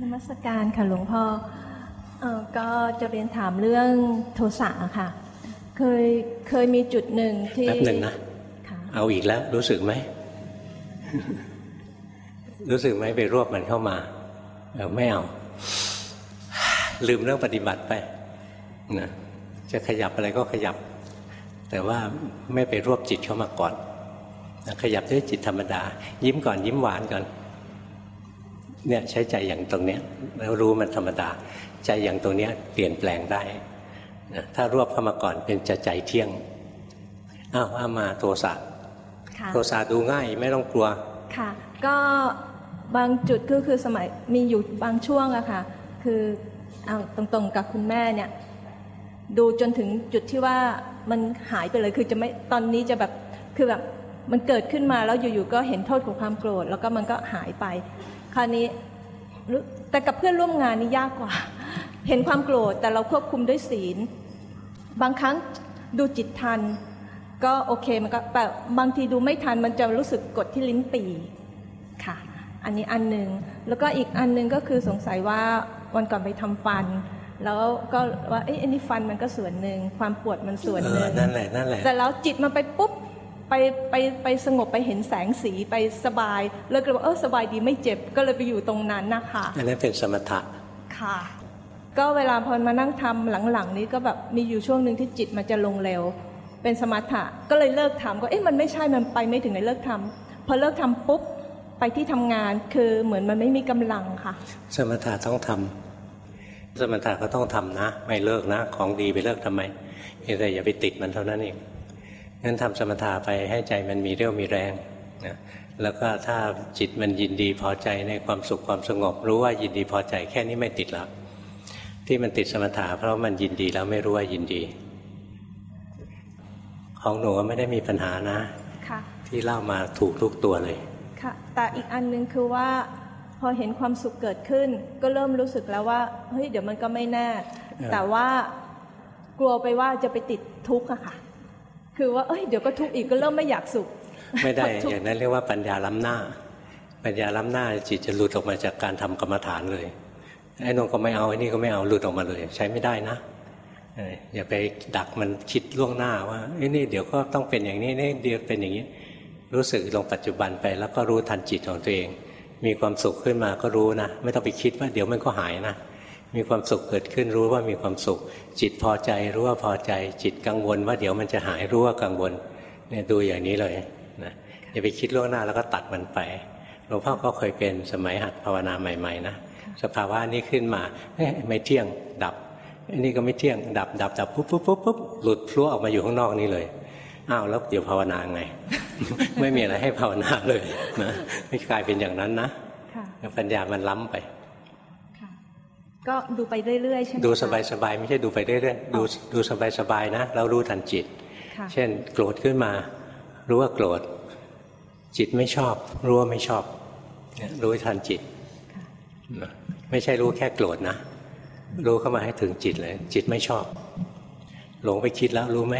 นมัสการค่ะหลวงพ่อเออก็จะเรียนถามเรื่องโทสะค่ะ เคยเคยมีจุดหนึ่งที่แป๊บหนึ่งนะค่ะเอาอีกแล้วรู้สึกไหม รู้สึกไหมไปรวบมันเข้ามาเออไม่เอา ลืมเรื่องปฏิบัติไปนะจะขยับอะไรก็ขยับ แต่ว่าไม่ไปรวบจิตเข้ามาก่อนนะ ขยับด้วยจิตธรรมดา ยิ้มก่อนยิ้มหวานก่อนเนี่ยใช้ใจอย่างตรงเนี้ยแล้วรู้มันธรรมดา ใจอย่างตรงเนี้ยเปลี่ยนแปลงได้นะถ้ารวบเข้ามาก่อนเป็นจะใจเที่ยงอ้าวว่ามาโทสะค่ะโทสะดูง่ายไม่ต้องกลัวค่ะ ก็บางจุดก็คือสมัยมีอยู่บางช่วงอะค่ะ คือเอาตรงๆกับคุณแม่เนี่ยดูจนถึงจุดที่ว่ามันหายไปเลยคือจะไม่ตอนนี้จะแบบคือแบบ มันเกิดขึ้นมาแล้วอยู่ๆก็เห็นโทษของความโกรธ แล้วก็มันก็หายไป คราวนี้รู้แต่กับเพื่อนร่วมงานนี่ยากกว่า เห็นความโกรธแต่เราควบคุมด้วยศีล บางครั้งดูจิตทัน ก็โอเคมันก็แต่บางทีดูไม่ทันมันจะรู้สึกกดที่ลิ้นปี่ค่ะ อันนี้อันหนึ่งแล้วก็อีกอันหนึ่งก็คือสงสัยว่าวันก่อนไปทำฟัน แล้วก็ว่าเอ๊ะอันนี้ฟันมันก็ส่วนหนึ่งความปวดมันส่วนเอหนึ่องนั่นแหละนั่นแหละแต่แล้วจิตมันไปปุ๊บ ไปไปไปสงบไปเห็นแสงสีไปสบายเลยก็เลยว่าเออสบายดีไม่เจ็บก็เลยไปอยู่ตรงนั้นนะคะอันนั้นเป็นสมถะค่ะ ก็เวลาพอมานั่งทำหลังๆ นี้ก็แบบมีอยู่ช่วงหนึ่งที่จิตมันจะลงเร็ว เป็นสมถะก็เลยเลิกทำก็เอ๊ะมันไม่ใช่มันไปไม่ถึงในเลิกทำพอเลิกทำปุ๊บไปที่ทำงานคือเหมือนมันไม่มีกำลังค่ะ สมถะต้องทำสมถะก็ต้องทำนะ ไม่เลิกนะ ของดีไปเลิกทำไมเพียงแต่อย่าไปติดมันเท่านั้นเอง งั้นทำสมถะไปให้ใจมันมีเรี่ยวมีแรงนะแล้วก็ถ้าจิตมันยินดีพอใจในความสุขความสงบ รู้ว่ายินดีพอใจแค่นี้ไม่ติดแล้วที่มันติดสมถะเพราะมันยินดีแล้วไม่รู้ว่ายินดี ของหนูไม่ได้มีปัญหานะค่ะที่เล่ามาถูกทุกตัวเลยค่ะแต่อีกอันหนึงคือว่าพอเห็นความสุขเกิดขึ้น ก็เริ่มรู้สึกแล้วว่าเฮ้ยเดี๋ยวมันก็ไม่แน่ออแต่ว่ากลัวไปว่าจะไปติดทุกข์อะค่ะ คือว่าเอ้ยเดี๋ยวก็ทุกข์อีกก็เริ่มไม่อยากสุข ไม่ได้ทุกอย่างนั้นเรียกว่าปัญญาล้ำหน้า ปัญญาล้ำหน้าจิตจะหลุดออกมาจากการทำกรรมฐานเลยไอ้นนก็ไม่เอาไอ้นี่ก็ไม่เอาหลุดออกมาเลย ใช้ไม่ได้นะเอออย่าไปดักมันคิดล่วงหน้าว่าไอ้นี่เดี๋ยวก็ต้องเป็นอย่างนี้นี่เดี๋ยวเป็นอย่างนี้ รู้สึกลงปัจจุบันไป แล้วก็รู้ทันจิตของตัวเอง มีความสุขขึ้นมาก็รู้นะ ไม่ต้องไปคิดว่าเดี๋ยวมันก็หายนะ มีความสุขเกิดขึ้นรู้ว่ามีความสุข จิตพอใจรู้ว่าพอใจ จิตกังวลว่าเดี๋ยวมันจะหายรู้ว่ากังวลเนี่ยดูอย่างนี้เลยนะอย่าไปคิดล่วงหน้าแล้วก็ตัดมันไปหลวงพ่อก็เคยเป็นสมัยหัดภาวนาใหม่ๆนะสภาวะนี้ขึ้นมาเอ๊ะไม่เที่ยงดับอันนี้ก็ไม่เที่ยงดับดับดับปุ๊บปุ๊บปุ๊บปุ๊บหลุดพลั่วออกมาอยู่ข้างนอกนี่เลยอ้าวแล้วเดี๋ยวภาวนาไง ไม่มีอะไรให้ภาวนาเลยนะไม่กลายเป็นอย่างนั้นนะค่ะปัญญามันล้ำไปค่ะ ก็ดูไปเรื่อยๆใช่ไหมดูคะสบายๆไม่ใช่ดูไปเรื่อยๆดูดูสบายๆนะแล้วรู้ทันจิตค่ะเช่น โกรธขึ้นมา รู้ว่าโกรธ จิตไม่ชอบ รู้ว่าไม่ชอบเนี่ยรู้ทันจิตค่ะนะไม่ใช่รู้แค่โกรธนะ รู้เข้ามาให้ถึงจิตเลย จิตไม่ชอบ หลงไปคิดแล้วรู้ไหม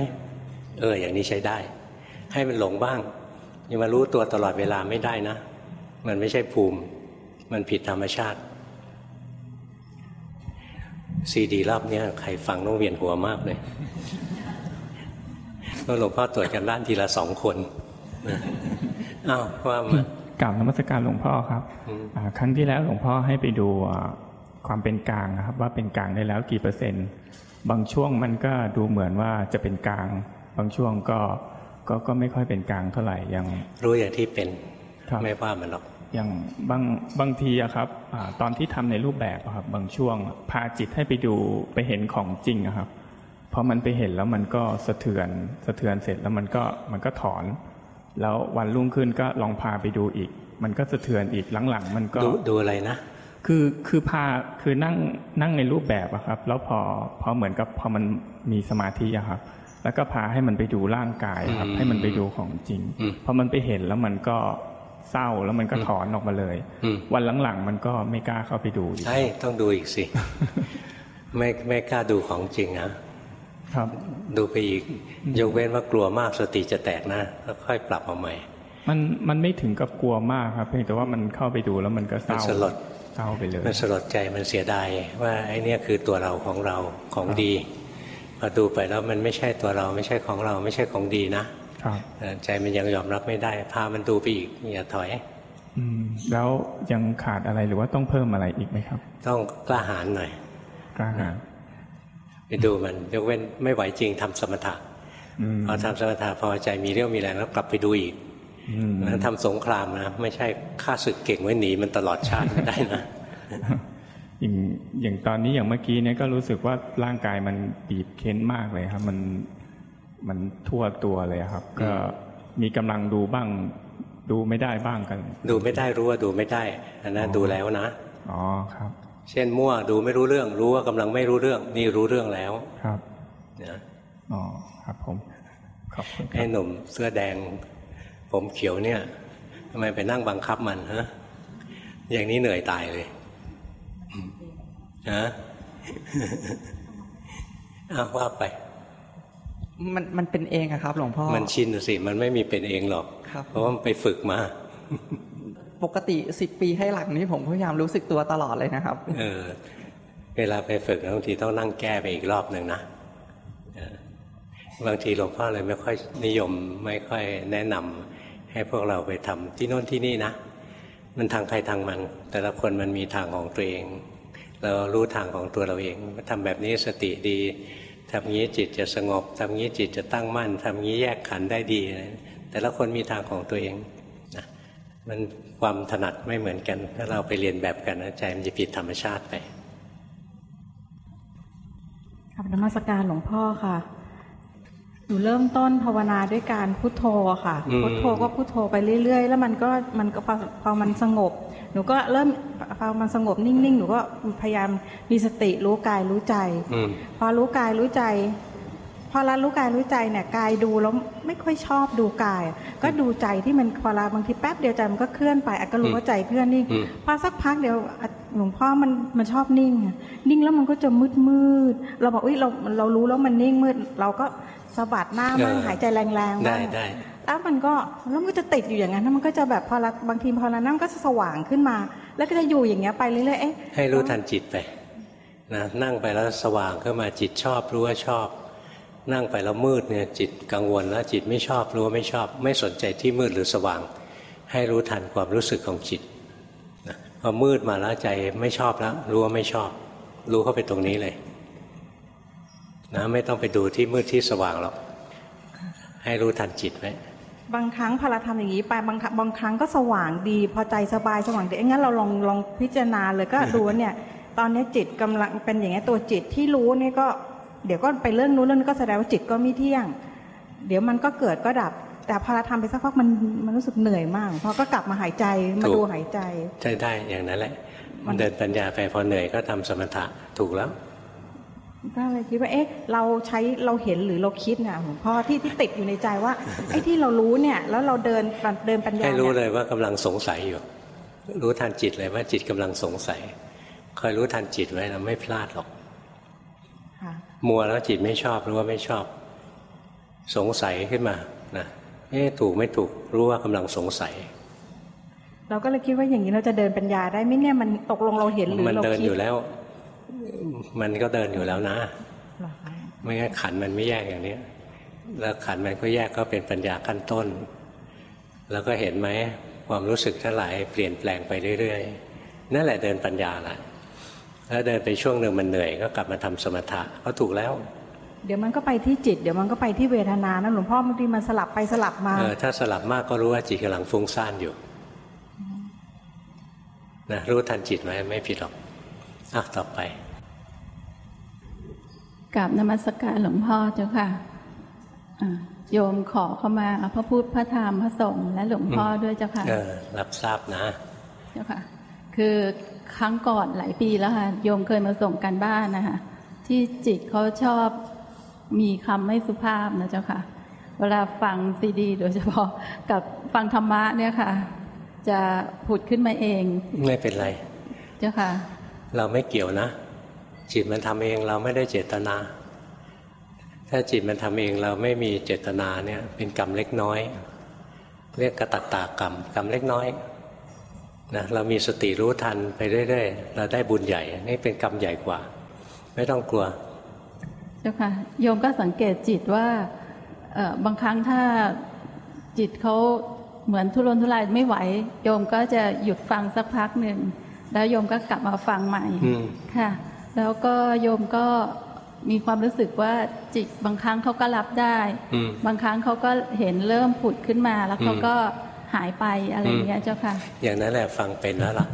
เออ อย่างนี้ใช้ได้ ให้มันหลงบ้างอย่ามารู้ตัวตลอดเวลาไม่ได้นะ มันไม่ใช่ภูมิ มันผิดธรรมชาติ ซีดีรอบเนี้ยใครฟังต้องเวียนหัวมากเลยก็หลวงพ่อตรวจกันบ้านทีละสองคนนะอ้าวว่ามากราบนมัสการหลวงพ่อครับอืมอ่าครั้งที่แล้วหลวงพ่อให้ไปดูอ่าความเป็นกลางนะครับ ว่าเป็นกลางได้แล้วกี่เปอร์เซ็นต์ บางช่วงมันก็ดูเหมือนว่าจะเป็นกลาง บางช่วงก็ก็ก็ไม่ค่อยเป็นกลางเท่าไหร่อย่างรู้อย่างที่เป็นครับไม่ว่ามันหรอก อย่างบางบางทีอะครับอาตอนที่ทำในรูปแบบอะครับ บางช่วงพาจิตให้ไปดูไปเห็นของจริงอะครับพอมันไปเห็นแล้วมันก็สะเทือนสะเทือนเสร็จแล้วมันก็มันก็ถอน แล้ววันรุ่งขึ้นก็ลองพาไปดูอีก มันก็สะเทือนอีกหลังๆ มันก็ดูดูอะไรนะคือคือพาคือนั่งนั่งในรูปแบบอะครับ แล้วพอพอเหมือนกับพอมันมีสมาธิอะครับ แล้วก็พาให้มันไปดูร่างกายครับอืมให้มันไปดูของจริงอืมพอมันไปเห็นแล้วมันก็ เศร้าแล้วมันก็ถอนออกมาเลยอืมวันหลังๆมันก็ไม่กล้าเข้าไปดูอีกใช่ต้องดูอีกสิไม่ไม่กล้าดูของจริงนะครับดูไปอีกยกเว้นว่ากลัวมากสติจะแตกนะแล้วค่อยปรับเอาใหม่ มันมันไม่ถึงกับกลัวมากครับเพียงแต่ว่ามันเข้าไปดูแล้วมันก็เศร้ามันสลดเศร้าไปเลย มันสลดใจมันเสียดายว่าไอ้เนี่ยคือตัวเราของเราของดีพอดูไปแล้วมันไม่ใช่ตัวเราไม่ใช่ของเราไม่ใช่ของดีนะครับเออ ใจมันยังยอมรับไม่ได้ พามันดูไปอีกอย่าถอยอืมแล้วยังขาดอะไรหรือว่าต้องเพิ่มอะไรอีกไหมครับ ต้องกล้าหาญหน่อย กล้าหาญไปดูมันยกเว้นไม่ไหวจริงทำสมถะอืมพอทำสมถะพอใจมีเรี่ยวมีแรงแล้วกลับไปดูอีกอืมนั้นทำสงครามนะไม่ใช่ฆ่าศึกเก่งไว้หนีมันตลอดชาติไม่ได้นะอย่างอย่างตอนนี้อย่างเมื่อกี้เนี่ยก็รู้สึกว่าร่างกายมันบีบเค้นมากเลยครับ มัน มันทั่วตัวเลยครับ ก็มีกำลังดูบ้าง ดูไม่ได้บ้างกัน ดูไม่ได้รู้ว่าดูไม่ได้อันนั้นดูแล้วนะอ๋อครับ เช่นมั่วดูไม่รู้เรื่อง รู้ว่ากำลังไม่รู้เรื่อง นี่รู้เรื่องแล้วครับนะอ๋อครับผมขอบคุณคไอ้รับหนุ่มเสื้อแดง ผมเขียวเนี่ยทำไมไปนั่งบังคับมันฮะอย่างนี้เหนื่อยตายเลยฮะอ้าวว่าไป มันมันเป็นเองอะครับ หลวงพ่อ มันชินน่ะสิ มันไม่มีเป็นเองหรอกครับเพราะว่ามันไปฝึกมา ปกติสิบปีให้หลังนี้ผมพยายามรู้สึกตัวตลอดเลยนะครับ เออ เวลาไปฝึกบางทีต้องนั่งแก้ไปอีกรอบหนึ่งนะเออบางทีหลวงพ่อเลยไม่ค่อยนิยมไม่ค่อยแนะนำให้พวกเราไปทำที่โน่นที่นี่นะมันทางใครทางมัน แต่ละคนมันมีทางของตัวเอง เรารู้ทางของตัวเราเองทำแบบนี้สติดี ทำงี้จิตจะสงบทำงี้จิตจะตั้งมั่นทำงี้แยกขันได้ดีอะไรแต่ละคนมีทางของตัวเองนะมันความถนัดไม่เหมือนกัน ถ้าเราไปเรียนแบบกันใจมันจะผิดธรรมชาติไปครับนมัสการหลวงพ่อค่ะ หนูเริ่มต้นภาวนาด้วยการพุทโธอะค่ะอืมพุทโธก็พุทโธไปเรื่อย ๆ แล้วมันก็มันก็พอพอมันสงบ หนูก็เริ่มพอมันสงบนิ่งๆ หนูก็พยายามมีสติรู้กายรู้ใจอืมพอรู้กายรู้ใจ พอเรารู้กายรู้ใจเนี่ยกายดูแล้วไม่ค่อยชอบดูกาย ก็ดูใจที่มันพอเราบางทีแป๊บเดียวใจมันก็เคลื่อนไปอะก็รู้ว่าใจเคลื่อนนิ่งอืมพอสักพักเดียวอะหลวงพ่อมันมันชอบนิ่งอะนิ่งแล้วมันก็จะมืดมืดๆเราบอกอุ้ยเราเรารู้แล้วมันนิ่งมืด เราก็สะบัดหน้ามั่งเออหายใจแรงๆได้บ้างได้แล้วมันก็แล้วมันก็จะติดอยู่อย่างนั้นแล้วมันก็จะแบบพอเราบางทีพอเรานั่งก็จะสว่างขึ้นมา แล้วก็จะอยู่อย่างเงี้ยไปเรื่อยๆเอ๊ะให้รู้ทันจิตไปนะนั่งไปแล้วสว่างขึ้นมาจิตชอบรู้ว่าชอบ นั่งไปแล้วมืดเนี่ยจิตกังวลแล้วจิตไม่ชอบรู้ว่าไม่ชอบ ไม่สนใจที่มืดหรือสว่าง ให้รู้ทันความรู้สึกของจิตพอมืดมาแล้วใจไม่ชอบแล้วรู้ว่าไม่ชอบ รู้เข้าไปตรงนี้เลยนะไม่ต้องไปดูที่มืดที่สว่างหรอกให้รู้ทันจิตไว้บางครั้งพอเราทำอย่างนี้ไปบางครั้งบางครั้งก็สว่างดีพอใจสบายสว่างดีเอ้ยงั้นเราลองลองพิจารณาเลยก็ดูว่าเนี่ย ตอนนี้จิตกำลังเป็นอย่างนี้ตัวจิตที่รู้นี่ก็ เดี๋ยวก็ไปเรื่องนู้นเรื่องนี้ก็แสดงว่าจิตก็ไม่เที่ยง เดี๋ยวมันก็เกิดก็ดับ แต่พอเราทำไปสักพักมันมันรู้สึกเหนื่อยมากพอก็กลับมาหายใจมาดูหายใจใช่ได้อย่างนั้นแหละ มันเดินปัญญาไปพอเหนื่อยก็ทำสมถะถูกแล้วก็เลยคิดว่าเอ๊ะเราใช้เราเห็นหรือเราคิดนะหลวงพ่อที่ที่ติดอยู่ในใจว่าไอ้ที่เรารู้เนี่ยแล้วเราเดินเดินปัญญาให้รู้นี่เลยว่ากำลังสงสัยอยู่ รู้ทันจิตเลยว่าจิตกำลังสงสัยคอยรู้ทันจิตไว้นะไม่พลาดหรอกค่ะ มัวแล้วจิตไม่ชอบรู้ว่าไม่ชอบ สงสัยขึ้นมานะเอ๊ะถูกไม่ถูกรู้ว่ากำลังสงสัย เราก็เลยคิดว่าอย่างนี้เราจะเดินปัญญาได้ไหมเนี่ยมันตกลงเราเห็นหรือมันเราเดินคิดอยู่แล้ว มันก็เดินอยู่แล้วนะเหรอคะไม่งั้นขันมันไม่แยกอย่างนี้แล้วขันมันก็แยกก็เป็นปัญญาขั้นต้น แล้วก็เห็นไหมความรู้สึกทั้งหลายเปลี่ยนแปลงไปเรื่อยๆ นั่นแหละเดินปัญญาละ แล้วเดินไปช่วงหนึ่งมันเหนื่อย ก็กลับมาทำสมถะก็ถูกแล้ว เดี๋ยวมันก็ไปที่จิต เดี๋ยวมันก็ไปที่เวทนานะหลวงพ่อบางทีมันสลับไปสลับมาเออถ้าสลับมากก็รู้ว่าจิตกำลังฟุ้งซ่านอยู่นะรู้ทันจิตไว้ไม่ผิดหรอกอะต่อไปกับนมัสการหลวงพ่อเจ้าค่ะอ่าโยมขอเข้ามาพระพุทธพระธรรมพระสงฆ์และหลวงพ่อด้วยเจ้าค่ะเออรับทราบนะ เจ้าค่ะ คือ ครั้งก่อนหลายปีแล้วค่ะ โยมเคยมาส่งกันบ้านนะคะที่จิตเขาชอบมีคำไม่สุภาพนะเจ้าค่ะ เวลาฟังซีดี โดยเฉพาะกับฟังธรรมะเนี่ยค่ะ จะผุดขึ้นมาเอง ไม่เป็นไร เจ้าค่ะ เราไม่เกี่ยวนะ จิตมันทำเองเราไม่ได้เจตนา ถ้าจิตมันทำเองเราไม่มีเจตนาเนี่ย เป็นกรรมเล็กน้อย เรียกกระตัตตากรรมกรรมเล็กน้อย นะเรามีสติรู้ทันไปเรื่อยๆเราได้บุญใหญ่นี่เป็นกรรมใหญ่กว่า ไม่ต้องกลัว เจ้าค่ะโยมก็สังเกตจิตว่าเอ่อบางครั้งถ้าจิตเขาเหมือนทุรนทุรายไม่ไหว โยมก็จะหยุดฟังสักพักหนึ่งแล้วโยมก็กลับมาฟังใหม่อืมค่ะ แล้วก็โยมก็มีความรู้สึกว่าจิตบางครั้งเขาก็รับได้อืมบางครั้งเขาก็เห็นเริ่มผุดขึ้นมาแล้วเขาอืมก็ หายไปอะไรอย่างเงี้ยเจ้าค่ะ อย่างนั้นแหละฟังเป็นแล้วล่ะ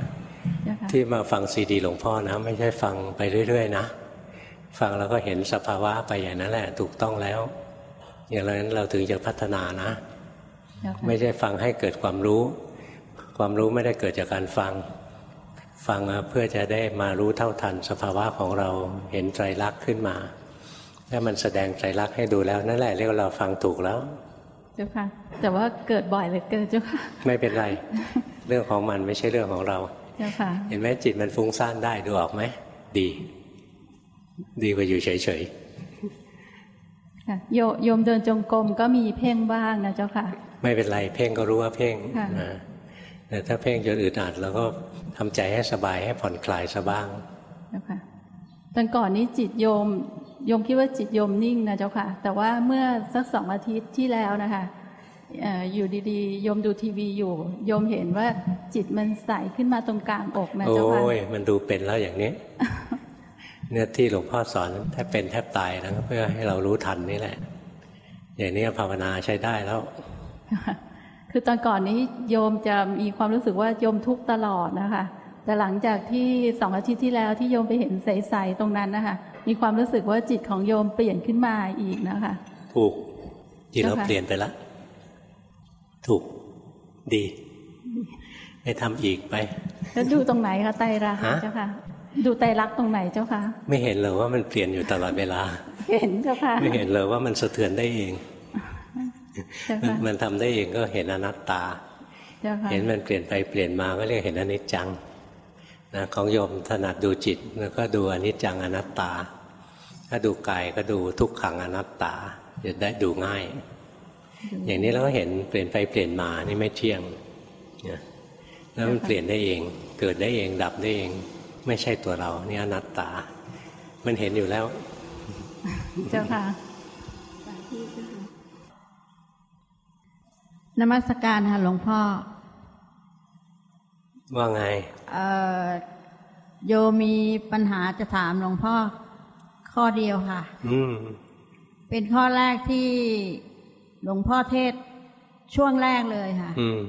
เจ้าค่ะที่มาฟังซีดีหลวงพ่อนะ ไม่ใช่ฟังไปเรื่อยๆนะฟังแล้วก็เห็นสภาวะไปอย่างนั้นแหละ ถูกต้องแล้ว อย่างนั้นเราถึงจะพัฒนานะเจ้าค่ะไม่ใช่ฟังให้เกิดความรู้ ความรู้ไม่ได้เกิดจากการฟัง ฟังมาเพื่อจะได้มารู้เท่าทัน สภาวะของเราเห็นไตรลักษณ์ขึ้นมาถ้ามันแสดงไตรลักษณ์ให้ดูแล้วนั่นแหละเรียกว่าเราฟังถูกแล้ว เจ้าค่ะ แต่ว่าเกิดบ่อยเหลือเกินเจ้าค่ะ ไม่เป็นไร เรื่องของมันไม่ใช่เรื่องของเรา เจ้าค่ะ เห็นไหมจิตมันฟุ้งซ่านได้ดูออกไหม ดี ดีกว่าอยู่เฉยค่ะโยโยมเดินจงกรมก็มีเพ่งบ้างนะเจ้าค่ะๆไม่เป็นไร เพ่งก็รู้ว่าเพ่งค่ะนะแต่ถ้าเพ่งจนอึดอัดเราก็ทำใจให้สบายให้ผ่อนคลายซะบ้างเจ้าค่ะตอนก่อนนี้จิตโยม โยมคิดว่าจิตโยมนิ่งนะเจ้าค่ะ แต่ว่าเมื่อสักสองอาทิตย์ที่แล้วนะคะเอ่ออยู่ดีๆ โยมดูทีวีอยู่ โยมเห็นว่าจิตมันใสขึ้นมาตรงกลางอกนะโอ้เจ้าค่ะยมันดูเป็นแล้วอย่างนี้ เนี่ยที่หลวงพ่อสอนแทบเป็นแทบตายนะเพื่อให้เรารู้ทันนี่แหละ อย่างนี้ภาวนาใช้ได้แล้ว คือตอนก่อนนี้โยมจะมีความรู้สึกว่าโยมทุกข์ตลอดนะคะ แต่หลังจากที่สองอาทิตย์ที่แล้วที่โยมไปเห็นใสๆตรงนั้นนะคะมีความรู้สึกว่าจิตของโยมเปลี่ยนขึ้นมาอีกนะคะ ถูกจิตเราเจ้าค่ะเปลี่ยนไปละ ถูกดีไปทำอีกไปแล้วดูตรงไหนคะไตรลักษณ์ฮะเจ้าค่ะ ดูไตรลักษณ์ตรงไหนเจ้าค่ะ ไม่เห็นเลยว่ามันเปลี่ยนอยู่ตลอดเวลา เห็นเจ้าค่ะ ไม่เห็นเลยว่ามันสะเทือนได้เองเจ้ามันค่ะมันทำได้เองก็เห็นอนัตตาเจ้าค่ะเห็นมันเปลี่ยนไปเปลี่ยนมาก็เรียกเห็นอนิจจัง นะของโยมถนัดดูจิตแล้วก็ดูอนิจจังอนัตตา ถ้าดูกายก็ดูทุกขังอนัตตาจะได้ดูง่าย อย่างนี้เราก็เห็นเปลี่ยนไปเปลี่ยนมานี่ไม่เที่ยงนะแล้วมันเปลี่ยนได้เอง เกิดได้เองดับได้เอง ไม่ใช่ตัวเรานี่อนัตตา มันเห็นอยู่แล้ว เจ้าค่ะนมัสการค่ะหลวงพ่อ ว่าไงเอ่อโยมีปัญหาจะถามหลวงพ่อข้อเดียวค่ะ อืม เป็นข้อแรกที่หลวงพ่อเทศน์ช่วงแรกเลยค่ะ อืม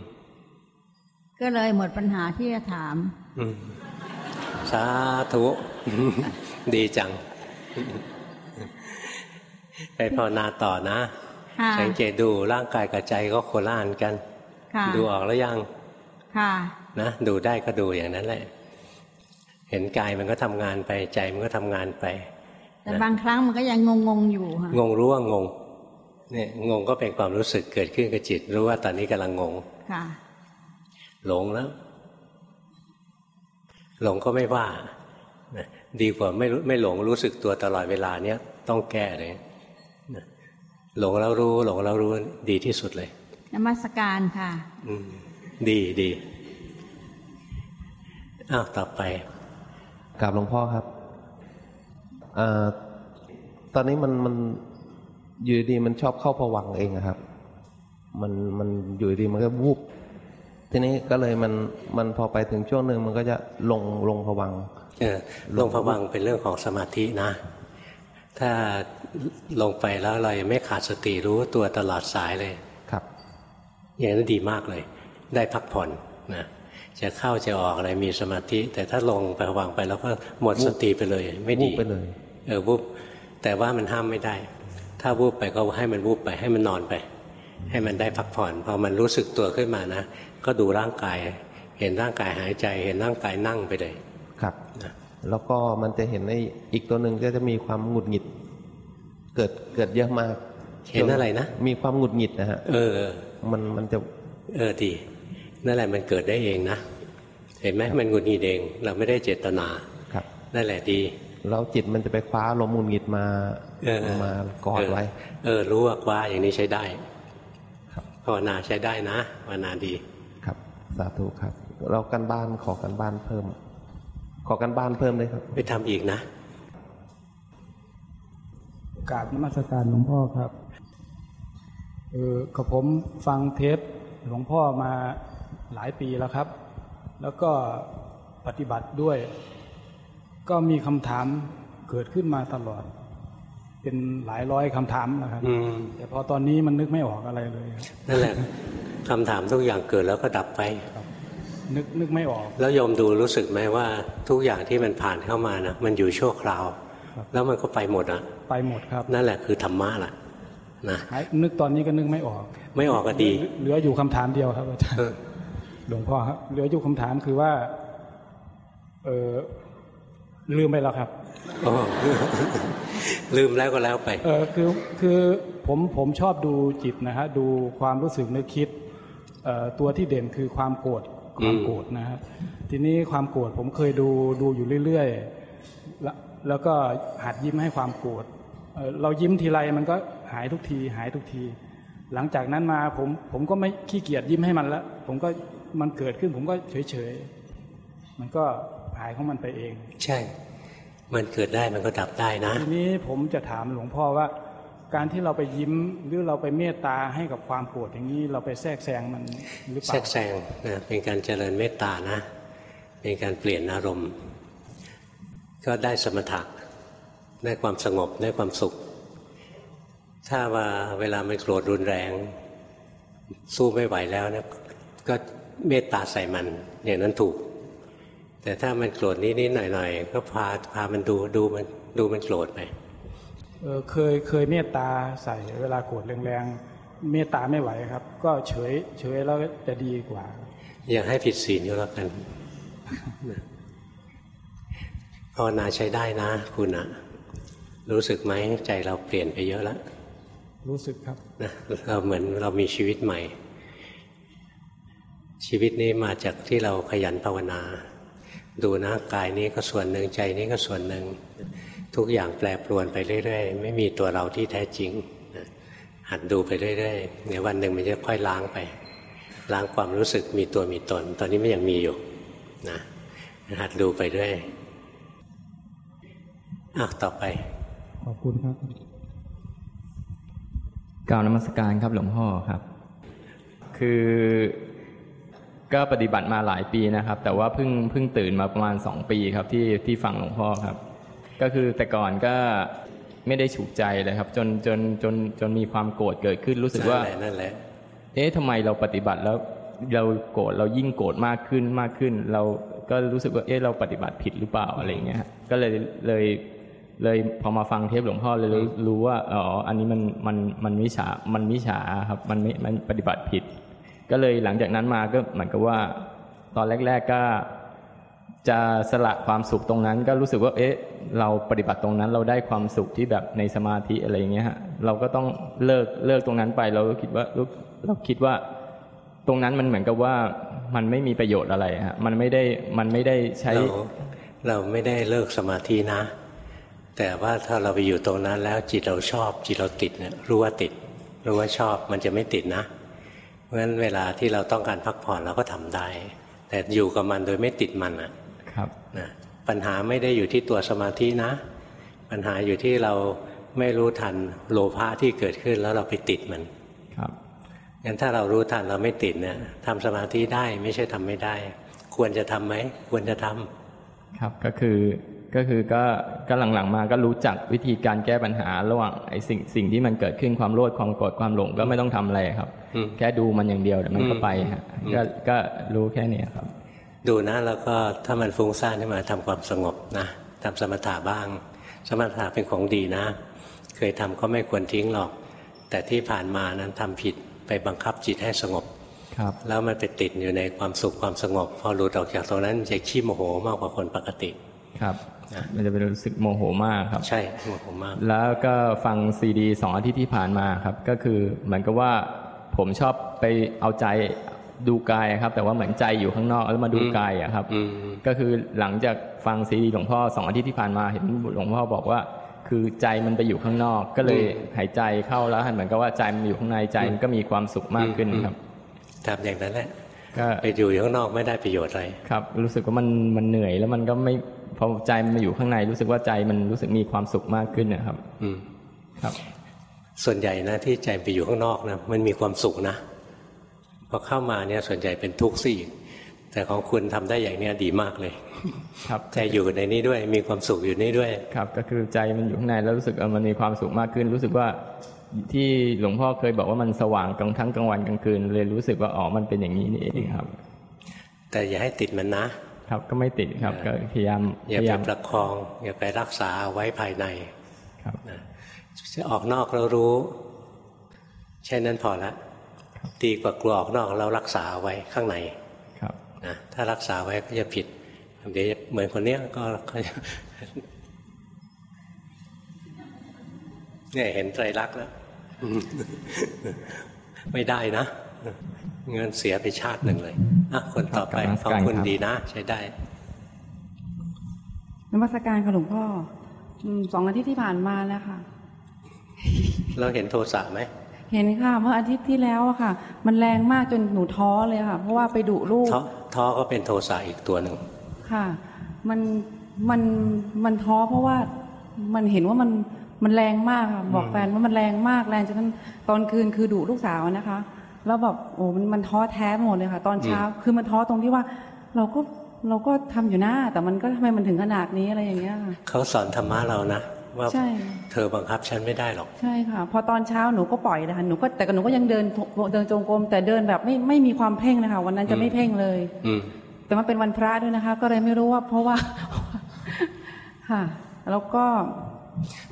ก็เลยหมดปัญหาที่จะถาม อืม สาธุ ดีจัง ไปภาวนาต่อนะค่ะสังเกตดูร่างกายกับใจก็โคละอันกันค่ะดูออกแล้วยัง ค่ะ นะดูได้ก็ดูอย่างนั้นแหละ เห็นกายมันก็ทำงานไปใจมันก็ทำงานไป แต่บางครั้งมันก็ยังงงๆอยู่ค่ะงงรู้ว่างงเนี่ยงงก็เป็นความรู้สึกเกิดขึ้นกับจิต รู้ว่าตอนนี้กำลังงงค่ะ หลงแล้ว หลงก็ไม่ว่านะดีกว่าไม่รู้ไม่หลงรู้สึกตัวตลอดเวลาเนี้ยต้องแก้เลยนะหลงแล้วรู้ หลงแล้วรู้ดีที่สุดเลยนมัสการค่ะ อืมดีดี อ้าวต่อไปกับหลวงพ่อครับเอ่อตอนนี้มันมันอยู่ดีมันชอบเข้าผวังค์เองอะครับ มันมันอยู่ดีมันก็วูบทีนี้ก็เลยมันมันพอไปถึงช่วงหนึ่งมันก็จะลงลงผวังค์เออลงพวังค์เป็นเรื่องของสมาธินะ ถ้าลงไปแล้วเรายังไม่ขาดสติรู้ตัวตลอดสายเลย ครับ อย่างนั้นดีมากเลย ได้พักผ่อนนะ จะเข้าจะออกอะไรมีสมาธิ แต่ถ้าลงไปวางไปแล้วก็หมดสติไปเลย ไม่ดีวูบไปเลย เออวูบแต่ว่ามันห้ามไม่ได้ ถ้าวูบไปก็ให้มันวูบไปให้มันนอนไป ให้มันได้พักผ่อนพอมันรู้สึกตัวขึ้นมานะ ก็ดูร่างกาย เห็นร่างกายหายใจ เห็นร่างกายนั่งไปเลยครับนะแล้วก็มันจะเห็นไอ้อีกตัวหนึ่งก็จะมีความหงุดหงิด เกิดเกิดเยอะมาก เห็นอะไรนะ มีความหงุดหงิดนะฮะเออเออมันมันจะ เออดี นั่นแหละมันเกิดได้เองนะ เห็นไหมมันหงุดหงิดเอง เราไม่ได้เจตนาครับ นั่นแหละดีแล้วจิตมันจะไปคว้าลมหงุดหงิดมาเออมากอดไว้ เออ รู้ว่าว่าอย่างนี้ใช้ได้ครับภาวนาใช้ได้นะภาวนาดีครับ สาธุครับ เรากันบ้านขอกันบ้านเพิ่ม ขอกันบ้านเพิ่มเลยครับ ไปทำอีกนะกราบนมัสการหลวงพ่อครับเออกับผมฟังเทปหลวงพ่อมา หลายปีแล้วครับ แล้วก็ปฏิบัติด้วย ก็มีคำถามเกิดขึ้นมาตลอด เป็นหลายร้อยคำถามนะครับอืมแต่พอตอนนี้มันนึกไม่ออกอะไรเลยครับนั่นแหละคำถามทุกอย่างเกิดแล้วก็ดับไปนึกนึกไม่ออก แล้วโยมดูรู้สึกไหมว่าทุกอย่างที่มันผ่านเข้ามานะมันอยู่ชั่วคราวครับแล้วมันก็ไปหมดอะ ไปหมดครับ นั่นแหละคือธรรมะล่ะนะหายนึกตอนนี้ก็นึกไม่ออก ไม่ออกก็ดี เหลืออยู่คำถามเดียวครับอาจารเอย์อ หลวงพ่อครับเหลืออยู่คำถามคือว่า เออลืมไปแล้วครับโอ้ลืมแล้วก็แล้วไป เออคือคือผมผมชอบดูจิตนะฮะดูความรู้สึกนึกคิดเอ่อตัวที่เด่นคือความโกรธความโกรธนะฮะทีนี้ความโกรธผมเคยดูดูอยู่เรื่อยๆแล้วแล้วก็หัดยิ้มให้ความโกรธเอ่อเรายิ้มทีไรมันก็หายทุกที หายทุกที หลังจากนั้นมาผมผมก็ไม่ขี้เกียจยิ้มให้มันแล้ว ผมก็ มันเกิดขึ้นผมก็เฉยๆ มันก็หายของมันไปเอง ใช่ มันเกิดได้มันก็ดับได้นะ ทีนี้ผมจะถามหลวงพ่อว่า การที่เราไปยิ้มหรือเราไปเมตตาให้กับความโกรธอย่างนี้เราไปแทรกแซงมันหรือเปแทรล่ากแซงนะเป็นการเจริญเมตตานะ เป็นการเปลี่ยนอารมณ์ ก็ได้สมถะได้ความสงบได้ความสุข ถ้าว่าเวลามันโกรธรุนแรง สู้ไม่ไหวแล้วนะก็ เมตตาใส่มันอย่างนั้นถูก แต่ถ้ามันโกรธนิดๆหน่อยๆก็พาพามันดูดูมันดูมันโกรธไปเออเคยเคยเมตตาใส่เวลาโกรธแรงเมตตาไม่ไหวครับ ก็เฉยเฉยแล้วจะดีกว่า อย่าให้ผิดศีลก็แล้วกันภาวนาใช้ได้นะคุณอะรู้สึกไหมใจเราเปลี่ยนไปเยอะแล้วรู้สึกครับนะเราเหมือนเรามีชีวิตใหม่ ชีวิตนี้มาจากที่เราขยันภาวนา ดูนะกายนี้ก็ส่วนหนึ่งใจนี้ก็ส่วนหนึ่ง ทุกอย่างแปรปรวนไปเรื่อยๆ ไม่มีตัวเราที่แท้จริงนะหัดดูไปเรื่อยๆในวันหนึ่งมันจะค่อยล้างไป ล้างความรู้สึกมีตัวมีตน ตอนนี้มันยังมีอยู่นะหัดดูไปเรื่อยอะต่อไป ขอบคุณครับกล่าวนมัสการครับหลวงพ่อครับ คือ ก็ปฏิบัติมาหลายปีนะครับ แต่ว่าเพิ่งเพิ่งตื่นมาประมาณสองปีครับที่ที่ฟังหลวงพ่อครับ ก็คือแต่ก่อนก็ไม่ได้ฉุกใจเลยครับ จนจนจนจนมีความโกรธเกิดขึ้นรู้สึกว่านั่นแหละนั่นแหละเอ๊ะทำไมเราปฏิบัติแล้วเราโกรธเรายิ่งโกรธมากขึ้นมากขึ้น เราก็รู้สึกว่าเอ๊ะเราปฏิบัติผิดหรือเปล่าอะไรอย่างเงี้ยฮะก็เลยเลยเลยพอมาฟังเทปหลวงพ่อเลยรู้รู้ว่าอ๋ออันนี้มันมันมันมิจฉามันมิจฉาครับมันไม่มันปฏิบัติผิด ก็เลยหลังจากนั้นมาก็เหมือนกับว่า ตอนแรก ๆก็จะสละความสุขตรงนั้น ก็รู้สึกว่า เอ๊ะ เราปฏิบัติตรงนั้นเราได้ความสุขที่แบบในสมาธิอะไรอย่างเงี้ยฮะเราก็ต้องเลิกเลิกตรงนั้นไป เราก็คิดว่าเราคิดว่า ตรงนั้นมันเหมือนกับว่ามันไม่มีประโยชน์อะไรฮะมันไม่ได้มันไม่ได้ใช้เราเราไม่ได้เลิกสมาธินะ แต่ว่าถ้าเราไปอยู่ตรงนั้นแล้วจิตเราชอบ จิตเราติดเนี่ยรู้ว่าติดรู้ว่าชอบมันจะไม่ติดนะ ราะฉะนั้นเวลาที่เราต้องการพักผ่อนเราก็ทำได้ แต่อยู่กับมันโดยไม่ติดมันอะครับนะปัญหาไม่ได้อยู่ที่ตัวสมาธินะ ปัญหาอยู่ที่เราไม่รู้ทันโลภะที่เกิดขึ้นแล้วเราไปติดมันครับงั้นถ้าเรารู้ทันเราไม่ติดเนี่ยทำสมาธิได้ไม่ใช่ทำไม่ได้ ควรจะทำไหมควรจะทำครับก็คือ ก็คือก็ก็หลังๆมาก็รู้จักวิธีการแก้ปัญหาระหว่างไอ้สิ่งสิ่งที่มันเกิดขึ้นความโลภความโกรธความหลงก็ไม่ต้องทำอะไรครับอืมแค่ดูมันอย่างเดียวเดี๋ยวมันก็ไปฮะอืมก็ก็รู้แค่เนี้ยครับ ดูนะแล้วก็ถ้ามันฟุ้งซ่านขึ้นมาทำความสงบนะทำสมถะบ้าง สมถะเป็นของดีนะ เคยทำก็ไม่ควรทิ้งหรอก แต่ที่ผ่านมานั้นทำผิดไปบังคับจิตให้สงบครับแล้วมันไปติดอยู่ในความสุขความสงบ พอหลุดออกจากตรงนั้นมันจะขี้โมโหมากกว่าคนปกติครับนะ มันจะเป็นรู้สึกโมโหมากครับ ใช่โมโหมาก แล้วก็ฟังซีดีสองอาทิตย์ที่ผ่านมาครับ ก็คือเหมือนกับว่าผมชอบไปเอาใจดูกายครับ แต่ว่าเหมือนใจอยู่ข้างนอกแล้วมาดูกายอะครับอืมก็คือหลังจากฟังซีดีหลวงพ่อสองอาทิตย์ที่ผ่านมาเห็นหลวงพ่อบอกว่า คือใจมันไปอยู่ข้างนอก ก็เลยหายใจเข้าแล้วเหมือนกับว่าใจมันอยู่ข้างในใจมันก็มีความสุขมากขึ้นครับทำอย่างนั้นแหละก็ไปอยู่ข้างนอกไม่ได้ประโยชน์อะไรครับ รู้สึกว่ามันมันเหนื่อยแล้วมันก็ไม่ พอใจมันมาอยู่ข้างในรู้สึกว่าใจมันรู้สึกมีความสุขมากขึ้นนะครับ อืมครับ ส่วนใหญ่นะที่ใจไปอยู่ข้างนอกนะมันมีความสุขนะพอเข้ามาเนี่ยส่วนใหญ่เป็นทุกข์สิแต่ของคุณทำได้อย่างเนี้ยดีมากเลย ครับใจอยู่ในนี้ด้วยมีความสุขอยู่นี่ด้วย ครับ ก็คือใจมันอยู่ข้างในแล้วรู้สึกเออมันมีความสุขมากขึ้น รู้สึกว่าที่หลวงพ่อเคยบอกว่ามันสว่างกลางทั้งกลางวันกลางคืนเลยรู้สึกว่าอ๋อมันเป็นอย่างนี้นี่เองครับ แต่อย่าให้ติดมันนะ ครับก็ไม่ติดครับก็พยายามอย่าพไปยายามประคอง อย่าไปรักษาเอาไว้ภายในครับนะจะออกนอกเรารู้แค่นั้นพอละดีกว่ากลัวออกนอกเรารักษาเอาไว้ข้างในครับนะถ้ารักษาไว้ก็จะผิดเดี๋ยวเหมือนคนเนี้ยก็ก็จะเนี่ยเห็นไตรลักษณ์แล้วอืมไม่ได้นะ เงินเสียไปชาติหนึ่งเลยอะคนต่อไปครับของคุณครับดีนะ ใช้ได้นมัสการค่ะหลวงพ่ออืมสองอาทิตย์ที่ผ่านมาแล้วค่ะ เราเห็นโทสะไหมเห็นค่ะ เมื่ออาทิตย์ที่แล้วอะค่ะ มันแรงมากจนหนูท้อเลยค่ะ เพราะว่าไปดุลูกท้อท้อก็เป็นโทสะอีกตัวหนึ่งค่ะ มันมันมันท้อเพราะว่ามันเห็นว่ามันมันแรงมากค่ะบอกแฟนว่ามันแรงมากแรงจนนั้นตอนคืนคือดุลูกสาวนะคะ แล้วแบบโอ้มันมันท้อแท้หมดเลยค่ะ ตอนเช้าคือมันท้อตรงที่ว่า เราก็เราก็ทำอยู่หน้า แต่มันก็ทำไมมันถึงขนาดนี้อะไรอย่างเงี้ยค่ะเขาสอนธรรมะเรานะว่าใช่เธอบังคับฉันไม่ได้หรอกใช่ค่ะ พอตอนเช้าหนูก็ปล่อยนะคะหนูก็แต่หนูก็ยังเดินเดินจงกรมแต่เดินแบบไม่ไม่มีความเพ่งนะคะวันนั้นจะไม่เพ่งเลย อืมแต่มันเป็นวันพระด้วยนะคะ ก็เลยไม่รู้ว่า เพราะว่า ค่ะ แล้วก็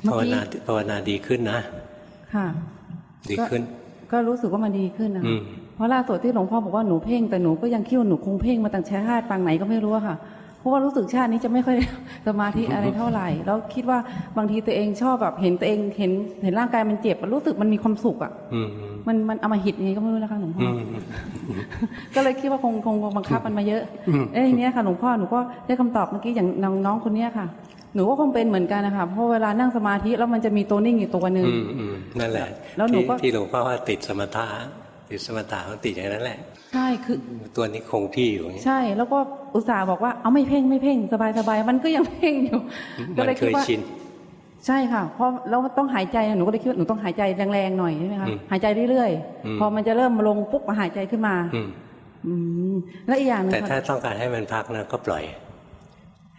เมื่อภาวกี้นาภาวนาดีขึ้นนะค่ะ ดีขึ้น กก็รู้สึกว่ามันดีขึ้นนะอืมเพราะล่าสุดที่หลวงพ่อบอกว่าหนูเพ่งแต่หนูก็ยังคิดว่าหนูคงเพ่งมาตั้งชาติปางไหนก็ไม่รู้อะค่ะเพราะว่ารู้สึกชาตินี้จะไม่ค่อยสมาธิอะไรเท่าไหร่ แล้วคิดว่าบางทีตัวเองชอบแบบเห็นตัวเองเห็นเห็นร่างกายมันเจ็บอะรู้สึกมันมีความสุขอะอืมมันมันเอามาหิดยังไงก็ไม่รู้นะคะหลวงพ่อือมก็เลยคิดว่าคงคงบังคับมันมาเยอะอืมเอ้ยทีเนี้ยค่ะหลวงพ่อหนูก็ได้คำตอบเมื่อกี้อย่างน้องน้องคนเนี้ยค่ะ หนูก็คงเป็นเหมือนกันนะคะเพราะเวลานั่งสมาธิแล้วมันจะมีตัวนิ่งอยู่ตัวหนึ่งอืมอืมนั่นแหละ แล้วหนูที่ก็ที่หลวงพ่อว่าติดสมถะติดสมถะมันติดอย่างนั้นแหละ ใช่คือตัวนี้คงที่อยู่อย่างนี้ใช่ แล้วก็อุตส่าห์บอกว่าเอาไม่เพ่งไม่เพ่งสบายสบายมันก็ยังเพ่งอยู่ก็มันเลยเคคิดยว่าชินใช่ค่ะเพราะแล้วต้องหายใจหนูก็เลยคิดว่าหนูต้องหายใจแรงๆหน่อยใช่ไหมคะอืมหายใจเรื่อยอืมๆพอมันจะเริ่มลงปุ๊บมาหายใจขึ้นมาอืมอืมและอีกอย่างหนึงแต่ถ้าค่ะต้องการให้มันพักนะก็ปล่อย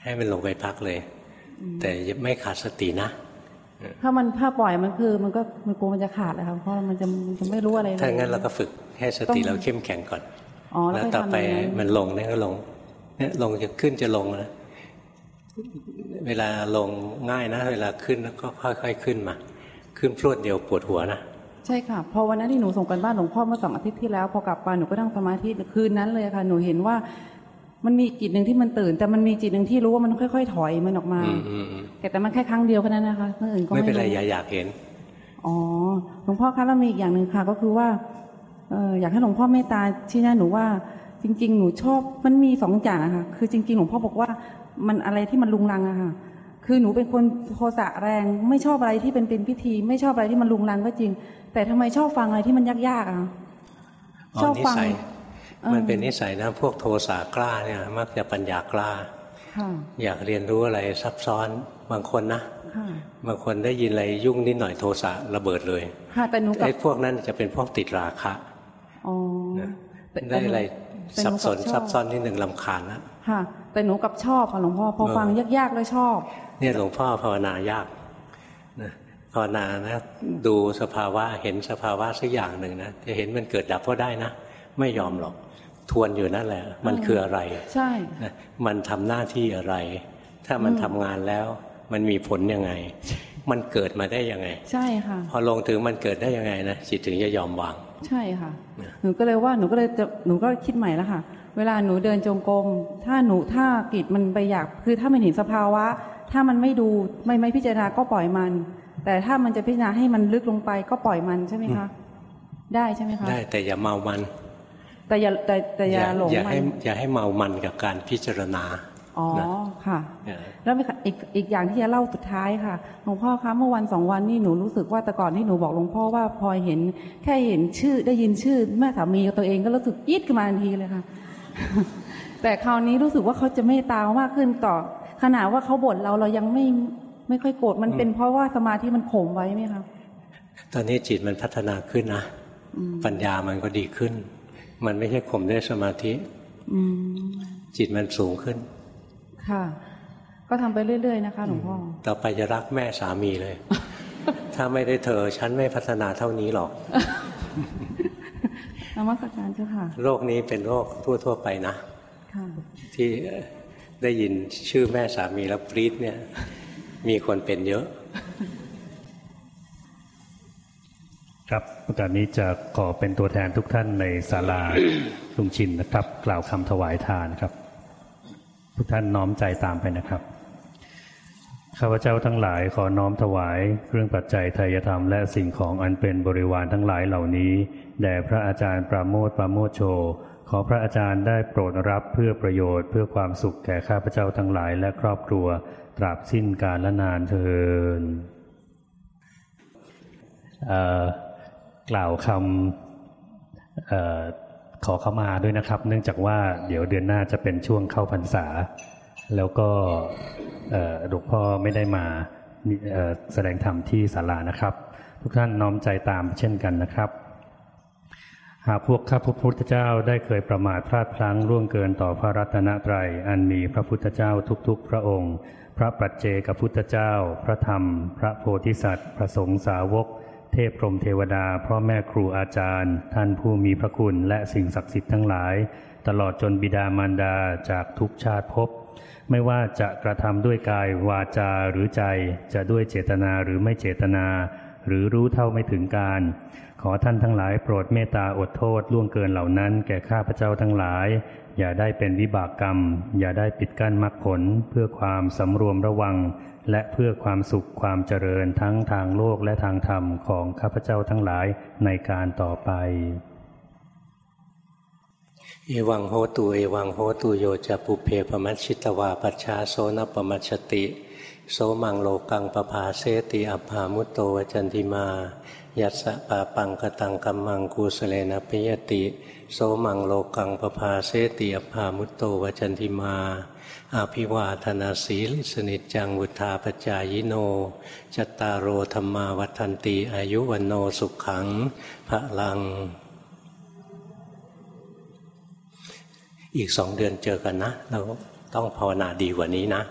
ให้มันลงไปพักเลย แต่ไม่ขาดสตินะ ถ้ามันถ้าปล่อยมันคือ มันก็มันกลัวมันจะขาดเลยค่ะเพราะมันจะมันจะไม่รู้อะไรเลยถ้างั้นเราก็ฝึกให้สติต้องเราเข้มแข็งก่อนอ๋อแล้แล้ววค่อยต่อไปทำยังไงมันลงเนี่ยก็ลงเนี่ยลงจะขึ้นจะลงนะเวลาลงง่ายนะ เวลาขึ้นก็ค่อยๆขึ้นมา ขึ้นพรวดเดียวปวดหัวนะใช่ค่ะพอวันนั้นที่หนูส่งกันบ้านหลวงพ่อเมื่อสองอาทิตย์ที่แล้วพอกลับมาหนูก็นั่งสมาธิคืนนั้นเลยค่ะ หนูเห็นว่า มันมีจิตหนึ่งที่มันตื่น แต่มันมีจิตหนึ่งที่รู้ว่ามันค่อยๆถอยมันออกมาอืมอืมอืมแต่แต่มันแค่ครั้งเดียวแค่นั้นนะคะเรื่องอื่นก็ไม่ไม่เป็นไรรู้อย่าอยากเห็นอ๋อหลวงพ่อคะแล้วมีอีกอย่างหนึ่งค่ะ ก็คือว่าเอออยากให้หลวงพ่อเมตตาชี้แนะหนูว่าจริง ๆ หนูชอบมันมีสองอย่างอะค่ะคือจริง ๆ หลวงพ่อบอกว่ามันอะไรที่มันลุงลังอะค่ะคือหนูเป็นคนโทสะแรง ไม่ชอบอะไรที่เป็นเป็นพิธี ไม่ชอบอะไรที่มันลุงลังก็จริง แต่ทำไมชอบฟังอะไรที่มันยากๆอะอ๋อชอบนิฟังสัยเออ มันเป็นนิสัยนะพวกโทสะกล้าเนี่ย มักจะปัญญากล้าค่ะอยากเรียนรู้อะไรซับซ้อนบางคนนะค่ะบางคนได้ยินอะไรยุ่งนิดหน่อยโทสะระเบิดเลยค่ะแต่หนูกับไอ้พวกนั้นจะเป็นพวกติดราคะอ๋อแต่ได้อะไรแต่หซับกับซ้อนชซับซ้อนนิดหนึ่งลำคาญนะค่ะแต่หนูกับชอบค่ะหลวงพ่อพอเออฟังยากๆแล้วชอบ เนี่ยหลวงพ่อภาวนายากนะภาวนานะดูสภาวะเห็นสภาวะสักอย่างหนึ่งนะจะเห็นมันเกิดดับก็ได้นะ ไม่ยอมหรอก ทวนอยู่นั่นแหละ มันคืออะไร ใช่นะมันทำหน้าที่อะไร ถ้ามันอืมทำงานแล้ว มันมีผลยังไง มันเกิดมาได้ยังไง ใช่ค่ะ พอลงถึงมันเกิดได้ยังไงนะจิตถึงจะยอมวาง ใช่ค่ะ หนูก็เลยว่าหนูก็เลยจะหนูก็คิดใหม่แล้วค่ะ เวลาหนูเดินจงกรมถ้าหนูถ้ากิจมันไปอยากคือถ้ามันเห็นสภาวะ ถ้ามันไม่ดูไม่ไม่พิจารณาก็ปล่อยมัน แต่ถ้ามันจะพิจารณาให้มันลึกลงไปก็ปล่อยมันใช่ไหมคะได้ใช่ไหมคะได้แต่อย่าเมามัน แต่อย่าแต่แต่อย่าหลงอย่ามัให้นอย่าให้เมามันกับการพิจารณาอ๋อนะค่ะเออแล้วมีค่ะอีกอีกอย่างที่จะเล่าสุดท้ายค่ะหลวงพ่อคะเมื่อวันสองวันนี่หนูรู้สึกว่าแต่ก่อนที่หนูบอกหลวงพ่อว่าพอเห็น แค่เห็นชื่อได้ยินชื่อแม่สามีกับตัวเองก็รู้สึกยิดขึ้นมาทันทีเลยค่ะ แต่คราวนี้รู้สึกว่าเขาจะเมตตามากขึ้นต่อขนาดว่าเขาบ่นเราเรายังไม่ไม่ค่อยโกรธมันเป็นเพราะว่าสมาธิมันข่มไว้ไหมคะตอนนี้จิตมันพัฒนาขึ้นนะอืมปัญญามันก็ดีขึ้น มันไม่ใช่ข่มด้วยสมาธิอืมจิตมันสูงขึ้น ค่ะ ก็ทำไปเรื่อย ๆ นะคะหลวงพ่อ ต่อไปจะรักแม่สามีเลย ถ้าไม่ได้เธอ ฉันไม่พัฒนาเท่านี้หรอกนมัสการเจ้าค่ะ โรคนี้เป็นโรคทั่ว ๆ ไปนะค่ะที่ได้ยินชื่อแม่สามีแล้วปรี๊ดเนี่ย มีคนเป็นเยอะ ครับโอกาสนี้จะขอเป็นตัวแทนทุกท่านในศาลาลุงชินนะครับ กล่าวคำถวายทานครับ ทุกท่านน้อมใจตามไปนะครับข้าพเจ้าทั้งหลายขอน้อมถวายเครื่องปัจจัยทายธรรมและสิ่งของอันเป็นบริวารทั้งหลายเหล่านี้แด่พระอาจารย์ปราโมทปราโมทโช ขอพระอาจารย์ได้โปรดรับเพื่อประโยชน์เพื่อความสุขแก่ข้าพเจ้าทั้งหลายและครอบครัว ตราบสิ้นกาลและนานเทินเอ่อ กล่าวคำออขอเข้ามาด้วยนะครับ เนื่องจากว่าเดี๋ยวเดือนหน้าจะเป็นช่วงเข้าพรรษา แล้วก็หลวงพ่อไม่ได้มาแสดงธรรมที่ศาลานะครับ ทุกท่านน้อมใจตามเช่นกันนะครับ หากพวกข้าพพุทธเจ้าได้เคยประมาทพลาดพลั้งร่วงเกินต่อพระรัตนตรัยอันมีพระพุทธเจ้าทุกๆ พระองค์ พระปัจเจกพุทธเจ้า พระธรรม พระโพธิสัตว์ พระสงฆ์สาวก เทพพรมเทวดาพ่อแม่ครูอาจารย์ ท่านผู้มีพระคุณและสิ่งศักดิ์สิทธิ์ทั้งหลาย ตลอดจนบิดามารดาจากทุกชาติภพไม่ว่าจะกระทำด้วยกายวาจาหรือใจจะด้วยเจตนาหรือไม่เจตนา หรือรู้เท่าไม่ถึงการ ขอท่านทั้งหลายโปรดเมตตาอดโทษล่วงเกินเหล่านั้น แก่ข้าพเจ้าทั้งหลาย อย่าได้เป็นวิบากกรรม อย่าได้ปิดกั้นมรรคผลเพื่อความสำรวมระวัง และเพื่อความสุขความเจริญทั้งทางโลกและทางธรรมของข้าพเจ้าทั้งหลายในการต่อไป เอวังโหตุเอวังโหตุโยจะปุเพปมัชชิตวาปัชชาโซนปมัชชติ โสมังโลกังปภาเสติอัภามุตโตวจันติมา ยัสสะปาปังกตังกัมมังกุสเลนะปิยติ โสมังโลกังปภาเสติอัภามุตโตวจันติมา อาภิวาธนาสีลิสนิจังวุธาปจายโน จตารโอธรรมาวัฏันตีอายุวันโนสุขังพระลัง อีกสองเดือนเจอกันนะ เราต้องภาวนาดีกว่านี้นะ